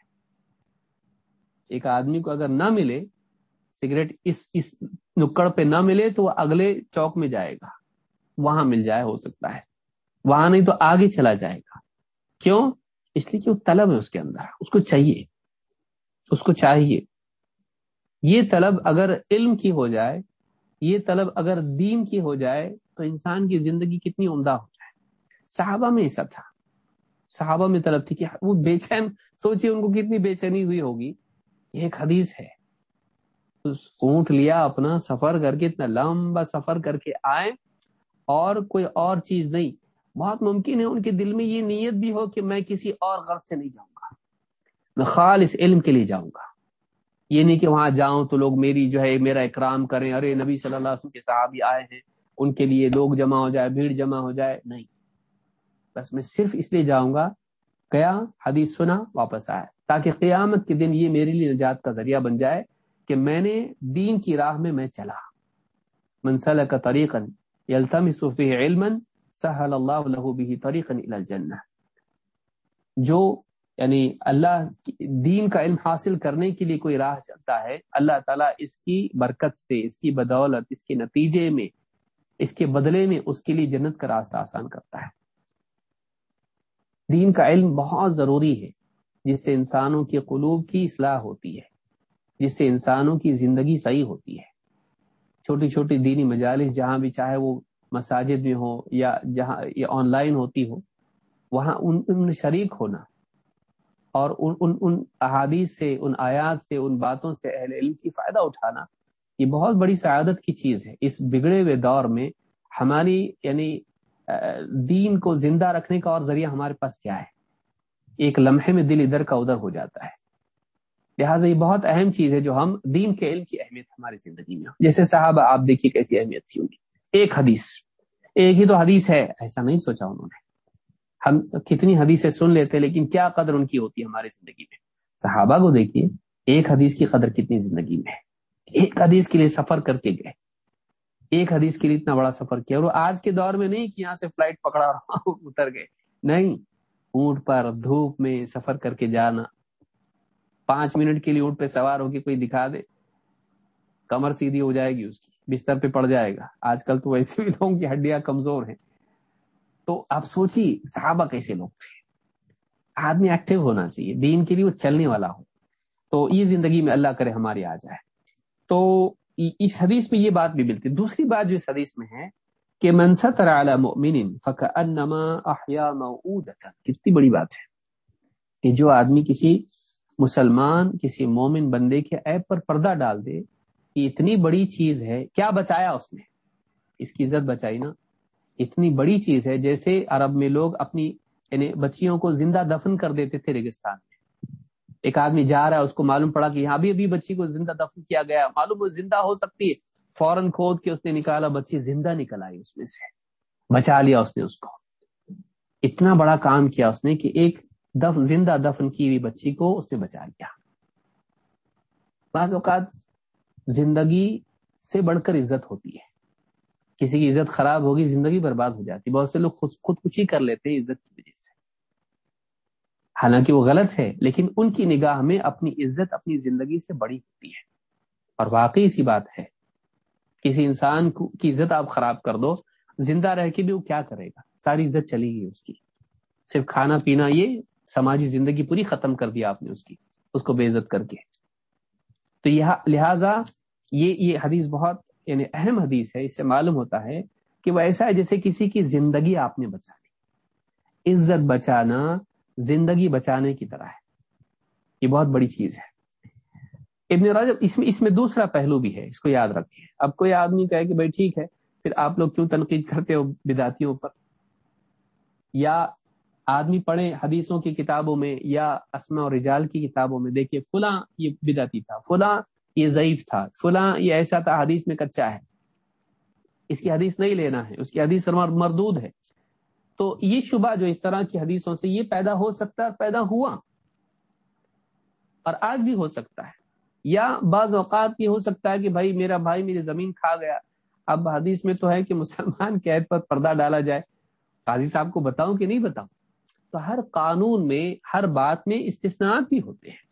ایک آدمی کو اگر نہ ملے، سگریٹ اس اس نکڑ پہ نہ ملے تو وہ اگلے چوک میں جائے گا۔ وہاں مل جائے، ہو سکتا ہے۔ وہاں نہیں تو آگے چلا جائے گا۔ کیوں؟ اس لیے کہ وہ طلب ہے اس کے اندر۔ اس کو چاہیے۔ اس کو چاہیے۔ یہ طلب اگر علم کی ہو جائے یہ طلب اگر دین کی ہو جائے تو انسان کی زندگی کتنی عمدہ ہو جائے۔ صحابہ میں ایسا تھا۔ صحابہ میں طلب تھی کہ وہ بے چین، سوچیے ان کو کتنی بے چینی ہوئی ہوگی۔ یہ ایک حدیث ہے۔ اونٹ لیا اپنا، سفر کر کے، اتنا لمبا سفر کر کے آئے۔ اور کوئی اور چیز نہیں۔ بہت ممکن ہے ان کے دل میں یہ نیت بھی ہو کہ میں کسی اور غرض سے نہیں جاؤں گا۔ میں خالص علم کے لیے جاؤں گا۔ یہ نہیں کہ وہاں جاؤں تو لوگ میری جو ہے، میرا اکرام کریں۔ ارے، نبی صلی اللہ علیہ وسلم کے صحابی آئے ہیں، ان کے لیے لوگ جمع ہو جائے، بھیڑ جمع ہو جائے۔ نہیں، بس میں صرف اس لیے جاؤں گا گیا حدیث سنا، واپس آیا تاکہ قیامت کے دن یہ میرے لیے نجات کا ذریعہ بن جائے کہ میں نے دین کی راہ میں میں چلا۔ منسل کا طریقہ یلتمس فیہ علما سہل اللہ له به طریقا الى الجنہ۔ جو یعنی اللہ دین کا علم حاصل کرنے کے لیے کوئی راہ چلتا ہے، اللہ تعالیٰ اس کی برکت سے، اس کی بدولت، اس کے نتیجے میں، اس کے بدلے میں اس کے لیے جنت کا راستہ آسان کرتا ہے۔ دین کا علم بہت ضروری ہے، جس سے انسانوں کے قلوب کی اصلاح ہوتی ہے، جس سے انسانوں کی زندگی صحیح ہوتی ہے۔ چھوٹی چھوٹی دینی مجالس، جہاں بھی چاہے وہ مساجد میں ہو یا جہاں یہ آن لائن ہوتی ہو، وہاں ان ان شریک ہونا اور ان ان ان احادیث سے، ان آیات سے، ان باتوں سے اہل علم کی فائدہ اٹھانا، یہ بہت بڑی سعادت کی چیز ہے۔ اس بگڑے ہوئے دور میں ہماری یعنی دین کو زندہ رکھنے کا اور ذریعہ ہمارے پاس کیا ہے؟ ایک لمحے میں دل ادھر کا ادھر ہو جاتا ہے۔ لہٰذا یہ بہت اہم چیز ہے جو ہم، دین کے علم کی اہمیت ہماری زندگی میں جیسے صحابہ، آپ دیکھیے کیسی اہمیت تھی ان کی۔ ایک حدیث۔ ایک ہی تو حدیث ہے، ایسا نہیں سوچا انہوں نے۔ ہم کتنی حدیثیں سن لیتے لیکن کیا قدر ان کی ہوتی ہے ہماری زندگی میں؟ صحابہ کو دیکھیے، ایک حدیث کی قدر کتنی زندگی میں ہے؟ ایک حدیث کے لیے سفر کر کے گئے۔ ایک حدیث کے لیے اتنا بڑا سفر کیا اور آج کے دور میں نہیں کہ یہاں سے فلائٹ پکڑا اور اتر گئے۔ نہیں، اونٹ پر دھوپ میں سفر کر کے جانا۔ پانچ منٹ کے لیے اونٹ پہ سوار ہو کے کوئی دکھا دے۔ کمر سیدھی ہو جائے گی اس کی، بستر پہ پڑ جائے گا۔ آج کل تو ویسے بھی لوگوں کی ہڈیاں کمزور ہیں۔ تو آپ سوچیے صحابہ کیسے لوگ تھے؟ آدمی ایکٹیو ہونا چاہیے، دین کے لیے وہ چلنے والا ہو۔ تو یہ زندگی میں اللہ کرے ہماری آ جائے۔ تو اس حدیث میں یہ بات بھی ملتی دوسری بات جو اس حدیث میں ہے کہ منصت کتنی بڑی بات ہے کہ جو آدمی کسی مسلمان، کسی مومن بندے کے ایپ پر پردہ ڈال دے اتنی بڑی چیز ہے۔ کیا بچایا اس نے؟ اس کی عزت بچائی نا۔ اتنی بڑی چیز ہے جیسے عرب میں لوگ اپنی یعنی بچیوں کو زندہ دفن کر دیتے تھے ریگستان میں۔ ایک آدمی جا رہا ہے، اس کو معلوم پڑا کہ یہاں بھی ابھی بچی کو زندہ دفن کیا گیا معلوم وہ زندہ ہو سکتی ہے۔ فوراً کھود کے اس نے نکالا، بچی زندہ نکل آئی اس میں سے۔ بچا لیا اس نے اس کو۔ اتنا بڑا کام کیا اس نے کہ ایک دف، زندہ دفن کی ہوئی بچی کو اس نے بچا لیا۔ بعض اوقات زندگی سے بڑھ کر عزت ہوتی ہے۔ کسی کی عزت خراب ہوگی، زندگی برباد ہو جاتی۔ بہت سے لوگ خود خودکشی کر لیتے ہیں عزت کی وجہ سے۔ حالانکہ وہ غلط ہے لیکن ان کی نگاہ میں اپنی عزت، اپنی زندگی سے بڑی ہوتی ہے۔ اور واقعی سی بات ہے، کسی انسان کی عزت آپ خراب کر دو، زندہ رہ کے بھی وہ کیا کرے گا؟ ساری عزت چلی گئی اس کی۔ صرف کھانا پینا، یہ سماجی زندگی پوری ختم کر دیا آپ نے اس کی، اس کو بے عزت کر کے۔ تو یہ لہٰذا یہ یہ حدیث بہت یعنی اہم حدیث ہے، اس سے معلوم ہوتا ہے کہ وہ ایسا ہے جیسے کسی کی زندگی آپ نے بچا لی۔ عزت بچانا زندگی بچانے کی طرح ہے۔ یہ بہت بڑی چیز ہے۔ ابن رجب، اس میں اس میں دوسرا پہلو بھی ہے، اس کو یاد رکھیں۔ اب کوئی آدمی کہے کہ بھائی ٹھیک ہے، پھر آپ لوگ کیوں تنقید کرتے ہو بداتیوں پر؟ یا آدمی پڑھے حدیثوں کی کتابوں میں یا اسما اور رجال کی کتابوں میں، دیکھیے فلاں یہ بداتی تھا، فلاں یہ ضعیف تھا۔ فلاں، یہ ایسا تھا حدیث میں کچا ہے۔ اس کی حدیث نہیں لینا ہے، اس کی حدیث مردود ہے۔ تو یہ شبہ جو اس طرح کی حدیثوں سے یہ پیدا ہو سکتا ہے، پیدا ہوا۔ اور آج بھی ہو سکتا ہے۔ یا بعض اوقات یہ ہو سکتا ہے کہ بھائی، میرا بھائی میری زمین کھا گیا۔ اب حدیث میں تو ہے کہ مسلمان قید پر پردہ ڈالا جائے۔ قاضی صاحب کو بتاؤں کہ نہیں بتاؤں؟ تو ہر قانون میں، ہر بات میں استثناءات بھی ہوتے ہیں۔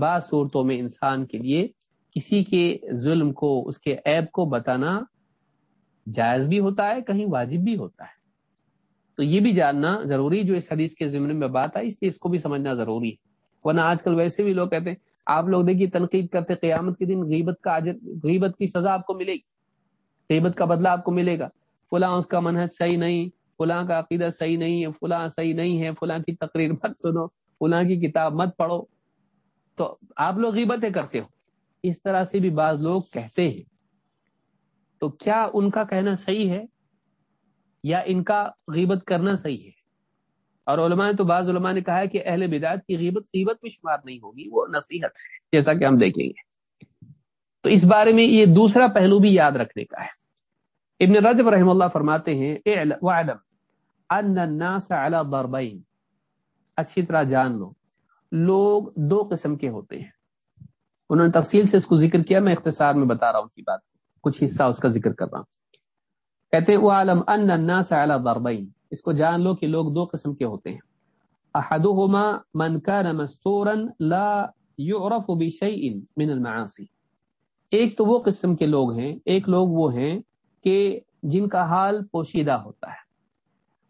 بعض صورتوں میں انسان کے لیے کسی کے ظلم کو، اس کے عیب کو بتانا جائز بھی ہوتا ہے، کہیں واجب بھی ہوتا ہے۔ تو یہ بھی جاننا ضروری جو اس حدیث کے ضمن میں بات ہے اس لیے اس کو بھی سمجھنا ضروری ہے۔ ورنہ آج کل ویسے بھی لوگ کہتے ہیں، آپ لوگ دیکھیے تنقید کرتے، قیامت کے دن غیبت کا غیبت کی سزا آپ کو ملے گی۔ غیبت کا بدلہ آپ کو ملے گا۔ فلاں اس کا منحص صحیح نہیں، فلاں کا عقیدہ صحیح نہیں ہے فلاں صحیح نہیں ہے، فلاں کی تقریر مت سنو، فلاں کی کتاب مت پڑھو۔ تو آپ لوگ غیبتیں کرتے ہو۔ اس طرح سے بھی بعض لوگ کہتے ہیں۔ تو کیا ان کا کہنا صحیح ہے؟ یا ان کا غیبت کرنا صحیح ہے؟ اور علماء نے تو بعض علماء نے کہا ہے کہ اہل بدایت کی غیبت غیبت میں شمار نہیں ہوگی، وہ نصیحت جیسا کہ ہم دیکھیں گے۔ تو اس بارے میں یہ دوسرا پہلو بھی یاد رکھنے کا ہے۔ ابن رجب رحم اللہ فرماتے ہیں ان الناس على ضربين اچھی طرح جان لو۔ لوگ دو قسم کے ہوتے ہیں۔ انہوں نے تفصیل سے اس کو ذکر کیا، میں اختصار میں بتا رہا ہوں کی بات۔ کچھ حصہ اس کا ذکر کر رہا ہوں۔ کہتے وہ عالم ان الناس على ضربين اس کو جان لو کہ لوگ دو قسم کے ہوتے ہیں۔ احدهما من كان مستورا لا يعرف بشيء من المعاصي ایک تو وہ قسم کے لوگ ہیں، ایک لوگ وہ ہیں کہ جن کا حال پوشیدہ ہوتا ہے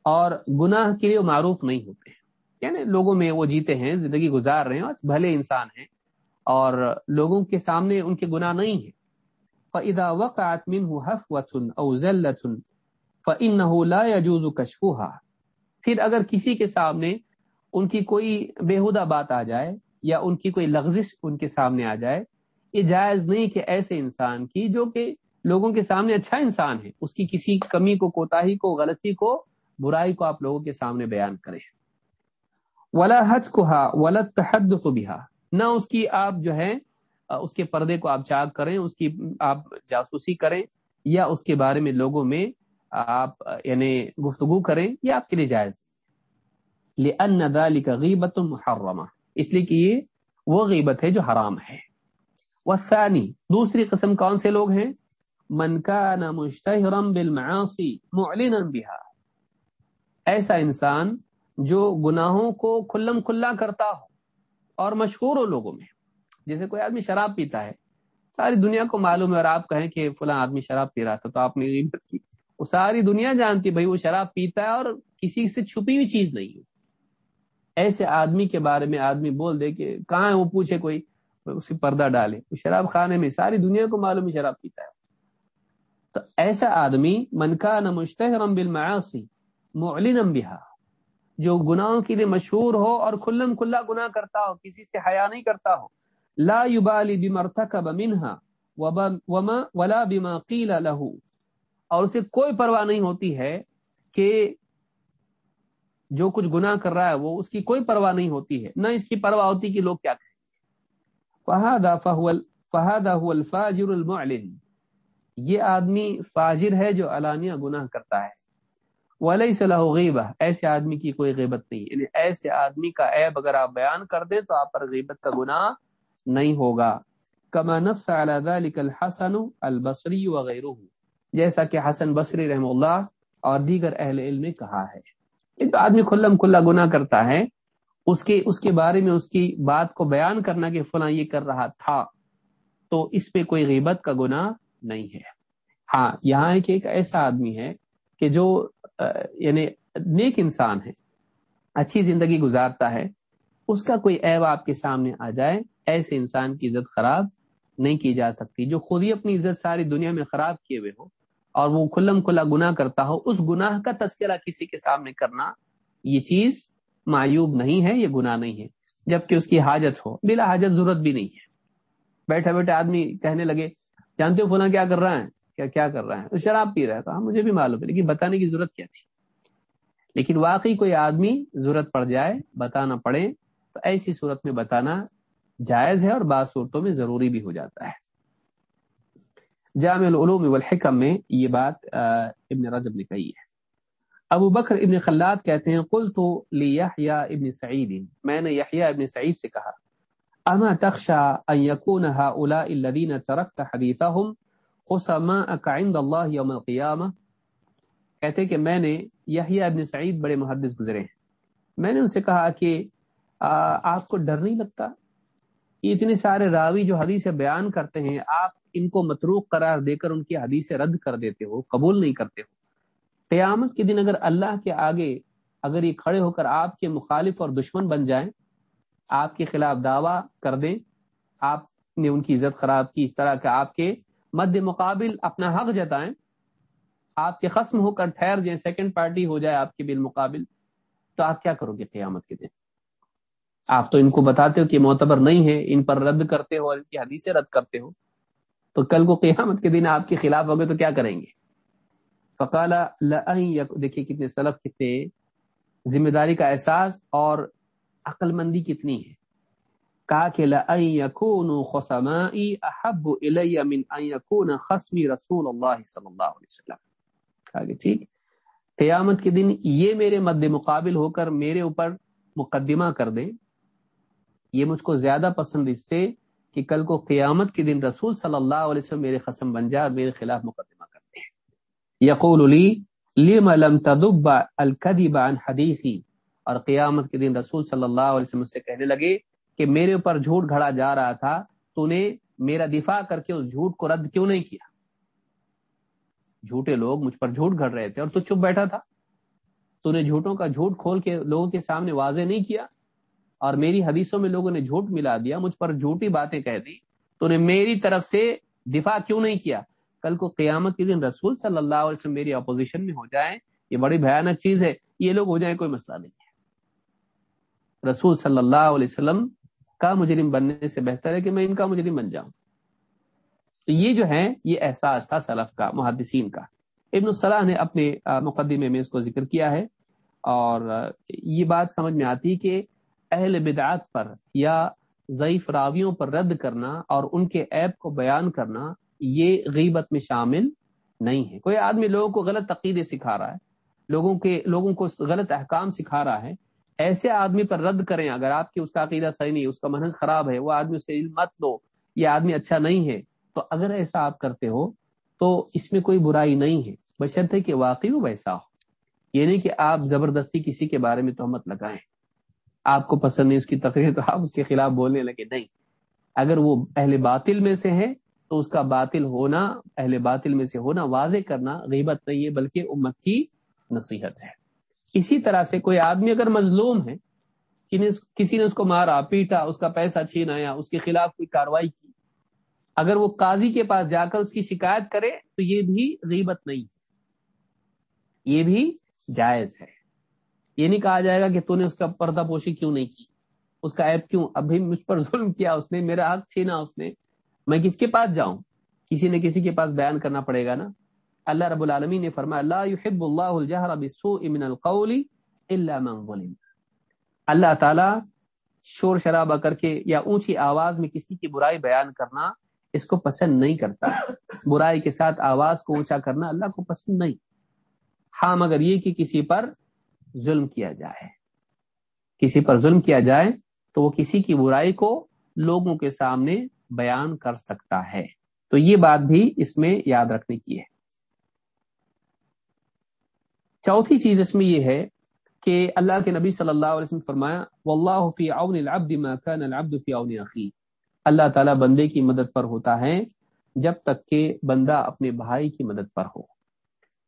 اور گناہ کے لیے معروف نہیں ہوتے۔ یعنی لوگوں میں وہ جیتے ہیں، زندگی گزار رہے ہیں اور بھلے انسان ہیں اور لوگوں کے سامنے ان کے گناہ نہیں ہیں۔ فَإِذَا وَقَعَتْ مِنْهُ حَفْوَةٌ أَوْ زَلَّةٌ فَإِنَّهُ لَا يَجُوزُ كَشْفُهَا۔ پھر اگر کسی کے سامنے ان کی کوئی بےحدہ بات آ جائے یا ان کی کوئی لغزش ان کے سامنے آ جائے، یہ جائز نہیں کہ ایسے انسان کی جو کہ لوگوں کے سامنے اچھا انسان ہے، اس کی کسی کمی کو، کوتاہی کو، غلطی کو، برائی کو آپ لوگوں کے سامنے بیان کریں۔ ولا حج کو ولا تحد کو بھی نہ اس کی آپ جو ہے اس کے پردے کو آپ چاک کریں، اس کی آپ جاسوسی کریں، یا اس کے بارے میں لوگوں میں آپ یعنی گفتگو کریں، یہ آپ کے لیے جائز۔ لأن ذلك غیبت محرمہ اس لیے کہ یہ وہ غیبت ہے جو حرام ہے۔ والثانی دوسری قسم کون سے لوگ ہیں؟ من كان مشتهرا بالمعاصي معلنا بها۔ ایسا انسان جو گناہوں کو کھلم کھلا کرتا ہو اور مشہور ہو لوگوں میں، جیسے کوئی آدمی شراب پیتا ہے، ساری دنیا کو معلوم ہے اور آپ کہیں کہ فلاں آدمی شراب پی رہا تھا، تو آپ نے غیبت کی۔ وہ ساری دنیا جانتی بھائی وہ شراب پیتا ہے اور کسی سے چھپی ہوئی چیز نہیں ہے۔ ایسے آدمی کے بارے میں آدمی بول دے کہ کہاں ہے، وہ پوچھے کوئی اسے پردہ ڈالے۔ وہ شراب خانے میں ساری دنیا کو معلوم ہے شراب پیتا ہے۔ تو ایسا آدمی منکا نہ مشتحرم بالمعاصی معلنم بہا۔ جو گناہوں کے لیے مشہور ہو اور کھلم کھلا گناہ کرتا ہو، کسی سے حیا نہیں کرتا ہو۔ لا يبالي بما ارتكب منها وما ولا بما قيل له اور اسے کوئی پرواہ نہیں ہوتی ہے کہ جو کچھ گناہ کر رہا ہے وہ اس کی کوئی پرواہ نہیں ہوتی ہے۔ نہ اس کی پرواہ ہوتی کہ لوگ کیا کہیں۔ فہذا فهو الفاجر المعلن۔ یہ آدمی فاجر ہے جو علانیہ گناہ کرتا ہے۔ ولی صلاح غیبہ ایسے آدمی کی کوئی غیبت نہیں۔ یعنی ایسے آدمی کا عیب اگر آپ بیان کر دیں تو آپ پر غیبت کا گناہ نہیں ہوگا۔ کما نص علی ذلك الحسن البصری وغیرہ۔ جیسا کہ حسن بصری رحم اللہ اور دیگر اہل علم نے کہا ہے۔ جو آدمی کھلم کھلا گناہ کرتا ہے، اس کے اس کے بارے میں اس کی بات کو بیان کرنا کہ فلاں یہ کر رہا تھا، تو اس پہ کوئی غیبت کا گناہ نہیں ہے۔ ہاں یہاں کہ ایک ایسا آدمی ہے کہ جو یعنی نیک انسان ہے، اچھی زندگی گزارتا ہے، اس کا کوئی عیب آپ کے سامنے آ جائے، ایسے انسان کی عزت خراب نہیں کی جا سکتی، جو خود ہی اپنی عزت ساری دنیا میں خراب کیے ہوئے ہو اور وہ کھلم کھلا گناہ کرتا ہو، اس گناہ کا تذکرہ کسی کے سامنے کرنا یہ چیز معیوب نہیں ہے، یہ گناہ نہیں ہے، جبکہ اس کی حاجت ہو، بلا حاجت ضرورت بھی نہیں ہے۔ بیٹھے بیٹھے آدمی کہنے لگے، جانتے ہو فلاں کیا کر رہا ہے؟ کیا کیا کر رہا ہے؟ شراب پی رہا تھا ہاں، مجھے بھی معلوم ہے، لیکن بتانے کی ضرورت کیا تھی؟ لیکن واقعی کوئی آدمی ضرورت پڑ جائے، بتانا پڑے، تو ایسی صورت میں بتانا جائز ہے اور بعض صورتوں میں ضروری بھی ہو جاتا ہے۔ جامع العلوم والحکم میں یہ بات ابن رجب نے کہی ہے۔ ابو بکر ابن خلاد کہتے ہیں قل تو ابن سعید میں نے یحییٰ ابن سعید سے کہا، اما تخشا ان يكون هؤلاء الذين تركت حديثهم عند الله يوم القيامه کہتے کہ میں نے یحییٰ ابن سعید بڑے محدث گزرے ہیں۔ میں نے ان سے کہا کہ آپ کو ڈر نہیں لگتا؟ اتنے سارے راوی جو حدیث بیان کرتے ہیں، آپ ان کو متروک قرار دے کر ان کی حدیث رد کر دیتے ہو، قبول نہیں کرتے ہو۔ قیامت کے دن اگر اللہ کے آگے اگر یہ کھڑے ہو کر آپ کے مخالف اور دشمن بن جائیں، آپ کے خلاف دعویٰ کر دیں، آپ نے ان کی عزت خراب کی، اس طرح کہ آپ کے مد مقابل اپنا حق جتائیں، آپ کے قسم ہو کر ٹھہر جائیں سیکنڈ پارٹی ہو جائے آپ کے بالمقابل، تو آپ کیا کرو گے قیامت کے دن؟ آپ تو ان کو بتاتے ہو کہ معتبر نہیں ہے ان پر رد کرتے ہو اور ان کی حدیثیں رد کرتے ہو، تو کل کو قیامت کے دن آپ کے خلاف ہوگے تو کیا کریں گے؟ فقالا دیکھیے کتنے سلف کتنے ذمہ داری کا احساس اور عقل مندی کتنی ہے؟ کہا کہ احب من ان خصمی رسول اللہ صلی اللہ علیہ وسلم۔ کہا کہ ٹھیک۔ قیامت کے دن یہ میرے مد مقابل ہو کر میرے اوپر مقدمہ کر دیں۔ یہ مجھ کو زیادہ پسند اس سے کہ کل کو قیامت کے دن رسول صلی اللہ علیہ وسلم میرے قسم بن جائے اور میرے خلاف مقدمہ کرتے ہیں یقول لی، لم لم تدب الكذب عن حدیثی؟ اور قیامت کے دن رسول صلی اللہ علیہ وسلم سے کہنے لگے کہ میرے اوپر جھوٹ گھڑا جا رہا تھا، تو نے میرا دفاع کر کے اس جھوٹ کو رد کیوں نہیں کیا؟ جھوٹے لوگ مجھ پر جھوٹ گھڑ رہے تھے اور تو چپ بیٹھا تھا۔ تو نے جھوٹوں کا جھوٹ کھول کے لوگوں کے سامنے واضح نہیں کیا اور میری حدیثوں میں لوگوں نے جھوٹ ملا دیا، مجھ پر جھوٹی باتیں کہہ دی۔ تو نے میری طرف سے دفاع کیوں نہیں کیا؟ کل کو قیامت کے دن رسول صلی اللہ علیہ وسلم میری اپوزیشن میں ہو جائیں، یہ بڑی بھیانک چیز ہے، یہ لوگ ہو جائیں، کوئی مسئلہ نہیں ہے۔ رسول صلی اللہ علیہ وسلم کا مجرم بننے سے بہتر ہے کہ میں ان کا مجرم بن جاؤں۔ تو یہ جو ہے یہ احساس تھا سلف کا، محدثین کا۔ ابن الصلاح نے اپنے مقدمے میں اس کو ذکر کیا ہے۔ اور یہ بات سمجھ میں آتی کہ اہل بدعات پر یا ضعیف راویوں پر رد کرنا اور ان کے عیب کو بیان کرنا، یہ غیبت میں شامل نہیں ہے۔ کوئی آدمی لوگوں کو غلط عقیدے سکھا رہا ہے، لوگوں کے، لوگوں کو غلط احکام سکھا رہا ہے ایسے آدمی پر رد کریں، اگر آپ کی اس کا عقیدہ صحیح نہیں اس کا منحص خراب ہے، وہ آدمی سے علم مت دو، یہ آدمی اچھا نہیں ہے، تو اگر ایسا آپ کرتے ہو، تو اس میں کوئی برائی نہیں ہے۔ بشرط ہے کہ واقعی وہ ویسا ہو۔ یہ نہیں کہ آپ زبردستی کسی کے بارے میں تہمت لگائیں۔ آپ کو پسند نہیں اس کی تقریر، تو آپ اس کے خلاف بولنے لگے۔ نہیں۔ اگر وہ اہل باطل میں سے ہے، تو اس کا باطل ہونا، اہل باطل میں سے ہونا واضح کرنا غیبت نہیں ہے، بلکہ امت کی نصیحت ہے۔ اسی طرح سے کوئی آدمی اگر مظلوم ہے، کسی نے اس کو مارا، پیٹا، اس کا پیسہ چھینایا اس کے خلاف کوئی کاروائی کی، اگر وہ قاضی کے پاس جا کر اس کی شکایت کرے تو یہ بھی غیبت نہیں یہ بھی جائز ہے۔ یہ نہیں کہا جائے گا کہ تو نے اس کا پردہ پوشی کیوں نہیں کی؟ اس کا ایپ کیوں؟ ابھی مجھ پر ظلم کیا اس نے؟ میرا حق چھینا اس نے؟ میں کس کے پاس جاؤں؟ کسی نے کسی کے پاس بیان کرنا پڑے گا نا؟ اللہ رب العالمی نے فرمایا اللہ يحب اللہ الجہر بالسوء من القول الا من ظلم. اللہ تعالی شور شرابہ کر کے یا اونچی آواز میں کسی کی برائی بیان کرنا اس کو پسند نہیں کرتا۔ برائی کے ساتھ آواز کو اونچا کرنا اللہ کو پسند نہیں۔ ہاں مگر یہ کہ کسی پر ظلم کیا جائے۔ کسی پر ظلم کیا جائے تو وہ کسی کی برائی کو لوگوں کے سامنے بیان کر سکتا ہے۔ تو یہ بات بھی اس میں یاد رکھنے کی ہے۔ چوتھی چیز اس میں یہ ہے کہ اللہ کے نبی صلی اللہ علیہ وسلم فرمایا، واللہ فی عون العبد ما كان العبد فی عون اخی. اللہ تعالیٰ بندے کی مدد پر ہوتا ہے جب تک کہ بندہ اپنے بھائی کی مدد پر ہو۔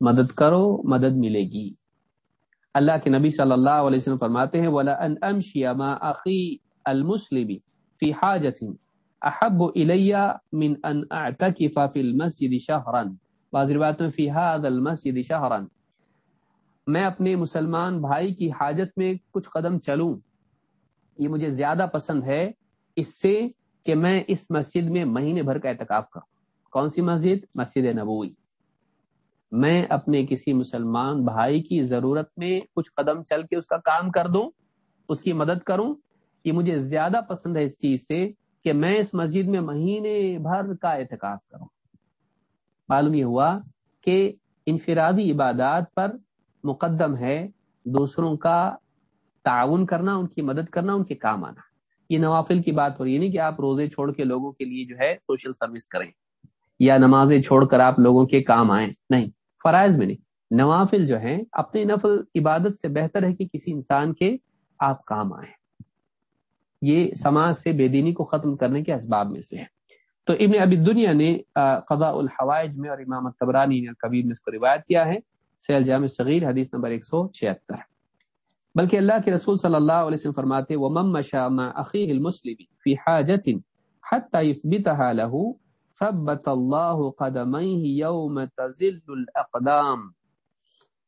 مدد کرو، مدد ملے گی۔ اللہ کے نبی صلی اللہ علیہ وسلم فرماتے ہیں، ولا ان امشي ما اخي المسلم في حاجه احب الي من ان اعتكف في المسجد شهرا. بعض روایتوں میں في هذا المسجد شهرا میں اپنے مسلمان بھائی کی حاجت میں کچھ قدم چلوں۔ یہ مجھے زیادہ پسند ہے۔ اس سے کہ میں اس مسجد میں مہینے بھر کا اعتکاف کروں۔ کون سی مسجد؟ مسجد نبوی۔ میں اپنے کسی مسلمان بھائی کی ضرورت میں کچھ قدم چل کے اس کا کام کر دوں، اس کی مدد کروں۔ یہ مجھے زیادہ پسند ہے اس چیز سے کہ میں اس مسجد میں مہینے بھر کا احتکاب کروں۔ معلوم یہ ہوا کہ انفرادی عبادات پر مقدم ہے دوسروں کا تعاون کرنا، ان کی مدد کرنا، ان کے کام آنا۔ یہ نوافل کی بات ہو رہی ہے نہیں کہ آپ روزے چھوڑ کے لوگوں کے لیے جو ہے سوشل سروس کریں یا نمازیں چھوڑ کر آپ لوگوں کے کام آئیں۔ نہیں، فرائض میں نہیں۔ نوافل جو ہیں، اپنی نفل عبادت سے بہتر ہے کہ کسی انسان کے آپ کام آئیں۔ یہ سماج سے بے دینی کو ختم کرنے کے اسباب میں سے ہے۔ تو ابن ابی دنیا نے قضاء الحوائج میں اور امام تبرانی نے کبیر میں اس کو روایت کیا ہے۔ سیل جامع صغیر، حدیث نمبر 176 بلکہ اللہ کے رسول صلی اللہ علیہ وسلم فرماتے ومم مشى مع اخيه المسلم في حاجه حتى يثبتها له، ثبت اللہ یوم تزل الاقدام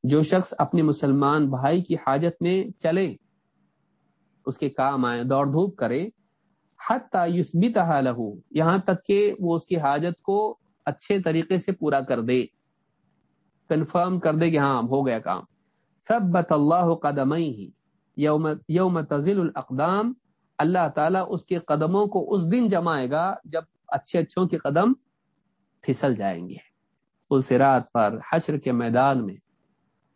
جو شخص اپنے مسلمان بھائی کی حاجت میں چلے، اس کے کام آئے، دوڑ دھوپ کرے حتی یثبتها له، یہاں تک کہ وہ اس کی حاجت کو اچھے طریقے سے پورا کر دے۔ کنفرم کر دے کہ ہاں ہو گیا کام۔ ثبت اللہ قدمئی یوم یوم تزل الاقدام، اللہ تعالیٰ اس کے قدموں کو اس دن جمائے گا جب اچھے اچھوں کے قدم پھسل جائیں گے۔ اس رات پر، حشر کے میدان میں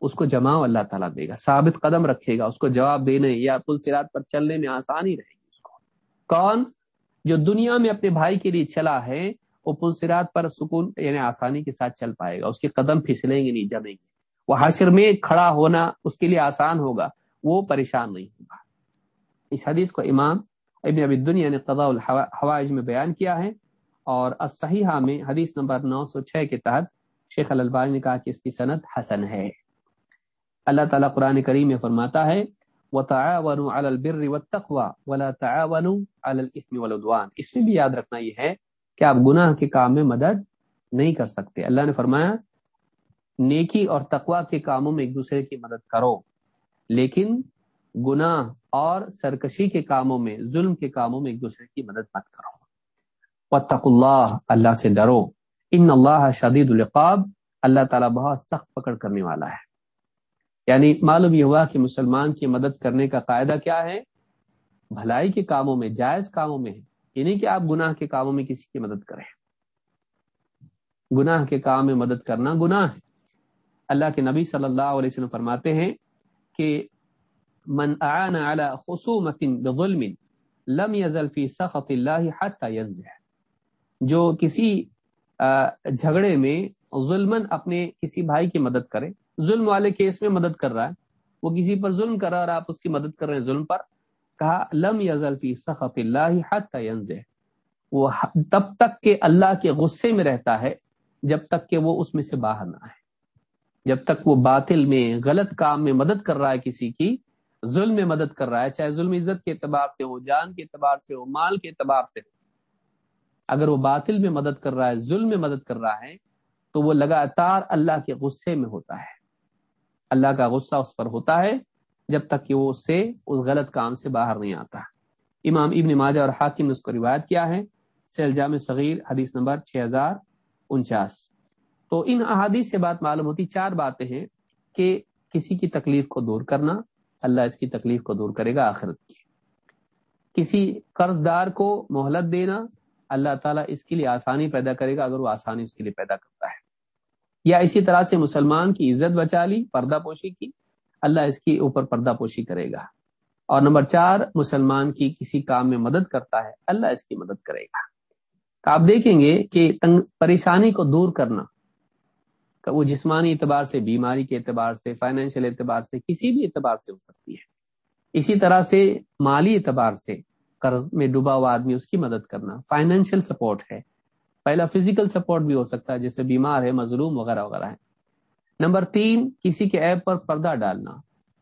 اس کو جماؤ، اللہ تعالیٰ دے گا۔ ثابت قدم رکھے گا، اس کو جواب دینے یا پل سرات پر چلنے میں آسانی رہے گی اس کو۔ کون؟ جو دنیا میں اپنے بھائی کے لیے چلا ہے وہ پل سرات پر سکون یعنی آسانی کے ساتھ چل پائے گا۔ اس کے قدم پھسلیں گے نہیں، جمیں گے۔ وہ حشر میں کھڑا ہونا اس کے لیے آسان ہوگا، وہ پریشان نہیں ہوگا۔ اس حدیث کو امام ابن ابی دنیا نے قضاء الحوائج میں بیان کیا ہے اور صحیحہ میں حدیث نمبر 906 کے تحت شیخ البانی نے کہا کہ اس کی صنعت حسن ہے۔ اللہ تعالیٰ قرآن کریم میں فرماتا ہے، وَتَعَاوَنُوا عَلَى الْبِرِّ وَالتَّقْوَى وَلَا تَعَاوَنُوا عَلَى الْإِثْمِ وَالْعُدْوَانِ۔ اس میں بھی یاد رکھنا یہ ہے کہ آپ گناہ کے کام میں مدد نہیں کر سکتے۔ اللہ نے فرمایا، نیکی اور تقوا کے کاموں میں ایک دوسرے کی مدد کرو۔ لیکن گناہ اور سرکشی کے کاموں میں، ظلم کے کاموں میں ایک دوسرے کی مدد مت کرو۔ وطق اللہ اللہ سے ڈرو۔ ان اللہ شدید القاب اللہ تعالیٰ بہت سخت پکڑ کرنے والا ہے۔ یعنی معلوم یہ ہوا کہ مسلمان کی مدد کرنے کا قاعدہ کیا ہے؟ بھلائی کے کاموں میں، جائز کاموں میں یہ نہیں کہ آپ گناہ کے کاموں میں کسی کی مدد کریں۔ گناہ کے کام میں مدد کرنا گناہ ہے۔ اللہ کے نبی صلی اللہ علیہ وسلم فرماتے ہیں کہ من اعان على خصومت بظلم لم يزل في سخط الله حتى ينزح جو کسی جھگڑے میں ظلمن اپنے کسی بھائی کی مدد کرے۔ ظلم والے کیس میں مدد کر رہا ہے۔ وہ کسی پر ظلم کر رہا ہے اور آپ اس کی مدد کر رہے ہیں۔ ظلم پر کہا، لم یزل فی سخط اللہ حتی ینزع وہ تب تک کہ اللہ کے غصے میں رہتا ہے، جب تک کہ وہ اس میں سے باہر نہ آئے۔ جب تک وہ باطل میں، غلط کام میں مدد کر رہا ہے کسی کی، ظلم میں مدد کر رہا ہے، چاہے ظلم عزت کے اعتبار سے ہو، جان کے اعتبار سے ہو، مال کے اعتبار سے ہو۔ اگر وہ باطل میں مدد کر رہا ہے، ظلم میں مدد کر رہا ہے، تو وہ لگاتار اللہ کے غصے میں ہوتا ہے۔ اللہ کا غصہ اس پر ہوتا ہے جب تک کہ وہ اس سے، اس غلط کام سے باہر نہیں آتا۔ امام ابن ماجہ اور حاکم نے اس کو روایت کیا ہے۔ سیل جام صغیر، حدیث نمبر چھ ہزار انچاس۔ تو ان احادیث سے بات معلوم ہوتی، چار باتیں ہیں کہ کسی کی تکلیف کو دور کرنا اللہ اس کی تکلیف کو دور کرے گا آخرت کی۔ کسی قرض دار کو مہلت دینا اللہ تعالیٰ اس کے لیے آسانی پیدا کرے گا اگر وہ آسانی اس کے لیے پیدا کرتا ہے۔ یا اسی طرح سے مسلمان کی عزت بچا لی، پردہ پوشی کی اللہ اس کی اوپر پردہ پوشی کرے گا۔ اور نمبر چار، مسلمان کی کسی کام میں مدد کرتا ہے، اللہ اس کی مدد کرے گا۔ تو آپ دیکھیں گے کہ پریشانی کو دور کرنا، وہ جسمانی اعتبار سے، بیماری کے اعتبار سے فائنینشیل اعتبار سے، کسی بھی اعتبار سے ہو سکتی ہے۔ اسی طرح سے مالی اعتبار سے قرض میں ڈوبا ہوا آدمی اس کی مدد کرنا۔ فائنینشیل سپورٹ ہے۔ پہلا فزیکل سپورٹ بھی ہو سکتا ہے، جس بیمار ہے، مظلوم وغیرہ وغیرہ ہے نمبر تین، کسی کے ایپ پر پردہ ڈالنا،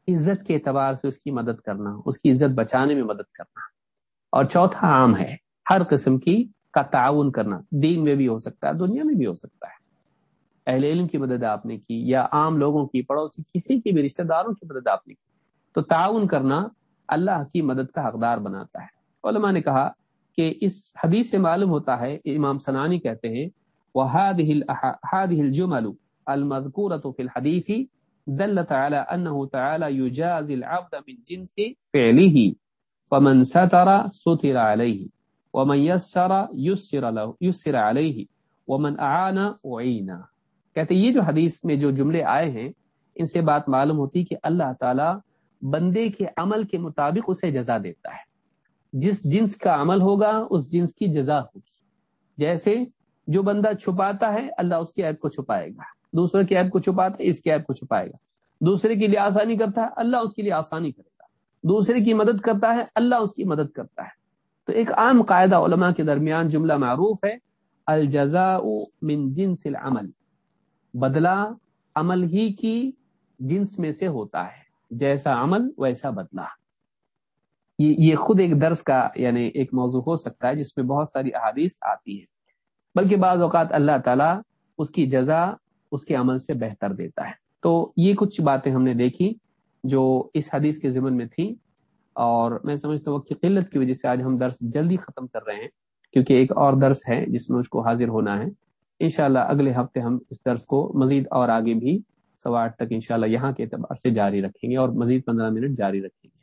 عزت کے اعتبار سے اس کی مدد کرنا، اس کی عزت بچانے میں مدد کرنا۔ اور چوتھا عام ہے، ہر قسم کی کا تعاون کرنا۔ دین میں بھی ہو سکتا ہے، دنیا میں بھی ہو سکتا ہے۔ اہل علم کی مدد آپ نے کی، یا عام لوگوں کی، پڑوسی، کسی کی بھی رشتہ داروں کی مدد آپ نے کی۔ تو تعاون کرنا اللہ کی مدد کا حقدار بناتا ہے۔ علماء نے کہا کہ اس حدیث سے معلوم ہوتا ہے، امام سنانی کہتے ہیں وہ ہاد ہل جو معلوم المذكورة في الحديث دلت على أنه تعالى يجازي العبد من جنس فعله ومن ستر ستر عليه ومن يسر يسر, له يسر عليه ومن أعان أعين. کہتے یہ جو حدیث میں جو جملے آئے ہیں ان سے بات معلوم ہوتی کہ اللہ تعالی بندے کے عمل کے مطابق اسے جزا دیتا ہے۔ جس جنس کا عمل ہوگا اس جنس کی جزا ہوگی۔ جیسے جو بندہ چھپاتا ہے اللہ اس کی عیب کو چھپائے گا۔ دوسرے کی عیب کو چھپاتا ہے، اس کی عیب کو چھپائے گا۔ دوسرے کے لیے آسانی کرتا ہے، اللہ اس کے لیے آسانی کرے گا۔ دوسرے کی مدد کرتا ہے، اللہ اس کی مدد کرتا ہے۔ تو ایک عام قاعدہ علماء کے درمیان جملہ معروف ہے، الجزاء من جنس العمل۔ بدلہ عمل ہی کی جنس میں سے ہوتا ہے، جیسا عمل ویسا بدلہ۔ یہ خود ایک درس کا یعنی ایک موضوع ہو سکتا ہے جس میں بہت ساری احادیث آتی ہے بلکہ بعض اوقات اللہ تعالیٰ اس کی جزا اس کے عمل سے بہتر دیتا ہے۔ تو یہ کچھ باتیں ہم نے دیکھی جو اس حدیث کے ضمن میں تھی اور میں سمجھتا ہوں کہ قلت کی وجہ سے آج ہم درس جلدی ختم کر رہے ہیں، کیونکہ ایک اور درس ہے جس میں اس کو حاضر ہونا ہے۔ انشاءاللہ اگلے ہفتے ہم اس درس کو مزید اور آگے بھی سوا آٹھ تک انشاءاللہ یہاں کے اعتبار سے جاری رکھیں گے اور مزید پندرہ منٹ جاری رکھیں گے۔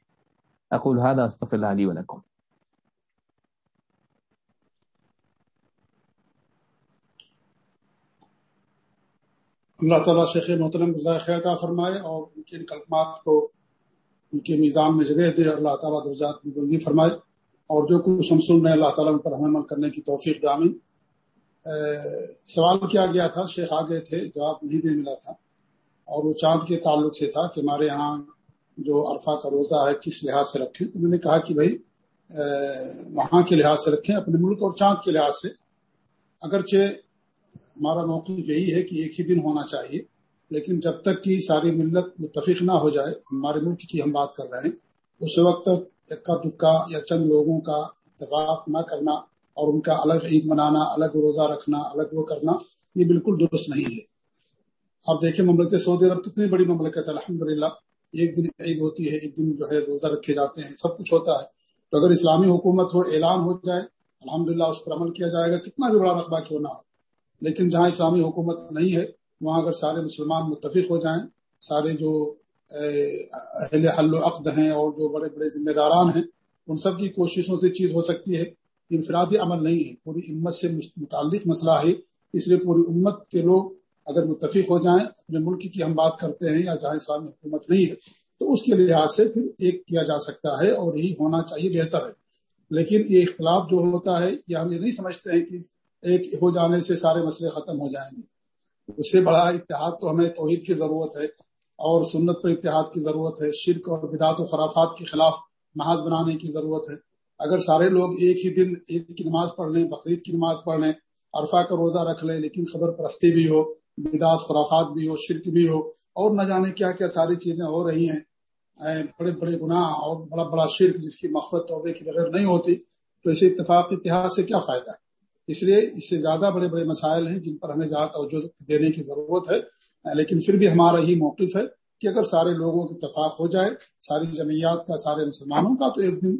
اقول هذا استغفر الله لي ولكم۔ اللہ تعالیٰ شیخ محترم گزائے خیر عطا فرمائے اور ان کے کلمات کو ان کے میزان میں جگہ دے اللہ تعالیٰ درجات میں بلندی فرمائے اور جو کچھ ہم سن رہے ہیں اللہ تعالیٰ ان پر عمل کرنے کی توفیق دامن سوال کیا گیا تھا؟ شیخ آگے تھے، جواب نہیں دے ملا تھا اور وہ چاند کے تعلق سے تھا کہ ہمارے ہاں جو عرفہ کا روزہ ہے کس لحاظ سے رکھیں؟ تو میں نے کہا کہ بھائی وہاں کے لحاظ سے رکھیں، اپنے ملک اور چاند کے لحاظ سے۔ اگرچہ ہمارا موقف یہی ہے کہ ایک ہی دن ہونا چاہیے، لیکن جب تک کہ ساری ملت متفق نہ ہو جائے، ہمارے ملک کی ہم بات کر رہے ہیں، اس وقت تک اکا دکا یا چند لوگوں کا اتفاق نہ کرنا اور ان کا الگ عید منانا، الگ روزہ رکھنا، الگ وہ کرنا، یہ بالکل درست نہیں ہے۔ آپ دیکھیں مملکت سعودی عرب، کتنی بڑی مملکت ہے الحمد للہ ایک دن عید ہوتی ہے، ایک دن جو ہے روزہ رکھے جاتے ہیں، سب کچھ ہوتا ہے۔ تو اگر اسلامی حکومت ہو، اعلان ہو جائے الحمد اس پر عمل کیا جائے گا، کتنا بھی بڑا رقبہ کیوں نہ ہو۔ لیکن جہاں اسلامی حکومت نہیں ہے، وہاں اگر سارے مسلمان متفق ہو جائیں، سارے جو اہل حل و عقد ہیں اور جو بڑے بڑے ذمہ داران ہیں، ان سب کی کوششوں سے چیز ہو سکتی ہے۔ انفرادی عمل نہیں ہے، پوری امت سے متعلق مسئلہ ہے۔ اس لیے پوری امت کے لوگ اگر متفق ہو جائیں، اپنے ملک کی ہم بات کرتے ہیں یا جہاں اسلامی حکومت نہیں ہے، تو اس کے لحاظ سے پھر ایک کیا جا سکتا ہے اور یہی ہونا چاہیے، بہتر ہے۔ لیکن یہ اختلاف جو ہوتا ہے، یہ ہم یہ نہیں سمجھتے ہیں کہ ایک ہو جانے سے سارے مسئلے ختم ہو جائیں گے۔ اس سے بڑا اتحاد تو ہمیں توحید کی ضرورت ہے اور سنت پر اتحاد کی ضرورت ہے۔ شرک اور بدعت و خرافات کے خلاف محاذ بنانے کی ضرورت ہے۔ اگر سارے لوگ ایک ہی دن عید کی نماز پڑھ لیں، بقرعید کی نماز پڑھ لیں، عرفہ کا روزہ رکھ لیں، لیکن خبر پرستی بھی ہو بدعت خرافات بھی ہو، شرک بھی ہو، اور نہ جانے کیا کیا ساری چیزیں ہو رہی ہیں بڑے بڑے گناہ اور بڑا بڑا شرک جس کی مفرت توبے کی بغیر نہیں ہوتی، تو اسے اتفاق اتحاد سے کیا فائدہ ہے؟ اس لیے اس سے زیادہ بڑے بڑے مسائل ہیں جن پر ہمیں زیادہ توجہ دینے کی ضرورت ہے۔ لیکن پھر بھی ہمارا ہی موقف ہے کہ اگر سارے لوگوں کی اتفاق ہو جائے، ساری جمعیات کا، سارے مسلمانوں کا تو ایک دن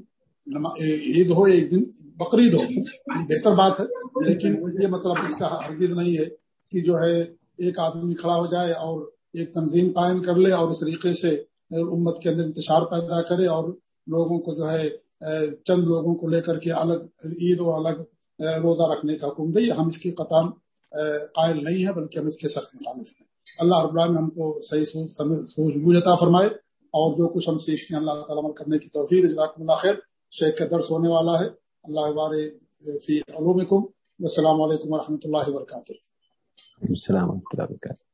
عید ہو، ایک دن بقرعید ہو، یہ بہتر بات ہے۔ لیکن یہ مطلب اس کا ہرگز نہیں ہے کہ جو ہے ایک آدمی کھڑا ہو جائے اور ایک تنظیم قائم کر لے اور اس طریقے سے امت کے اندر انتشار پیدا کرے اور لوگوں کو جو ہے چند لوگوں کو لے کر کے الگ عید و الگ روزہ رکھنے کا حکم دے، ہم اس کی قطام قائل نہیں ہے بلکہ ہم اس کے سخت مخالف ہیں۔ اللہ رب العالمین ہم کو صحیح سوچ بوجھتا فرمائے۔ اور جو کچھ ہم سیکھتے ہیں، اللہ تعالیٰ عمل کرنے کی توفیق، جزاکم اللہ خیر، شیخ کا درس ہونے والا ہے۔ اللہ فی علومکم السلام علیکم ورحمۃ اللہ وبرکاتہ۔ السلام و رحمۃ اللہ وبرکاتہ۔